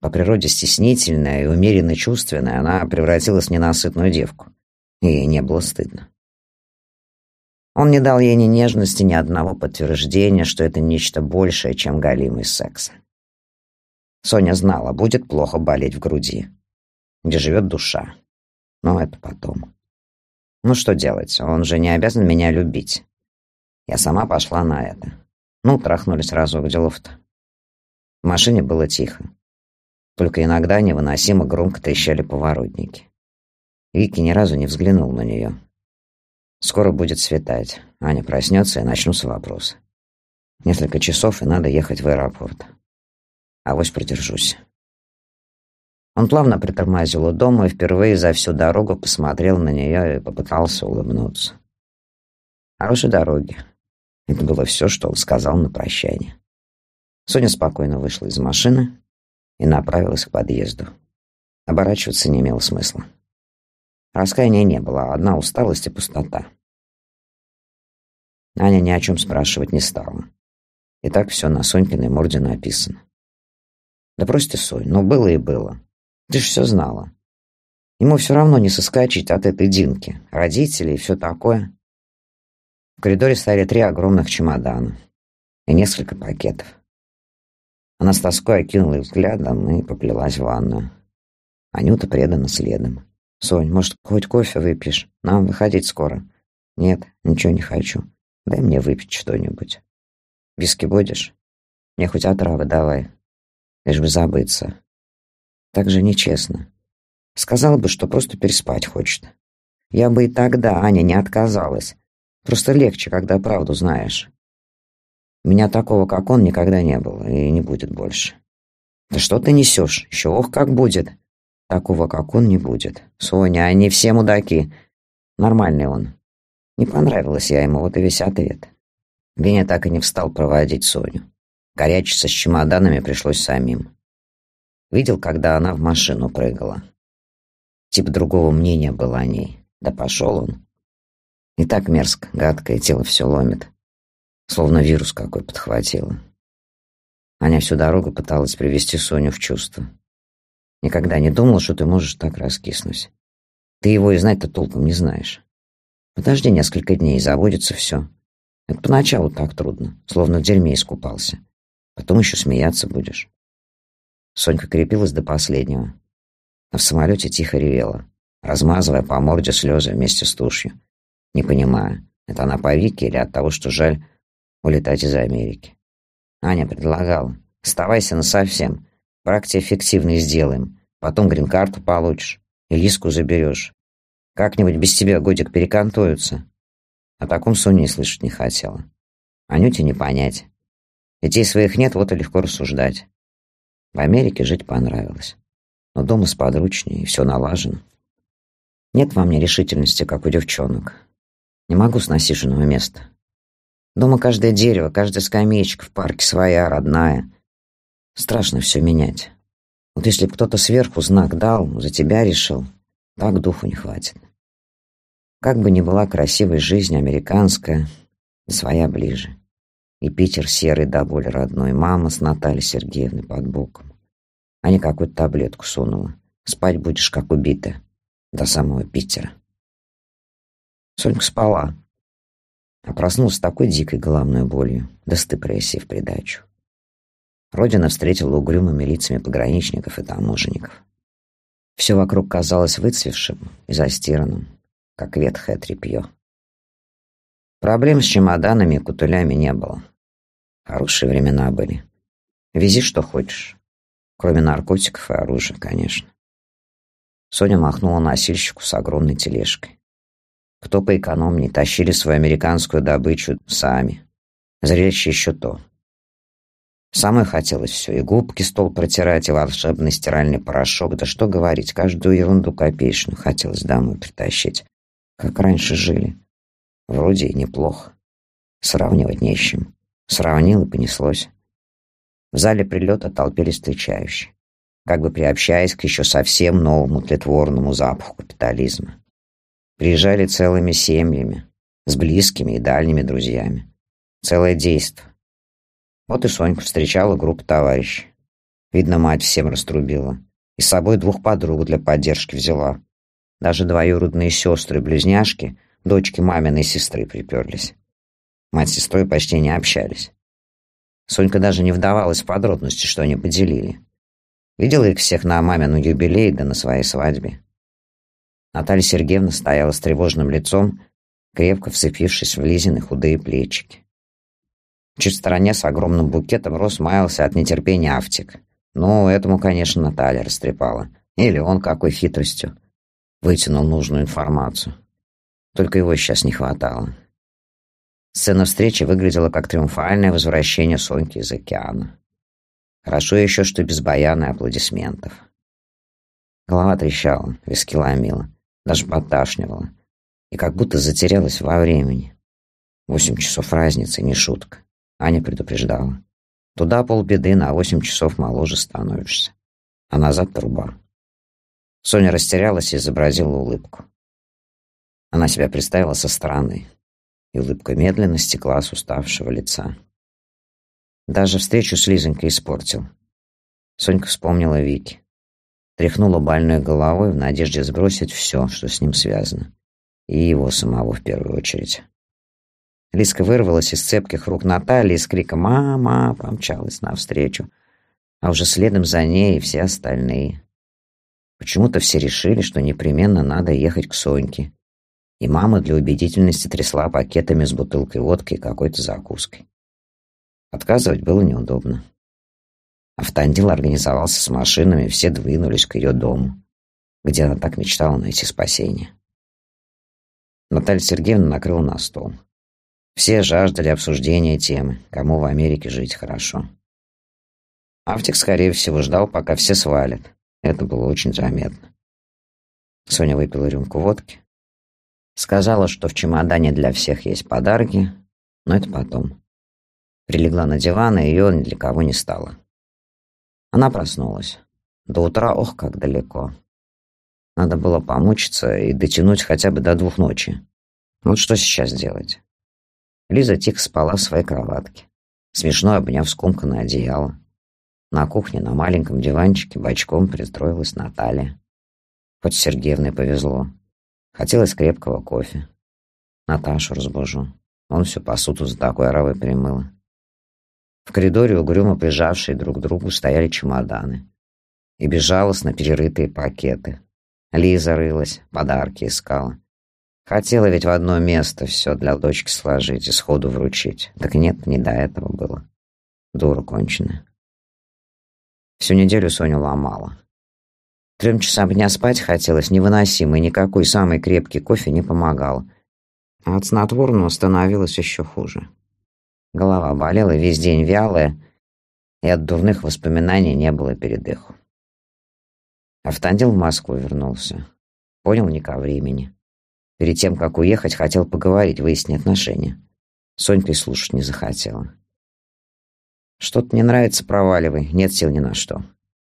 По природе стеснительная и умеренно чувственная, она превратилась в ненасытную девку и ей не было стыдно. Он не дал ей ни нежности, ни одного подтверждения, что это нечто большее, чем галимый секс. Соня знала, будет плохо болеть в груди, где живет душа. Но это потом. Ну что делать, он же не обязан меня любить. Я сама пошла на это. Ну, трахнули сразу, в делов-то. В машине было тихо. Только иногда невыносимо громко трещали поворотники. Вики ни разу не взглянул на нее. Скоро будет светать. Аня проснется и начнутся вопросы. Несколько часов, и надо ехать в аэропорт. Авось продержусь. Он плавно притормозил у дома и впервые за всю дорогу посмотрел на нее и попытался улыбнуться. Хорошей дороги. Это было все, что он сказал на прощание. Соня спокойно вышла из машины и направилась к подъезду. Оборачиваться не имело смысла. Раскаяния не было, одна усталость и пустота. Аня ни о чем спрашивать не стала. И так все на Сонькиной морде написано. Да просто Сонь, ну было и было. Ты ж все знала. Ему все равно не соскочить от этой Динки. Родители и все такое. В коридоре стояли три огромных чемодана и несколько пакетов. Она с тоской окинула их взглядом и поплелась в ванную. Анюта предана следом. «Сонь, может, хоть кофе выпьешь? Нам выходить скоро». «Нет, ничего не хочу. Дай мне выпить что-нибудь». «Виски будешь?» «Мне хоть отравы давай. Лишь бы забыться». «Так же нечестно. Сказала бы, что просто переспать хочет. Я бы и тогда, Аня, не отказалась. Просто легче, когда правду знаешь. Меня такого, как он, никогда не было и не будет больше». «Да что ты несешь? Еще ох, как будет!» Такого, как он, не будет. Соня, они все мудаки. Нормальный он. Не понравилось я ему, вот и весь ответ. Веня так и не встал проводить Соню. Корячиться с чемоданами пришлось самим. Видел, когда она в машину прыгала. Типа другого мнения было о ней. Да пошел он. И так мерзко, гадкое тело все ломит. Словно вирус какой подхватило. Аня всю дорогу пыталась привести Соню в чувство. Никогда не думал, что ты можешь так раскиснуть. Ты его и знать-то толком не знаешь. Подожди несколько дней, и забудется все. Это поначалу так трудно, словно в дерьме искупался. Потом еще смеяться будешь. Сонька крепилась до последнего. А в самолете тихо ревела, размазывая по морде слезы вместе с тушью. Не понимая, это она по Вике или от того, что жаль улетать из Америки. Аня предлагала, оставайся насовсем, Практики эффективные сделаем. Потом грин-карту получишь. И лиску заберешь. Как-нибудь без тебя годик перекантуются. О таком Соня и слышать не хотела. Анюте не понять. Детей своих нет, вот и легко рассуждать. В Америке жить понравилось. Но дома сподручнее, и все налажено. Нет во мне решительности, как у девчонок. Не могу с насиженного места. Дома каждое дерево, каждая скамеечка в парке своя, родная. Страшно все менять. Вот если бы кто-то сверху знак дал, за тебя решил, так духу не хватит. Как бы ни была красивой жизнь американская, своя ближе. И Питер серый до боли родной, мама с Натальей Сергеевной под боком. Не какую-то таблетку сунула. Спать будешь, как убитая, до самого Питера. Сонька спала, а проснулась с такой дикой головной болью, да с депрессией в придачу. Родина встретила угрюмыми лицами пограничников и таможенников. Все вокруг казалось выцвевшим и застиранным, как ветхое тряпье. Проблем с чемоданами и кутулями не было. Хорошие времена были. Вези, что хочешь. Кроме наркотиков и оружия, конечно. Соня махнула носильщику с огромной тележкой. Кто поэкономнее, тащили свою американскую добычу сами. Зрелище еще то. Самой хотелось все, и губки стол протирать, и волшебный стиральный порошок, да что говорить, каждую ерунду копеечную хотелось домой притащить. Как раньше жили. Вроде и неплохо. Сравнивать не с чем. Сравнил и понеслось. В зале прилета толпились встречающие, как бы приобщаясь к еще совсем новому тлетворному запаху капитализма. Приезжали целыми семьями, с близкими и дальними друзьями. Целое действо. Вот и Сонька встречала группу товарищей. Видно, мать всем раструбила. И с собой двух подруг для поддержки взяла. Даже двоюродные сестры-близняшки, дочки маминой сестры, приперлись. Мать с сестрой почти не общались. Сонька даже не вдавалась в подробности, что они поделили. Видела их всех на мамину юбилей да на своей свадьбе. Наталья Сергеевна стояла с тревожным лицом, крепко вцепившись в Лизины худые плечики. Чуть в стороне с огромным букетом роз маялся от нетерпения Автик. Ну, этому, конечно, Наталья растрепала. Или он какой хитростью вытянул нужную информацию. Только его сейчас не хватало. Сцена встречи выглядела как триумфальное возвращение Соньки из океана. Хорошо еще, что без баяна и аплодисментов. Голова трещала, виски ломила, даже подташнивала. И как будто затерялась во времени. Восемь часов разницы, не шутка. Аня предупреждала. Туда полбеды, на восемь часов моложе становишься. А назад труба. Соня растерялась и изобразила улыбку. Она себя представила со стороны, и улыбка медленно стекла с уставшего лица. Даже встречу с Лизонькой испортил. Сонька вспомнила Вики. Тряхнула больной головой в надежде сбросить все, что с ним связано. И его самого в первую очередь. Лиска вырвалась из цепких рук Натальи и с криком «Мама!» помчалась навстречу, а уже следом за ней и все остальные. Почему-то все решили, что непременно надо ехать к Соньке. И мама для убедительности трясла пакетами с бутылкой водки и какой-то закуской. Отказывать было неудобно. Автандил организовался с машинами, все двинулись к ее дому, где она так мечтала найти спасение. Наталья Сергеевна накрыла на стол. Все жаждали обсуждения темы, кому в Америке жить хорошо. Автик, скорее всего, ждал, пока все свалят. Это было очень заметно. Соня выпила рюмку водки. Сказала, что в чемодане для всех есть подарки, но это потом. Прилегла на диван, и ее ни для кого не стало. Она проснулась. До утра, ох, как далеко. Надо было помучиться и дотянуть хотя бы до двух ночи. Вот что сейчас делать? Лиза тихо спала в своей кроватке, смешно обняв скомканное одеяло. На кухне на маленьком диванчике бочком пристроилась Наталья. Хоть Сергеевне повезло. Хотелось крепкого кофе. Наташу разбужу. Он всю посуду за такой оравой примыла. В коридоре, угрюмо прижавшие друг к другу, стояли чемоданы. И безжалостно перерытые пакеты. Лиза рылась, подарки искала. Хотела ведь в одно место все для дочки сложить и сходу вручить. Так нет, не до этого было. Дура конченая. Всю неделю Соню ломала. Трем часам дня спать хотелось невыносимо, и никакой самый крепкий кофе не помогал. А от снотворного становилось еще хуже. Голова болела, весь день вялая, и от дурных воспоминаний не было передыху. Автандил в Москву вернулся. Понял не ко времени. Перед тем, как уехать, хотел поговорить, выяснить отношения. Сонька и слушать не захотела. «Что-то не нравится, проваливай, нет сил ни на что».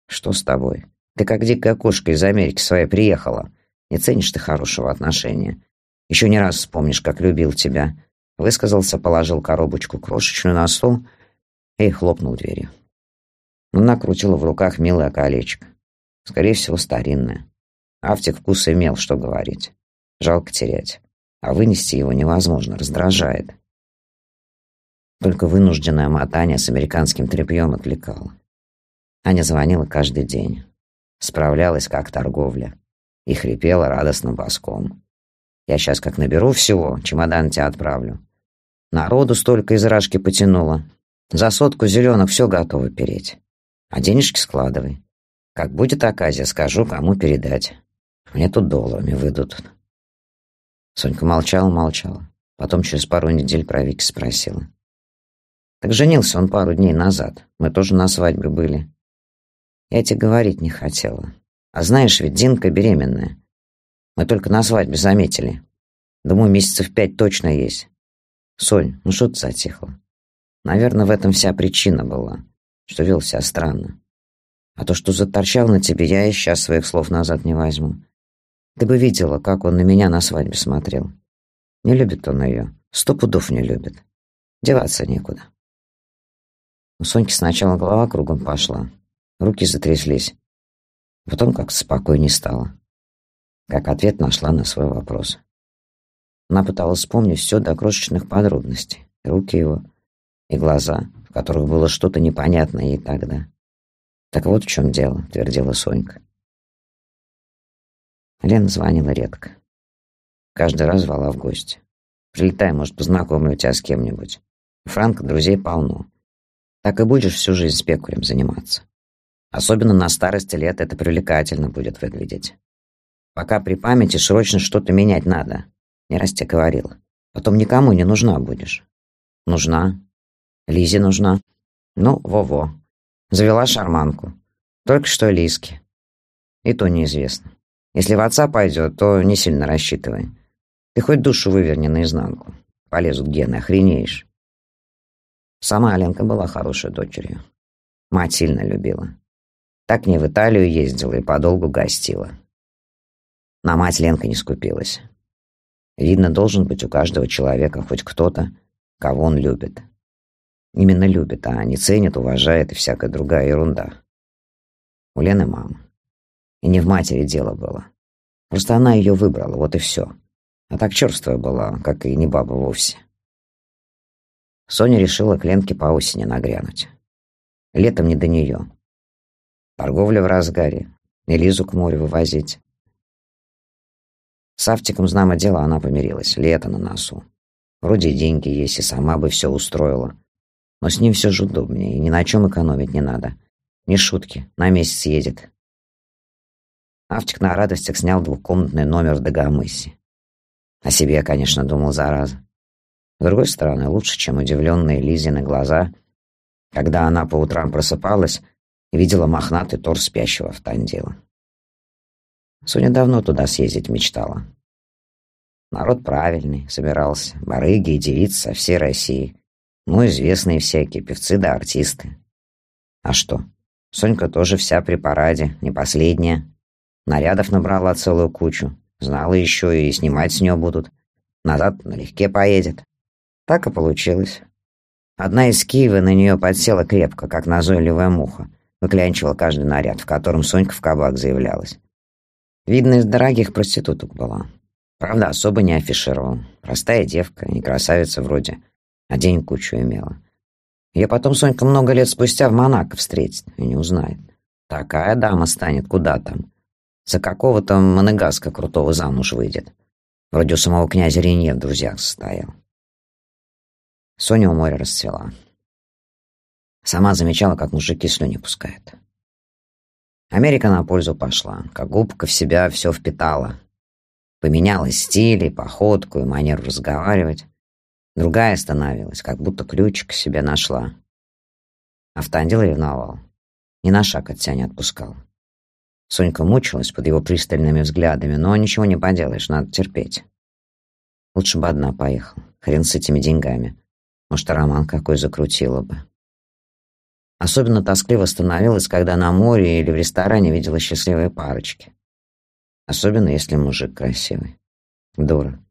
«Что с тобой? Ты как дикая кошка из Америки своей приехала. Не ценишь ты хорошего отношения. Еще не раз вспомнишь, как любил тебя». Высказался, положил коробочку крошечную на стол и хлопнул дверью. Он накрутила в руках милое колечко. Скорее всего, старинное. Автик вкус имел, что говорить. Жалко терять. А вынести его невозможно, раздражает. Только вынужденное мотание с американским тряпьем отвлекало. Аня звонила каждый день. Справлялась как торговля. И хрипела радостным боском. Я сейчас как наберу всего, чемодан тебя отправлю. Народу столько из рашки потянуло. За сотку зеленых все готово переть. А денежки складывай. Как будет оказия, скажу, кому передать. Мне тут долларами выйдут. Сонька молчала, молчала. Потом через пару недель про Вики спросила. Так женился он пару дней назад. Мы тоже на свадьбе были. Я тебе говорить не хотела. А знаешь, ведь Динка беременная. Мы только на свадьбе заметили. Думаю, месяцев пять точно есть. Сонь, ну что ты затихла? Наверное, в этом вся причина была, что вел себя странно. А то, что заторчал на тебе, я и сейчас своих слов назад не возьму. Ты бы видела, как он на меня на свадьбе смотрел. Не любит он ее. Сто пудов не любит. Деваться некуда. У Соньки сначала голова кругом пошла. Руки затряслись. Потом как-то спокойнее стало. Как ответ нашла на свой вопрос. Она пыталась вспомнить все до крошечных подробностей. Руки его и глаза, в которых было что-то непонятное ей тогда. «Так вот в чем дело», — твердила Сонька. Лена звонила редко. Каждый раз звала в гости. «Прилетай, может, познакомлю тебя с кем-нибудь. У друзей полно. Так и будешь всю жизнь спекулем заниматься. Особенно на старости лет это привлекательно будет выглядеть. Пока при памяти срочно что-то менять надо. Не раз тебе. Потом никому не нужна будешь. Нужна. Лизе нужна. Ну, во-во. Завела шарманку. Только что Лизки. И то неизвестно. Если в отца пойдет, то не сильно рассчитывай. Ты хоть душу выверни наизнанку. Полезут гены, охренеешь. Сама Аленка была хорошей дочерью. Мать сильно любила. Так не в Италию ездила и подолгу гостила. На мать Ленка не скупилась. Видно, должен быть у каждого человека хоть кто-то, кого он любит. Именно любит, а не ценит, уважает и всякая другая ерунда. У Лены мама. И не в матери дело было. Просто она ее выбрала, вот и все. А так черствая была, как и не баба вовсе. Соня решила к Ленке по осени нагрянуть. Летом не до нее. Торговля в разгаре. Элизу к морю вывозить. С Автиком, знамо дело, она помирилась. Лето на носу. Вроде деньги есть, и сама бы все устроила. Но с ним все же удобнее, и ни на чем экономить не надо. Не шутки, на месяц едет. Автик на радостях снял двухкомнатный номер в Дагомысе. О себе, конечно, думал зараза. С другой стороны, лучше, чем удивленные Лизины глаза, когда она по утрам просыпалась видела мохнатый торс спящего в Тандила. Соня давно туда съездить мечтала. Народ правильный, собирался. Барыги и девицы со всей России. Ну, известные всякие, певцы да артисты. А что? Сонька тоже вся при параде, не последняя. Нарядов набрала целую кучу. Знала еще и снимать с нее будут. Назад налегке поедет. Так и получилось. Одна из Киева на нее подсела крепко, как назойливая муха. Выклянчивала каждый наряд, в котором Сонька в кабак заявлялась. Видно, из дорогих проституток была. Правда, особо не афишировал. Простая девка, не красавица вроде, а денег кучу имела. Ее потом Сонька много лет спустя в Монако встретит и не узнает. Такая дама станет, куда там. За какого-то монегаска крутого замуж выйдет. Вроде у самого князя Ренье в друзьях состоял. Соня у моря расцвела. Сама замечала, как мужики слюни пускают. Америка на пользу пошла, как губка в себя все впитала. Поменяла стиль и походку, и манеру разговаривать. Другая становилась, как будто ключик себе нашла. Автандил ревновал. Ни на шаг от себя не отпускал. Сонька мучилась под его пристальными взглядами, но ничего не поделаешь, надо терпеть. Лучше бы одна поехала. Хрен с этими деньгами. Может, роман какой закрутила бы. Особенно тоскливо становилось, когда на море или в ресторане видела счастливые парочки. Особенно, если мужик красивый. Дура.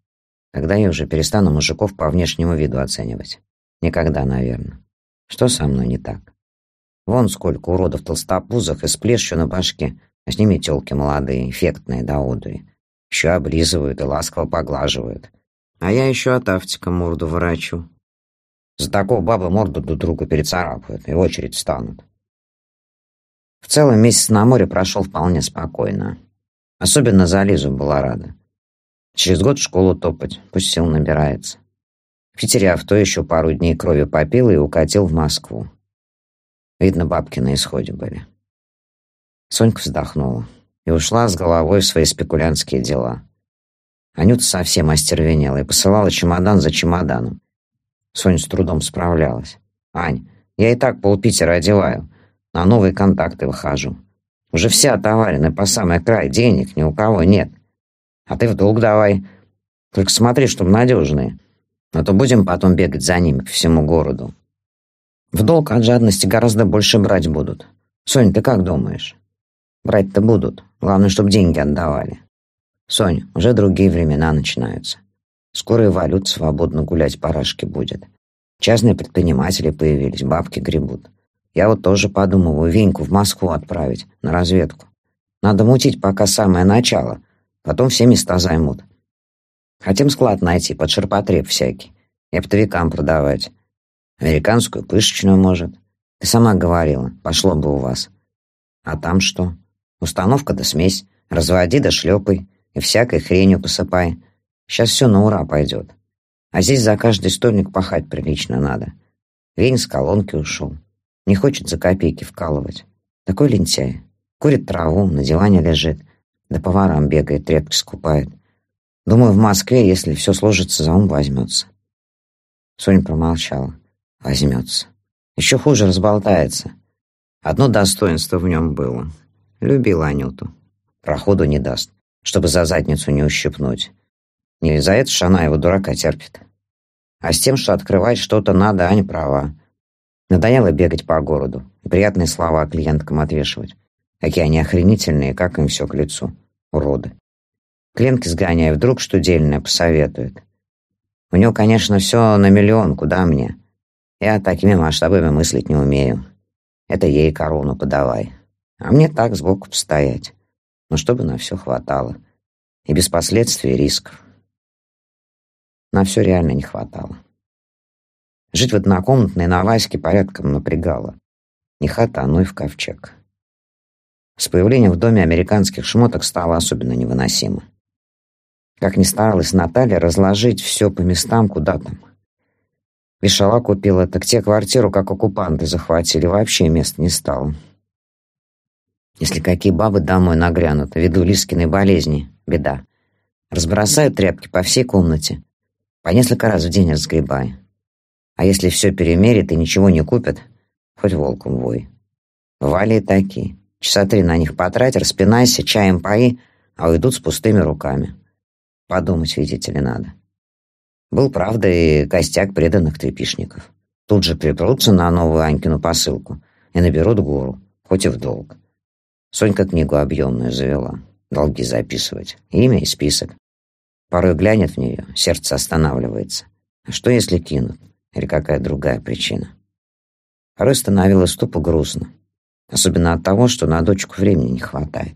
Когда я уже перестану мужиков по внешнему виду оценивать? Никогда, наверное. Что со мной не так? Вон сколько уродов толстопузах и с плешью на башке, а с ними тёлки молодые, эффектные до одури. Еще облизывают и ласково поглаживают. А я еще от автика морду ворочу. За такого бабы морду друг другу перецарапают и в очередь встанут. В целом месяц на море прошел вполне спокойно. Особенно за Лизу была рада. Через год в школу топать, пусть сил набирается. В Питере авто еще пару дней крови попил и укатил в Москву. Видно, бабки на исходе были. Сонька вздохнула и ушла с головой в свои спекулянтские дела. Анюта совсем остервенела и посылала чемодан за чемоданом. Соня с трудом справлялась. «Ань, я и так полпитера одеваю. На новые контакты выхожу. Уже все отоварены по самый край, денег ни у кого нет. А ты в долг давай. Только смотри, чтобы надежные. А то будем потом бегать за ними по всему городу. В долг от жадности гораздо больше брать будут. Сонь, ты как думаешь? Брать-то будут. Главное, чтобы деньги отдавали. Сонь, уже другие времена начинаются. Скоро и валют свободно гулять по рашке будет. Частные предприниматели появились, бабки гребут. Я вот тоже подумываю Веньку в Москву отправить, на разведку. Надо мутить пока самое начало, потом все места займут. Хотим склад найти, под ширпотреб всякий, и оптовикам продавать. Американскую пышечную, может. Ты сама говорила, пошло бы у вас. А там что? Установка да смесь, разводи да шлепай, и всякой хренью посыпай. Сейчас все на ура пойдет. А здесь за каждый стольник пахать прилично надо. Вень с колонки ушел. Не хочет за копейки вкалывать. Такой лентяй. Курит траву, на диване лежит. Да поварам бегает, тряпки скупает. Думаю, в Москве, если все сложится, за ум возьмется. Соня промолчала. Возьмется. Еще хуже разболтается. Одно достоинство в нем было. Любил Анюту. Проходу не даст, чтобы за задницу не ущипнуть. Не за это ж она его дурака терпит. А с тем, что открывать что-то надо, Аня права. Надоело бегать по городу приятные слова клиенткам отвешивать. Какие они охренительные, как им все к лицу. Уроды. Клиентки сгоняй, вдруг что дельное посоветует. У него, конечно, все на миллион, куда мне? Я такими масштабами мыслить не умею. Это ей корону подавай. А мне так сбоку постоять. Но чтобы на все хватало. И без последствий рисков. На все реально не хватало. Жить в однокомнатной на Ваське порядком напрягало. Не хата, а ну и в ковчег. С появлением в доме американских шмоток стало особенно невыносимо. Как ни старалась Наталья разложить все по местам, куда там. Вешала купила, так те квартиру, как оккупанты захватили, вообще места не стало. Если какие бабы домой нагрянут, ввиду Лискиной болезни, беда. Разбросают тряпки по всей комнате. По несколько раз в день разгребая. А если все перемерят и ничего не купят, хоть волком вой. Бывали и такие. Часа три на них потрать, распинайся, чаем пои, а уйдут с пустыми руками. Подумать, видите ли, надо. Был, правда, и костяк преданных трепишников. Тут же припрутся на новую Анькину посылку и наберут гору, хоть и в долг. Сонька книгу объемную завела, долги записывать, имя и список. Порой глянет в нее, сердце останавливается. А что, если кинут? Или какая другая причина? Порой становилось тупо грустно. Особенно от того, что на дочку времени не хватает.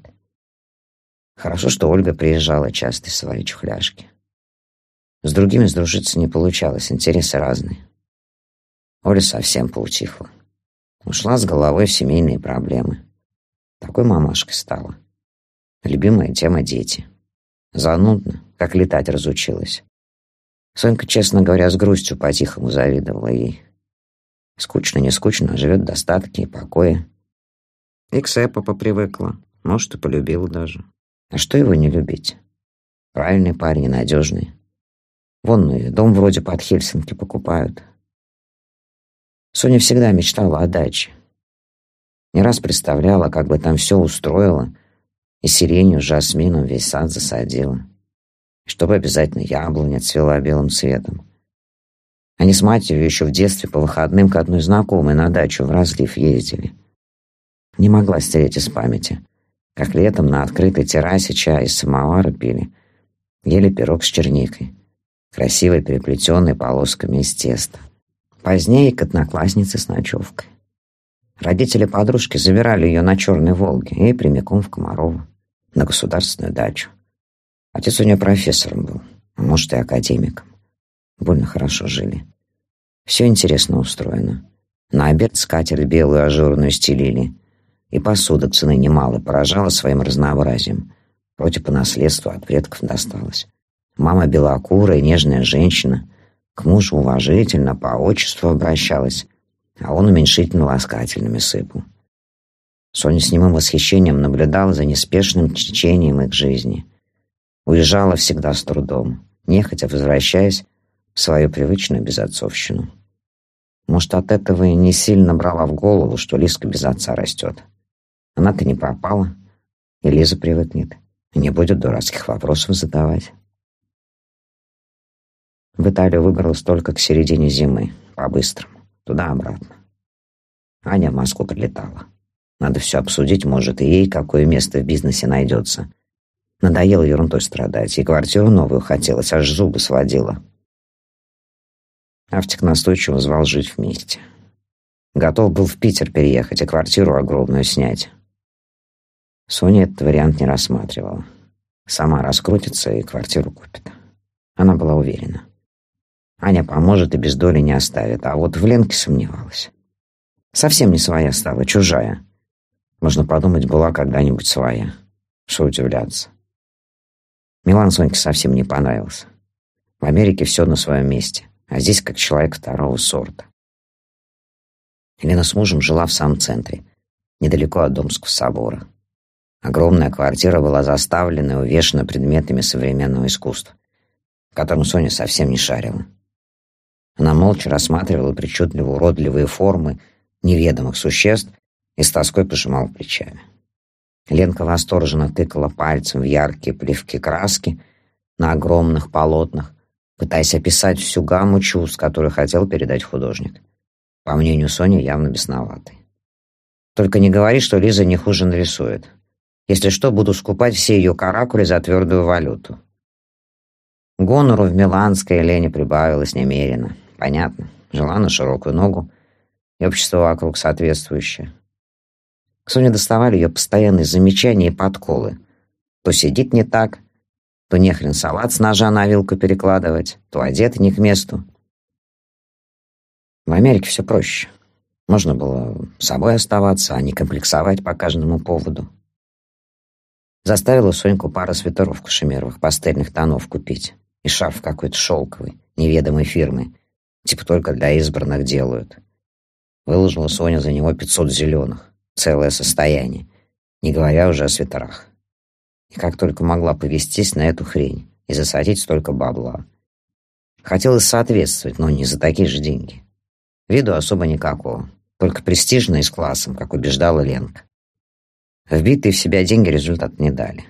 Хорошо, что Ольга приезжала часто из своей чухляшки. С другими сдружиться не получалось, интересы разные. Оля совсем поутихла. Ушла с головой в семейные проблемы. Такой мамашкой стала. Любимая тема — дети. Занудно, как летать разучилась. Сонька, честно говоря, с грустью по-тихому завидовала ей. Скучно, не скучно, живет в достатке и покое. И к Сэпа попривыкла, может, и полюбила даже. А что его не любить? Правильный парень, надежный. Вон, и дом вроде под Хельсинки покупают. Соня всегда мечтала о даче. Не раз представляла, как бы там все устроила, и сиренью, жасмином весь сад засадила. Чтобы обязательно яблоня цвела белым цветом. Они с матерью еще в детстве по выходным к одной знакомой на дачу в разлив ездили. Не могла стереть из памяти — как летом на открытой террасе чай из самовара пили. Ели пирог с черникой, красивой переплетенной полосками из теста. Позднее к однокласснице с ночевкой. Родители подружки забирали ее на Черной Волге и прямиком в Комарово, на государственную дачу. Отец у нее профессором был, а может и академиком. Больно хорошо жили. Все интересно устроено. На обед скатерть белую ажурную стелили — и посуда цены немало поражала своим разнообразием. Вроде по наследству от предков досталось. Мама белокурая, нежная женщина. К мужу уважительно, по отчеству обращалась, а он уменьшительно-ласкательными сыпал. Соня с немым восхищением наблюдала за неспешным течением их жизни. Уезжала всегда с трудом, нехотя возвращаясь в свою привычную безотцовщину. Может, от этого и не сильно брала в голову, что Лиска без отца растет. Она-то не пропала. И Лиза привыкнет. И не будет дурацких вопросов задавать. В Италию выбралась только к середине зимы, по-быстрому, туда-обратно. Аня в Москву прилетала. Надо все обсудить, может, и ей какое место в бизнесе найдется. Надоело ерундой страдать, и квартиру новую хотелось, аж зубы сводила. Автик настойчиво звал жить вместе. Готов был в Питер переехать и квартиру огромную снять. Соня этот вариант не рассматривала. Сама раскрутится и квартиру купит. Она была уверена. Аня поможет и без доли не оставит, а вот в Ленке сомневалась. Совсем не своя стала, чужая. Можно подумать, была когда-нибудь своя. Что удивляться. Милан Соньке совсем не понравился. В Америке все на своем месте, а здесь как человек второго сорта. Елена с мужем жила в самом центре, недалеко от Домского собора. Огромная квартира была заставлена и увешана предметами современного искусства, в котором Соня совсем не шарила. Она молча рассматривала причудливо уродливые формы неведомых существ и с тоской пожимала плечами. Ленка восторженно тыкала пальцем в яркие плевки краски на огромных полотнах, пытаясь описать всю гамму чувств, которые хотел передать художник. По мнению Сони, явно бесноватый. «Только не говори, что Лиза не хуже нарисует. Если что, буду скупать все ее каракули за твердую валюту». Гонору в Миланской Лене прибавилось немерено. Понятно. Жила на широкую ногу, и общество вокруг соответствующее. К Соне доставали ее постоянные замечания и подколы. То сидит не так, то нехрен салат с ножа на вилку перекладывать, то одет не к месту. В Америке все проще. Можно было собой оставаться, а не комплексовать по каждому поводу. Заставила Соньку пару свитеров кашемировых пастельных тонов купить и шарф какой-то шелковый, неведомой фирмы, типа только для избранных делают. Выложила Соня за него пятьсот зеленых, целое состояние, не говоря уже о свитерах. И как только могла повестись на эту хрень и засадить столько бабла. Хотелось соответствовать, но не за такие же деньги. Виду особо никакого, только престижно и с классом, как убеждала Ленка. Вбитые в себя деньги результат не дали.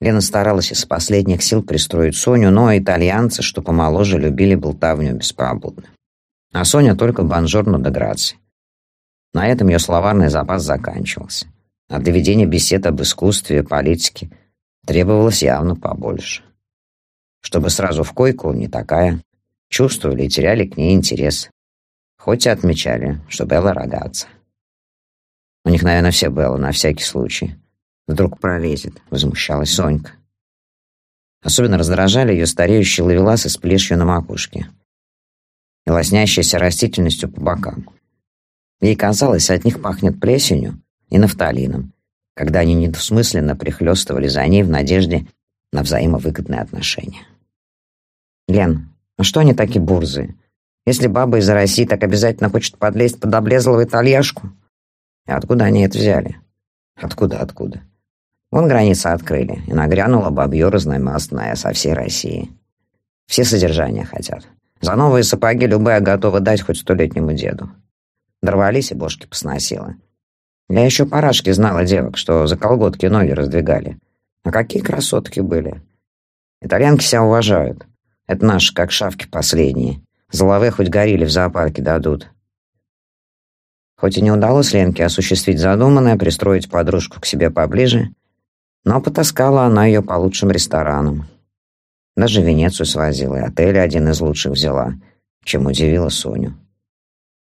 Лена старалась из последних сил пристроить Соню, но итальянцы, что помоложе, любили болтовню беспробудно. А Соня только бонжорно до грации. На этом ее словарный запас заканчивался. А для ведения бесед об искусстве политике требовалось явно побольше. Чтобы сразу в койку не такая, чувствовали и теряли к ней интерес. Хоть и отмечали, что Белла рогатся. У них, наверное, все Белла на всякий случай. Вдруг пролезет, возмущалась Сонька. Особенно раздражали ее стареющие ловеласы с плешью на макушке и лоснящейся растительностью по бокам. Ей казалось, от них пахнет плесенью и нафталином, когда они недвусмысленно прихлестывали за ней в надежде на взаимовыгодные отношения. «Лен, а что они такие бурзые? Если баба из России так обязательно хочет подлезть под облезлого итальяшку? И откуда они это взяли? Откуда, откуда? Вон границы открыли, и нагрянула бабье разномастная со всей России. Все содержания хотят. За новые сапоги любая готова дать хоть столетнему деду. Дорвались и бошки посносила. Я еще парашки знала девок, что за колготки ноги раздвигали. А какие красотки были. Итальянки себя уважают. Это наши, как шавки последние. Золовые хоть горели в зоопарке дадут. Хоть и не удалось Ленке осуществить задуманное, пристроить подружку к себе поближе, но потаскала она ее по лучшим ресторанам. Даже Венецию свозила, и отель один из лучших взяла, чем удивила Соню.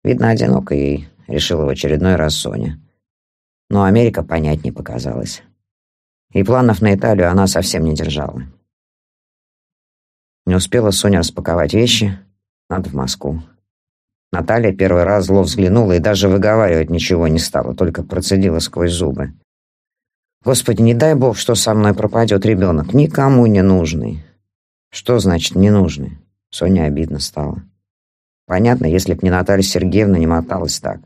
Видно, одиноко ей, решила в очередной раз Соня. Но Америка понять не показалась. И планов на Италию она совсем не держала. Не успела Соня распаковать вещи, надо в Москву. Наталья первый раз зло взглянула и даже выговаривать ничего не стала, только процедила сквозь зубы. Господи, не дай бог, что со мной пропадет ребенок, никому не нужный. Что значит «не нужный»? Соня обидно стало. Понятно, если б не Наталья Сергеевна не моталась так.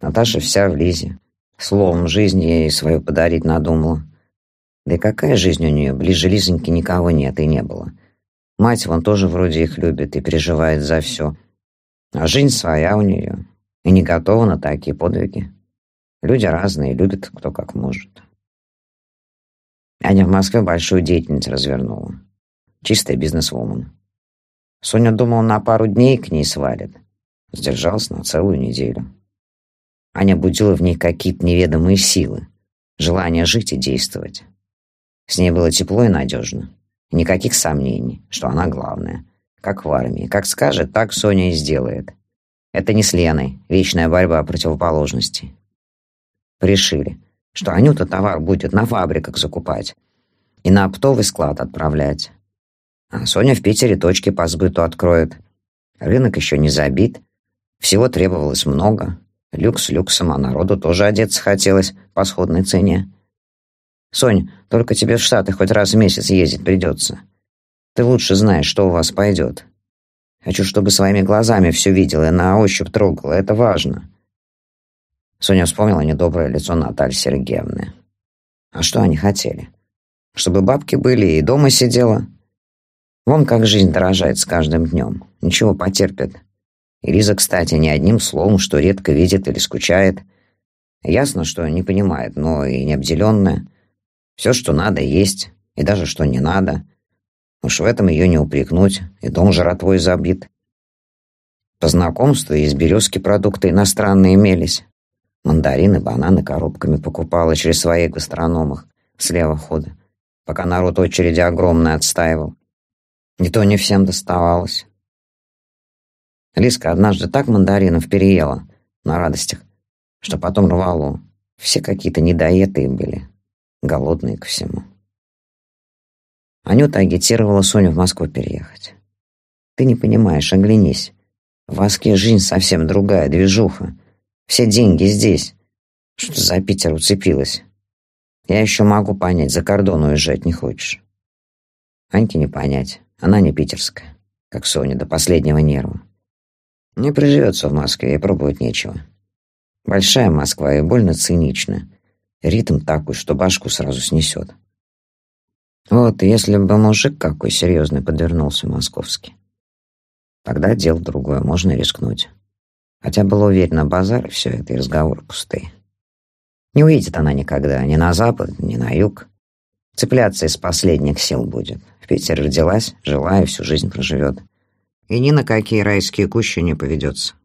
Наташа вся в Лизе. Словом, жизнь ей свою подарить надумала. Да и какая жизнь у нее? Ближе Лизоньки никого нет и не было. Мать вон тоже вроде их любит и переживает за все. А жизнь своя у нее. И не готова на такие подвиги. Люди разные, любят кто как может. Аня в Москве большую деятельность развернула. Чистая бизнес-вумен. Соня думала, на пару дней к ней свалит. Сдержался на целую неделю. Аня будила в ней какие-то неведомые силы, желание жить и действовать. С ней было тепло и надежно. Никаких сомнений, что она главная. Как в армии. Как скажет, так Соня и сделает. Это не с Леной. Вечная борьба противоположностей. Решили, что Анюта товар будет на фабриках закупать и на оптовый склад отправлять. А Соня в Питере точки по сбыту откроет. Рынок еще не забит. Всего требовалось много. Люкс люксом, а народу тоже одеться хотелось по сходной цене. Сонь, только тебе в Штаты хоть раз в месяц ездить придется. Ты лучше знаешь, что у вас пойдет. Хочу, чтобы своими глазами все видела и на ощупь трогала. Это важно. Соня вспомнила недоброе лицо Натальи Сергеевны. А что они хотели? Чтобы бабки были и дома сидела? Вон как жизнь дорожает с каждым днем. Ничего потерпит. И Лиза, кстати, ни одним словом, что редко видит или скучает. Ясно, что не понимает, но и не обделенная. Все, что надо, есть, и даже что не надо. Уж в этом ее не упрекнуть, и дом жратвой забит. По знакомству из березки продукты иностранные имелись. Мандарины, бананы коробками покупала через своих гастрономах слева хода, пока народ очереди огромной отстаивал. Не то не всем доставалось. Лиска однажды так мандаринов переела на радостях, что потом рвало. Все какие-то недоедые были, голодные ко всему. Анюта агитировала Соню в Москву переехать. Ты не понимаешь, оглянись. В Москве жизнь совсем другая, движуха. Все деньги здесь. Что за Питер уцепилась? Я еще могу понять, за кордон уезжать не хочешь. Аньке не понять. Она не питерская, как Соня, до последнего нерва. Не приживется в Москве и пробовать нечего. Большая Москва и больно циничная. Ритм такой, что башку сразу снесет. Вот если бы мужик какой серьезный подвернулся московский. Тогда дело другое, можно рискнуть. Хотя было уверена, базар и все это, и разговоры пустые. Не уедет она никогда ни на запад, ни на юг. Цепляться из последних сил будет. Питере родилась, жила и всю жизнь проживет. И ни на какие райские кущи не поведется.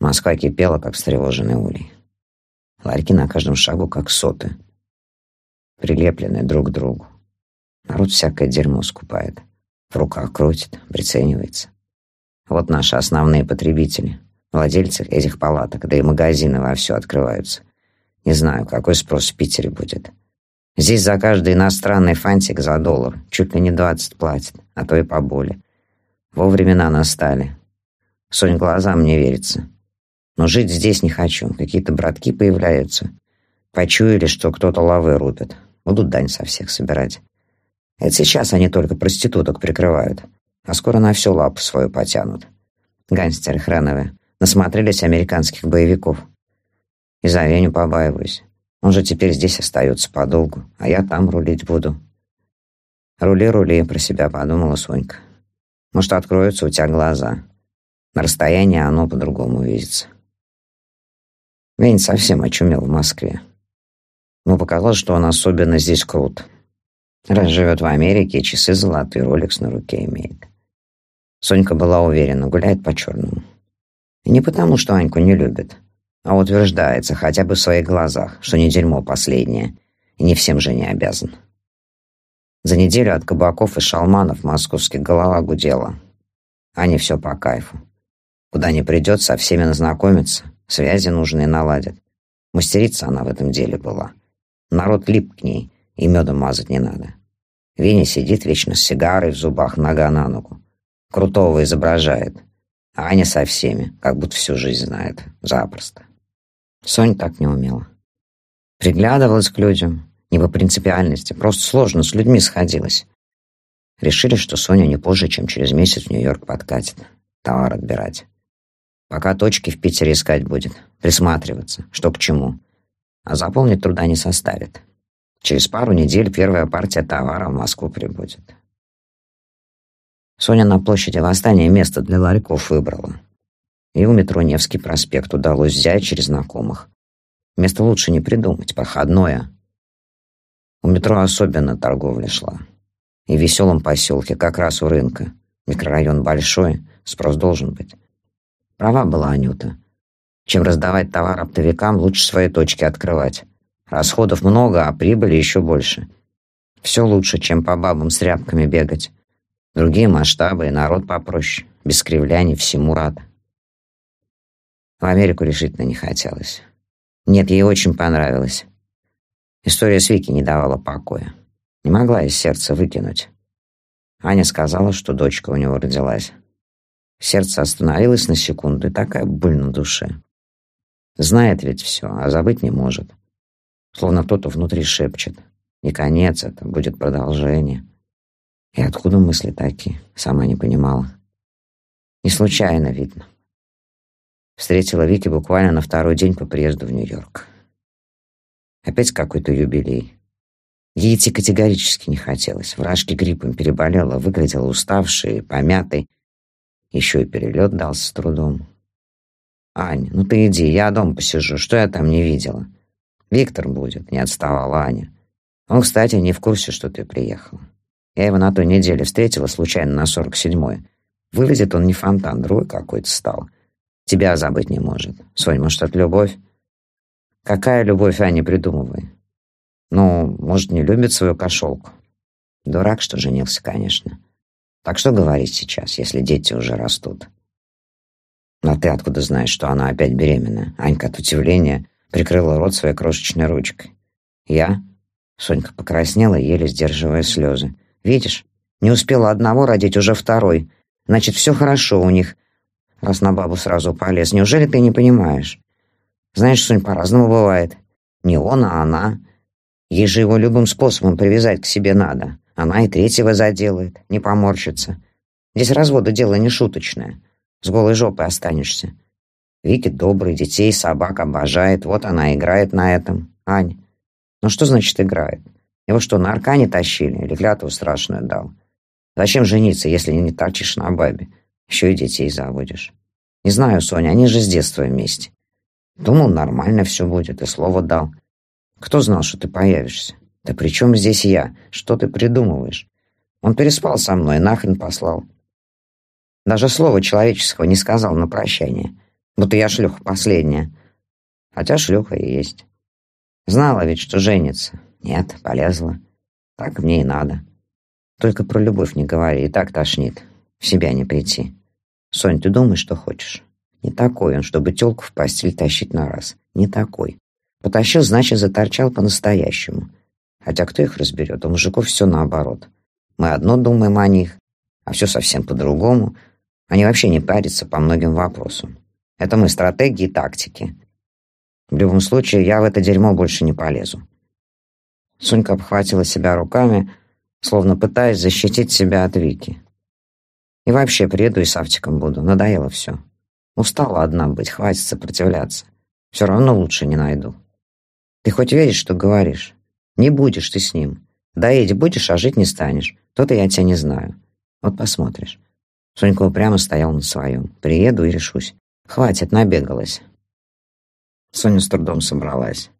Москва кипела, как встревоженный улей. Ларьки на каждом шагу, как соты. Прилеплены друг к другу. Народ всякое дерьмо скупает. В руках крутит, приценивается. Вот наши основные потребители. Владельцы этих палаток, да и магазины вовсю открываются. Не знаю, какой спрос в Питере будет. Здесь за каждый иностранный фантик за доллар чуть ли не двадцать платят, а то и поболее. Во времена настали. Сонь глазам не верится. Но жить здесь не хочу. Какие-то братки появляются. Почуяли, что кто-то лавы рубит. Будут дань со всех собирать. Это сейчас они только проституток прикрывают. А скоро на всю лапу свою потянут. Гангстеры хреновые. Насмотрелись американских боевиков. И за Веню побаиваюсь. Он же теперь здесь остается подолгу, а я там рулить буду. Рули, рули, про себя подумала Сонька. Может, откроются у тебя глаза. На расстоянии оно по-другому видится. Вень совсем очумел в Москве. Ему показалось, что он особенно здесь крут. Раз живет в Америке, часы золотые, роликс на руке имеет. Сонька была уверена, гуляет по-черному. И не потому, что Аньку не любит, а утверждается хотя бы в своих глазах, что не дерьмо последнее, и не всем же не обязан. За неделю от кабаков и шалманов московских голова гудела. Ане все по кайфу. Куда не придет, со всеми знакомиться, связи нужные наладят. Мастерица она в этом деле была. Народ лип к ней, и медом мазать не надо. Веня сидит вечно с сигарой в зубах, нога на ногу. Крутого изображает. А Аня со всеми, как будто всю жизнь знает. Запросто. Соня так не умела. Приглядывалась к людям, не по принципиальности, просто сложно с людьми сходилась. Решили, что Соня не позже, чем через месяц в Нью-Йорк подкатит, товар отбирать. Пока точки в Питере искать будет, присматриваться, что к чему. А запомнить труда не составит. Через пару недель первая партия товара в Москву прибудет. Соня на площади Восстания место для ларьков выбрала. И у метро Невский проспект удалось взять через знакомых. Место лучше не придумать, проходное. У метро особенно торговля шла. И в веселом поселке, как раз у рынка. Микрорайон большой, спрос должен быть. Права была Анюта. Чем раздавать товар оптовикам, лучше свои точки открывать. Расходов много, а прибыли еще больше. Все лучше, чем по бабам с рябками бегать. Другие масштабы и народ попроще. Без кривляний всему рад. В Америку решительно не хотелось. Нет, ей очень понравилось. История с Вики не давала покоя. Не могла из сердца выкинуть. Аня сказала, что дочка у него родилась. Сердце остановилось на секунду, и такая боль на душе. Знает ведь все, а забыть не может. Словно кто-то внутри шепчет. Не конец это, будет продолжение. И откуда мысли такие? Сама не понимала. Не случайно, видно. Встретила Вики буквально на второй день по приезду в Нью-Йорк. Опять какой-то юбилей. Ей идти категорически не хотелось. Вражки гриппом переболела, выглядела уставшей, помятой. Еще и перелет дался с трудом. «Ань, ну ты иди, я дома посижу. Что я там не видела?» «Виктор будет», — не отставала Аня. «Он, кстати, не в курсе, что ты приехала. Я его на той неделе встретила случайно на сорок седьмой. Выглядит он не фонтан, другой какой-то стал. Тебя забыть не может. Сонь, может, это любовь?» «Какая любовь, Аня, придумывай?» «Ну, может, не любит свою кошелку?» «Дурак, что женился, конечно. Так что говорить сейчас, если дети уже растут?» «Но ты откуда знаешь, что она опять беременная?» Анька от удивления прикрыла рот своей крошечной ручкой. «Я?» Сонька покраснела, еле сдерживая слезы. «Видишь, не успела одного родить, уже второй. Значит, все хорошо у них, раз на бабу сразу полез. Неужели ты не понимаешь? Знаешь, Сонь, по-разному бывает. Не он, а она. Ей же его любым способом привязать к себе надо. Она и третьего заделает, не поморщится. Здесь развода дело не шуточное. С голой жопой останешься. Вики добрый, детей, собак обожает. Вот она играет на этом. Ань, ну что значит играет? Его что, на аркане тащили или клятву страшную дал? Зачем жениться, если не торчишь на бабе? Еще и детей заводишь. Не знаю, Соня, они же с детства вместе. Думал, нормально все будет, и слово дал. Кто знал, что ты появишься? Да при чем здесь я? Что ты придумываешь? Он переспал со мной, нахрен послал. Даже слова человеческого не сказал на прощание. Будто я шлюха последняя. Хотя шлюха и есть. Знала ведь, что женится. Нет, полезла. Так мне и надо. Только про любовь не говори, и так тошнит. Себя не прийти. Сонь, ты думаешь, что хочешь? Не такой он, чтобы тёлку в постель тащить на раз. Не такой. Потащил, значит, заторчал по-настоящему. Хотя кто их разберет? У мужиков все наоборот. Мы одно думаем о них, а все совсем по-другому. Они вообще не парятся по многим вопросам. Это мы стратегии и тактики. В любом случае, я в это дерьмо больше не полезу. Сонька обхватила себя руками, словно пытаясь защитить себя от Вики. И вообще приеду и с Автиком буду. Надоело все. Устала одна быть, хватит сопротивляться. Все равно лучше не найду. Ты хоть веришь, что говоришь? Не будешь ты с ним. Доедь будешь, а жить не станешь. То-то я тебя не знаю. Вот посмотришь. Сонька упрямо стоял на своем. Приеду и решусь. Хватит, набегалась. Соня с трудом собралась.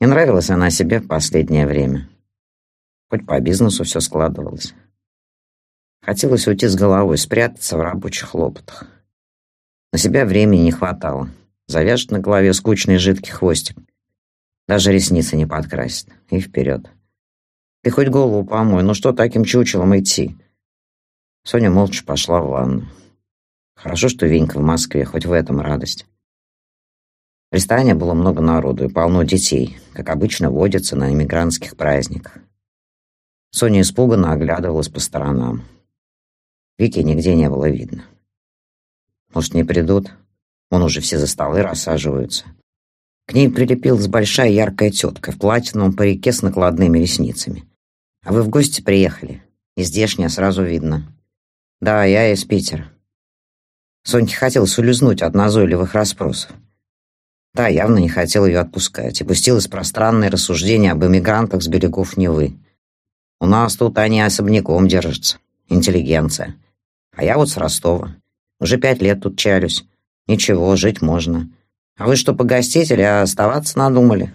Не нравилась она себе в последнее время. Хоть по бизнесу все складывалось. Хотелось уйти с головой, спрятаться в рабочих хлопотах. На себя времени не хватало. Завяжет на голове скучный жидкий хвостик. Даже ресницы не подкрасит. И вперед. Ты хоть голову помой, ну что таким чучелом идти? Соня молча пошла в ванну. Хорошо, что Венька в Москве, хоть в этом радость. В ресторане было много народу и полно детей, как обычно водятся на иммигрантских праздниках. Соня испуганно оглядывалась по сторонам. Вики нигде не было видно. Может, не придут? Вон уже все за столы рассаживаются. К ней прилепилась большая яркая тетка в платиновом парике с накладными ресницами. «А вы в гости приехали?» И здешняя сразу видно. «Да, я из Питера». Соньке хотелось улизнуть от назойливых расспросов. Та явно не хотела ее отпускать и пустилась в пространные рассуждения об эмигрантах с берегов Невы. У нас тут они особняком держатся. Интеллигенция. А я вот с Ростова. Уже пять лет тут чалюсь. Ничего, жить можно. А вы что, погостить или оставаться надумали?»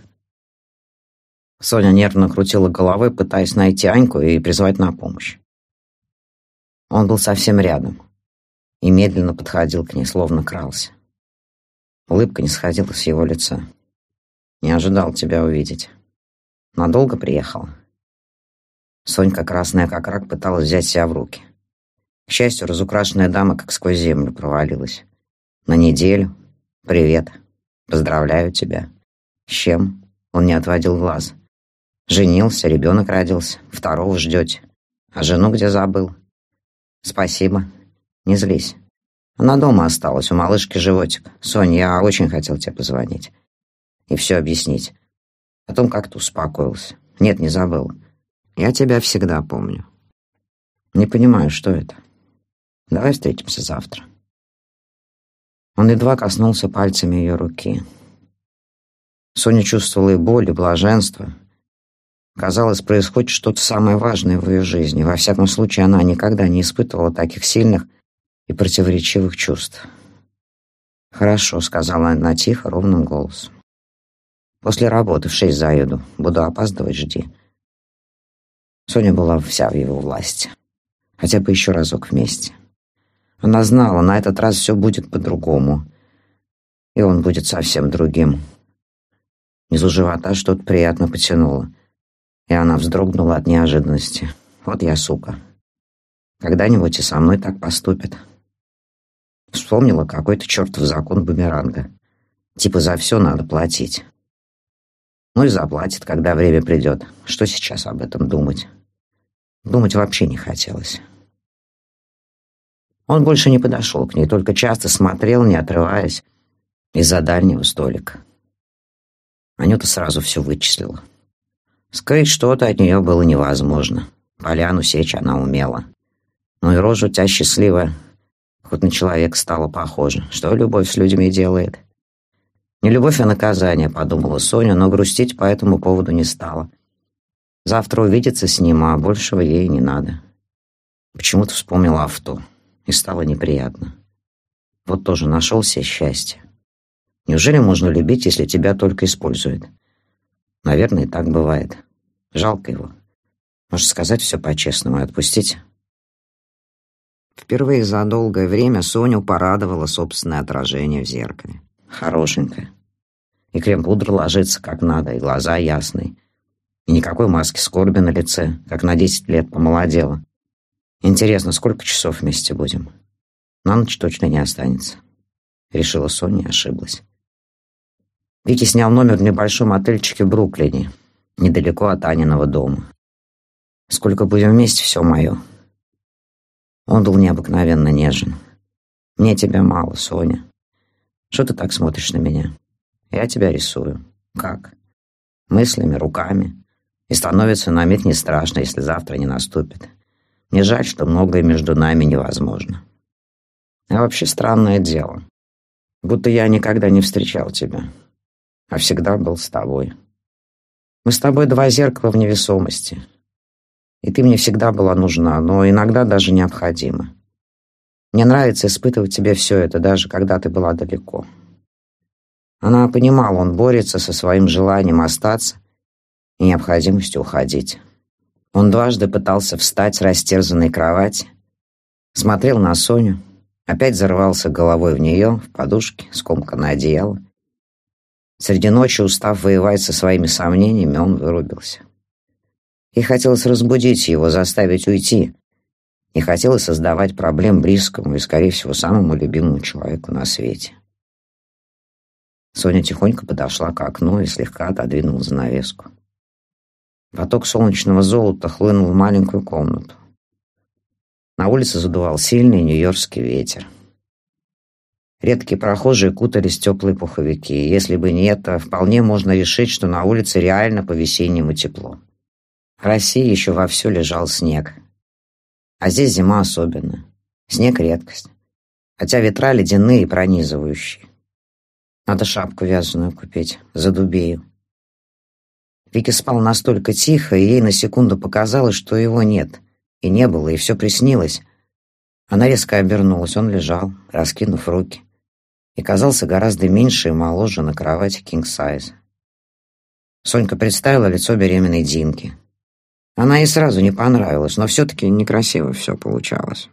Соня нервно крутила головой, пытаясь найти Аньку и призвать на помощь. Он был совсем рядом и медленно подходил к ней, словно крался. Улыбка не сходила с его лица. «Не ожидал тебя увидеть. Надолго приехал?» Сонька, красная как рак, пыталась взять себя в руки. К счастью, разукрашенная дама как сквозь землю провалилась. «На неделю. Привет. Поздравляю тебя. С чем?» Он не отводил глаз. «Женился, ребенок родился. Второго ждете. А жену где забыл?» «Спасибо. Не злись. Она дома осталась, у малышки животик. Соня, я очень хотел тебе позвонить. И все объяснить. О том, как ты успокоился. Нет, не забыл. Я тебя всегда помню. Не понимаю, что это. Давай встретимся завтра. Он едва коснулся пальцами ее руки. Соня чувствовала и боль, и блаженство. Казалось, происходит что-то самое важное в ее жизни. Во всяком случае, она никогда не испытывала таких сильных и противоречивых чувств. «Хорошо», — сказала она тихо, ровным голосом. «После работы в шесть заеду. Буду опаздывать, жди». Соня была вся в его власти. Хотя бы еще разок вместе. Она знала, на этот раз все будет по-другому. И он будет совсем другим. Внизу живота что-то приятно потянуло. И она вздрогнула от неожиданности. Вот я сука. Когда-нибудь и со мной так поступят. Вспомнила какой-то чертов закон бумеранга. Типа за все надо платить. Ну и заплатит, когда время придет. Что сейчас об этом думать? Думать вообще не хотелось. Он больше не подошел к ней, только часто смотрел, не отрываясь, из-за дальнего столика. Анюта сразу все вычислила. Скрыть что-то от нее было невозможно. Поляну сечь она умела. Но и рожа у тебя счастливая, хоть на человека стала похожа. Что любовь с людьми делает? Не любовь, а наказание, подумала Соня, но грустить по этому поводу не стала. Завтра увидеться с ним, а большего ей не надо. Почему-то вспомнила авто и стало неприятно. Вот тоже нашел себе счастье. Неужели можно любить, если тебя только используют? Наверное, так бывает. Жалко его. Может, сказать все по-честному и отпустить? Впервые за долгое время Соню порадовало собственное отражение в зеркале. Хорошенькое. И крем-пудра ложится как надо, и глаза ясные. И никакой маски скорби на лице, как на десять лет помолодела. Интересно, сколько часов вместе будем? На ночь точно не останется. Решила Соня и ошиблась. Вики снял номер в небольшом отельчике в Бруклине, недалеко от Аниного дома. Сколько будем вместе, все мое. Он был необыкновенно нежен. Мне тебя мало, Соня. Что ты так смотришь на меня? Я тебя рисую. Как? Мыслями, руками. И становится на миг не страшно, если завтра не наступит. Мне жаль, что многое между нами невозможно. А вообще странное дело. Будто я никогда не встречал тебя, а всегда был с тобой. Мы с тобой два зеркала в невесомости. И ты мне всегда была нужна, но иногда даже необходима. Мне нравится испытывать тебе все это, даже когда ты была далеко. Она понимала, он борется со своим желанием остаться и необходимостью уходить. Он дважды пытался встать с растерзанной кровати, смотрел на Соню, опять зарывался головой в нее, в подушке, скомканное одеяло. Среди ночи, устав воевать со своими сомнениями, он вырубился. И хотелось разбудить его, заставить уйти. Не хотелось создавать проблем близкому и, скорее всего, самому любимому человеку на свете. Соня тихонько подошла к окну и слегка отодвинула занавеску. Поток солнечного золота хлынул в маленькую комнату. На улице задувал сильный нью-йоркский ветер. Редкие прохожие кутались в теплые пуховики, если бы не это, вполне можно решить, что на улице реально по-весеннему тепло. В России еще вовсю лежал снег. А здесь зима особенно. Снег — редкость. Хотя ветра ледяные и пронизывающие. Надо шапку вязаную купить, задубею. Вики спал настолько тихо, и ей на секунду показалось, что его нет. И не было, и все приснилось. Она резко обернулась, он лежал, раскинув руки. И казался гораздо меньше и моложе на кровати кинг-сайз. Сонька представила лицо беременной Динки. Она ей сразу не понравилась, но все-таки некрасиво все получалось.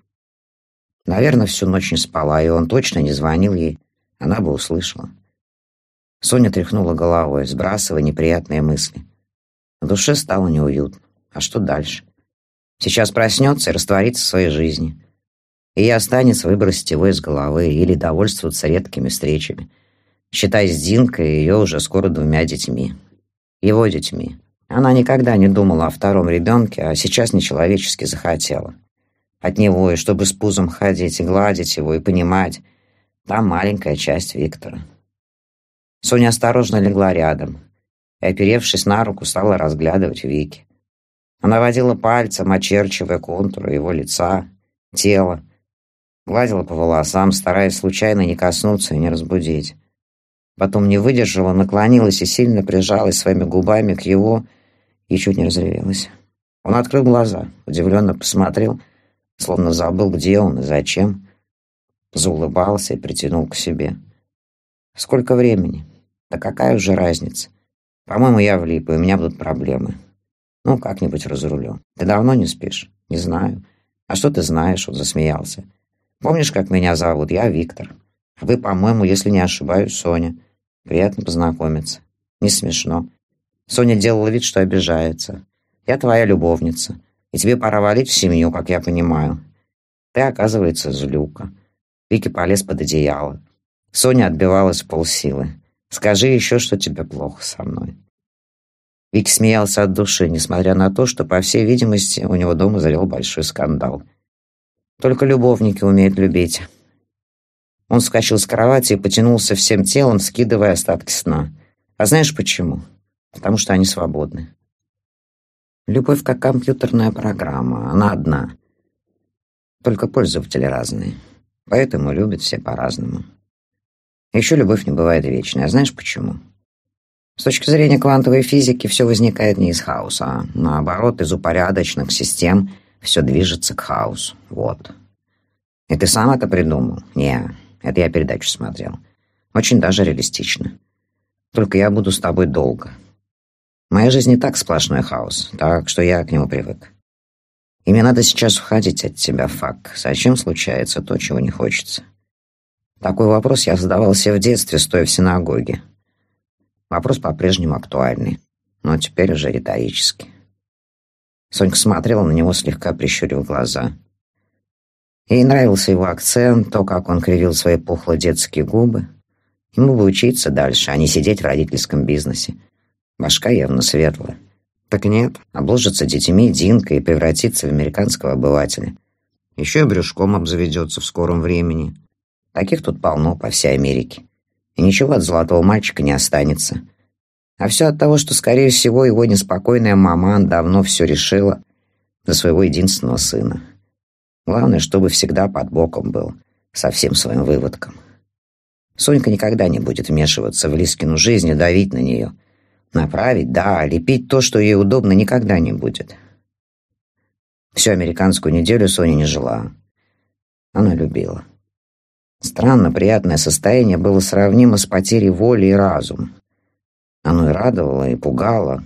Наверное, всю ночь не спала, и он точно не звонил ей. Она бы услышала. Соня тряхнула головой, сбрасывая неприятные мысли. На душе стало неуютно. А что дальше? Сейчас проснется и растворится в своей жизни. И останется выбросить его из головы или довольствоваться редкими встречами. Считай, с Динкой ее уже скоро двумя детьми. Его детьми. Она никогда не думала о втором ребенке, а сейчас нечеловечески захотела. от него, и чтобы с пузом ходить, и гладить его, и понимать. Там маленькая часть Виктора. Соня осторожно легла рядом и, оперевшись на руку, стала разглядывать Вики. Она водила пальцем, очерчивая контуры его лица, тела, гладила по волосам, стараясь случайно не коснуться и не разбудить. Потом не выдержала, наклонилась и сильно прижалась своими губами к его и чуть не разревелась. Он открыл глаза, удивленно посмотрел, словно забыл, где он и зачем. Заулыбался и притянул к себе. «Сколько времени? Да какая уже разница? По-моему, я влип, и у меня будут проблемы. Ну, как-нибудь разрулю. Ты давно не спишь? Не знаю. А что ты знаешь?» Он засмеялся. «Помнишь, как меня зовут? Я Виктор. А вы, по-моему, если не ошибаюсь, Соня. Приятно познакомиться. Не смешно. Соня делала вид, что обижается. Я твоя любовница, и тебе пора валить в семью, как я понимаю. Ты, оказывается, злюка. Вики полез под одеяло. Соня отбивалась полсилы. Скажи еще, что тебе плохо со мной. Вики смеялся от души, несмотря на то, что, по всей видимости, у него дома зарел большой скандал. Только любовники умеют любить. Он вскочил с кровати и потянулся всем телом, скидывая остатки сна. А знаешь почему? Потому что они свободны. Любовь как компьютерная программа, она одна. Только пользователи разные. Поэтому любят все по-разному. Еще любовь не бывает вечной. А знаешь почему? С точки зрения квантовой физики все возникает не из хаоса, а наоборот, из упорядоченных систем все движется к хаосу. Вот. И ты сам это придумал? Не, это я передачу смотрел. Очень даже реалистично. Только я буду с тобой долго. Моя жизнь не так сплошной хаос, так что я к нему привык. И мне надо сейчас уходить от тебя, Фак. Зачем случается то, чего не хочется? Такой вопрос я задавал себе в детстве, стоя в синагоге. Вопрос по-прежнему актуальный, но теперь уже риторический. Сонька смотрела на него, слегка прищурив глаза. Ей нравился его акцент, то, как он кривил свои пухлые детские губы. Ему бы учиться дальше, а не сидеть в родительском бизнесе. Башка явно светлая. Так нет, обложится детьми Динка и превратится в американского обывателя. Еще и брюшком обзаведется в скором времени. Таких тут полно по всей Америке. И ничего от золотого мальчика не останется. А все от того, что, скорее всего, его неспокойная мама давно все решила за своего единственного сына. Главное, чтобы всегда под боком был, со всем своим выводком. Сонька никогда не будет вмешиваться в Лискину жизнь и давить на нее. Направить, да, лепить то, что ей удобно, никогда не будет. Всю американскую неделю Соня не жила. Она любила. Странно, приятное состояние было сравнимо с потерей воли и разума. Оно и радовало, и пугало,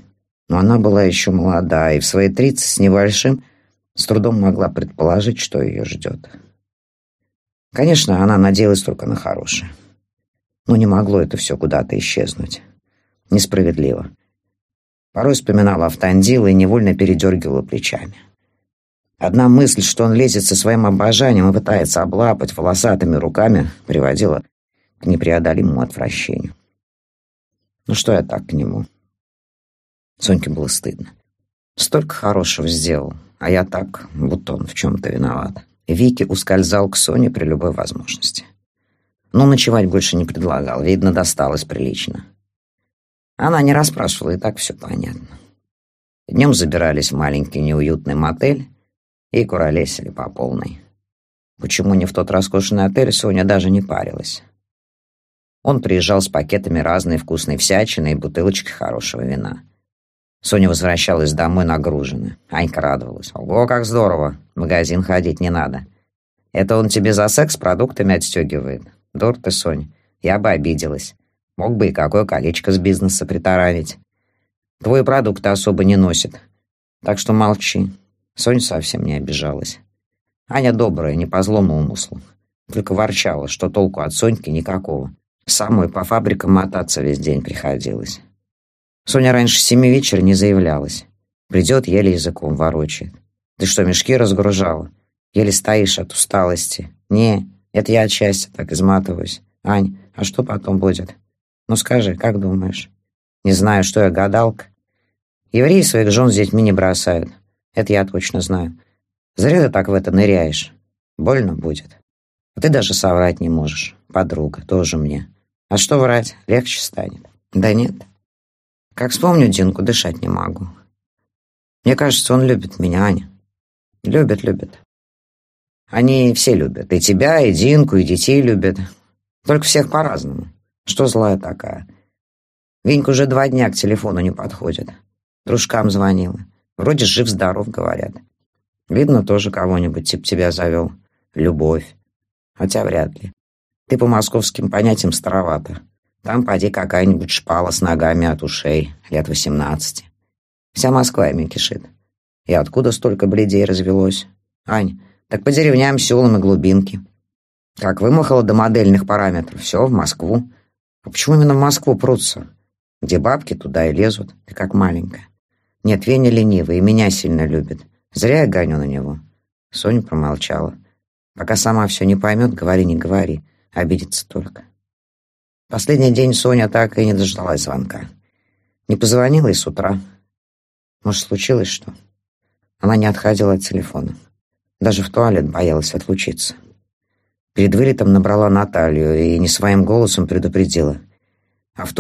но она была еще молода, и в свои тридцать с небольшим с трудом могла предположить, что ее ждет. Конечно, она надеялась только на хорошее. Но не могло это все куда-то исчезнуть. Несправедливо. Порой вспоминала Автандила и невольно передергивала плечами. Одна мысль, что он лезет со своим обожанием и пытается облапать волосатыми руками, приводила к непреодолимому отвращению. Ну что я так к нему? Соньке было стыдно. Столько хорошего сделал, а я так, будто он в чем-то виноват. Вики ускользал к Соне при любой возможности. Но ночевать больше не предлагал, видно, досталось прилично. Она не расспрашивала, и так все понятно. Днем забирались в маленький неуютный мотель и куролесили по полной. Почему не в тот роскошный отель, Соня даже не парилась. Он приезжал с пакетами разной вкусной всячины и бутылочкой хорошего вина. Соня возвращалась домой нагруженная. Анька радовалась. «Ого, как здорово! В магазин ходить не надо. Это он тебе за секс продуктами отстегивает? Дур ты, Сонь. Я бы обиделась. Мог бы и какое колечко с бизнеса притаранить. Твой продукт особо не носит. Так что молчи». Соня совсем не обижалась. Аня добрая, не по злому умыслу. Только ворчала, что толку от Соньки никакого. Самой по фабрикам мотаться весь день приходилось. Соня раньше семи вечера не заявлялась. Придет, еле языком ворочает. Ты что, мешки разгружала? Еле стоишь от усталости. Не, это я отчасти так изматываюсь. Ань, а что потом будет? Ну скажи, как думаешь? Не знаю, что я гадалка. Евреи своих жен с детьми не бросают. Это я точно знаю. Зря ты так в это ныряешь. Больно будет. А ты даже соврать не можешь. Подруга, тоже мне. А что врать? Легче станет. Да нет. Как вспомню Динку, дышать не могу. Мне кажется, он любит меня, Аня. Любит, любит. Они все любят. И тебя, и Динку, и детей любят. Только всех по-разному. Что злая такая? Винька уже два дня к телефону не подходит. Дружкам звонила. Вроде жив-здоров, говорят. Видно, тоже кого-нибудь типа тебя завел. Любовь. Хотя вряд ли. Ты по московским понятиям старовата. Там поди какая-нибудь шпала с ногами от ушей, лет восемнадцати. Вся Москва ими кишит. И откуда столько бледей развелось? Ань, так по деревням, селам и глубинке. Как вымахало до модельных параметров, все, в Москву. А почему именно в Москву прутся? Где бабки, туда и лезут. Ты как маленькая. Нет, Веня ленивый и меня сильно любит. Зря я гоню на него. Соня промолчала. Пока сама все не поймет, говори, не говори. Обидится только. Последний день Соня так и не дождалась звонка. Не позвонила и с утра. Может, случилось что? Она не отходила от телефона. Даже в туалет боялась отлучиться. Перед вылетом набрала Наталью и не своим голосом предупредила. Авто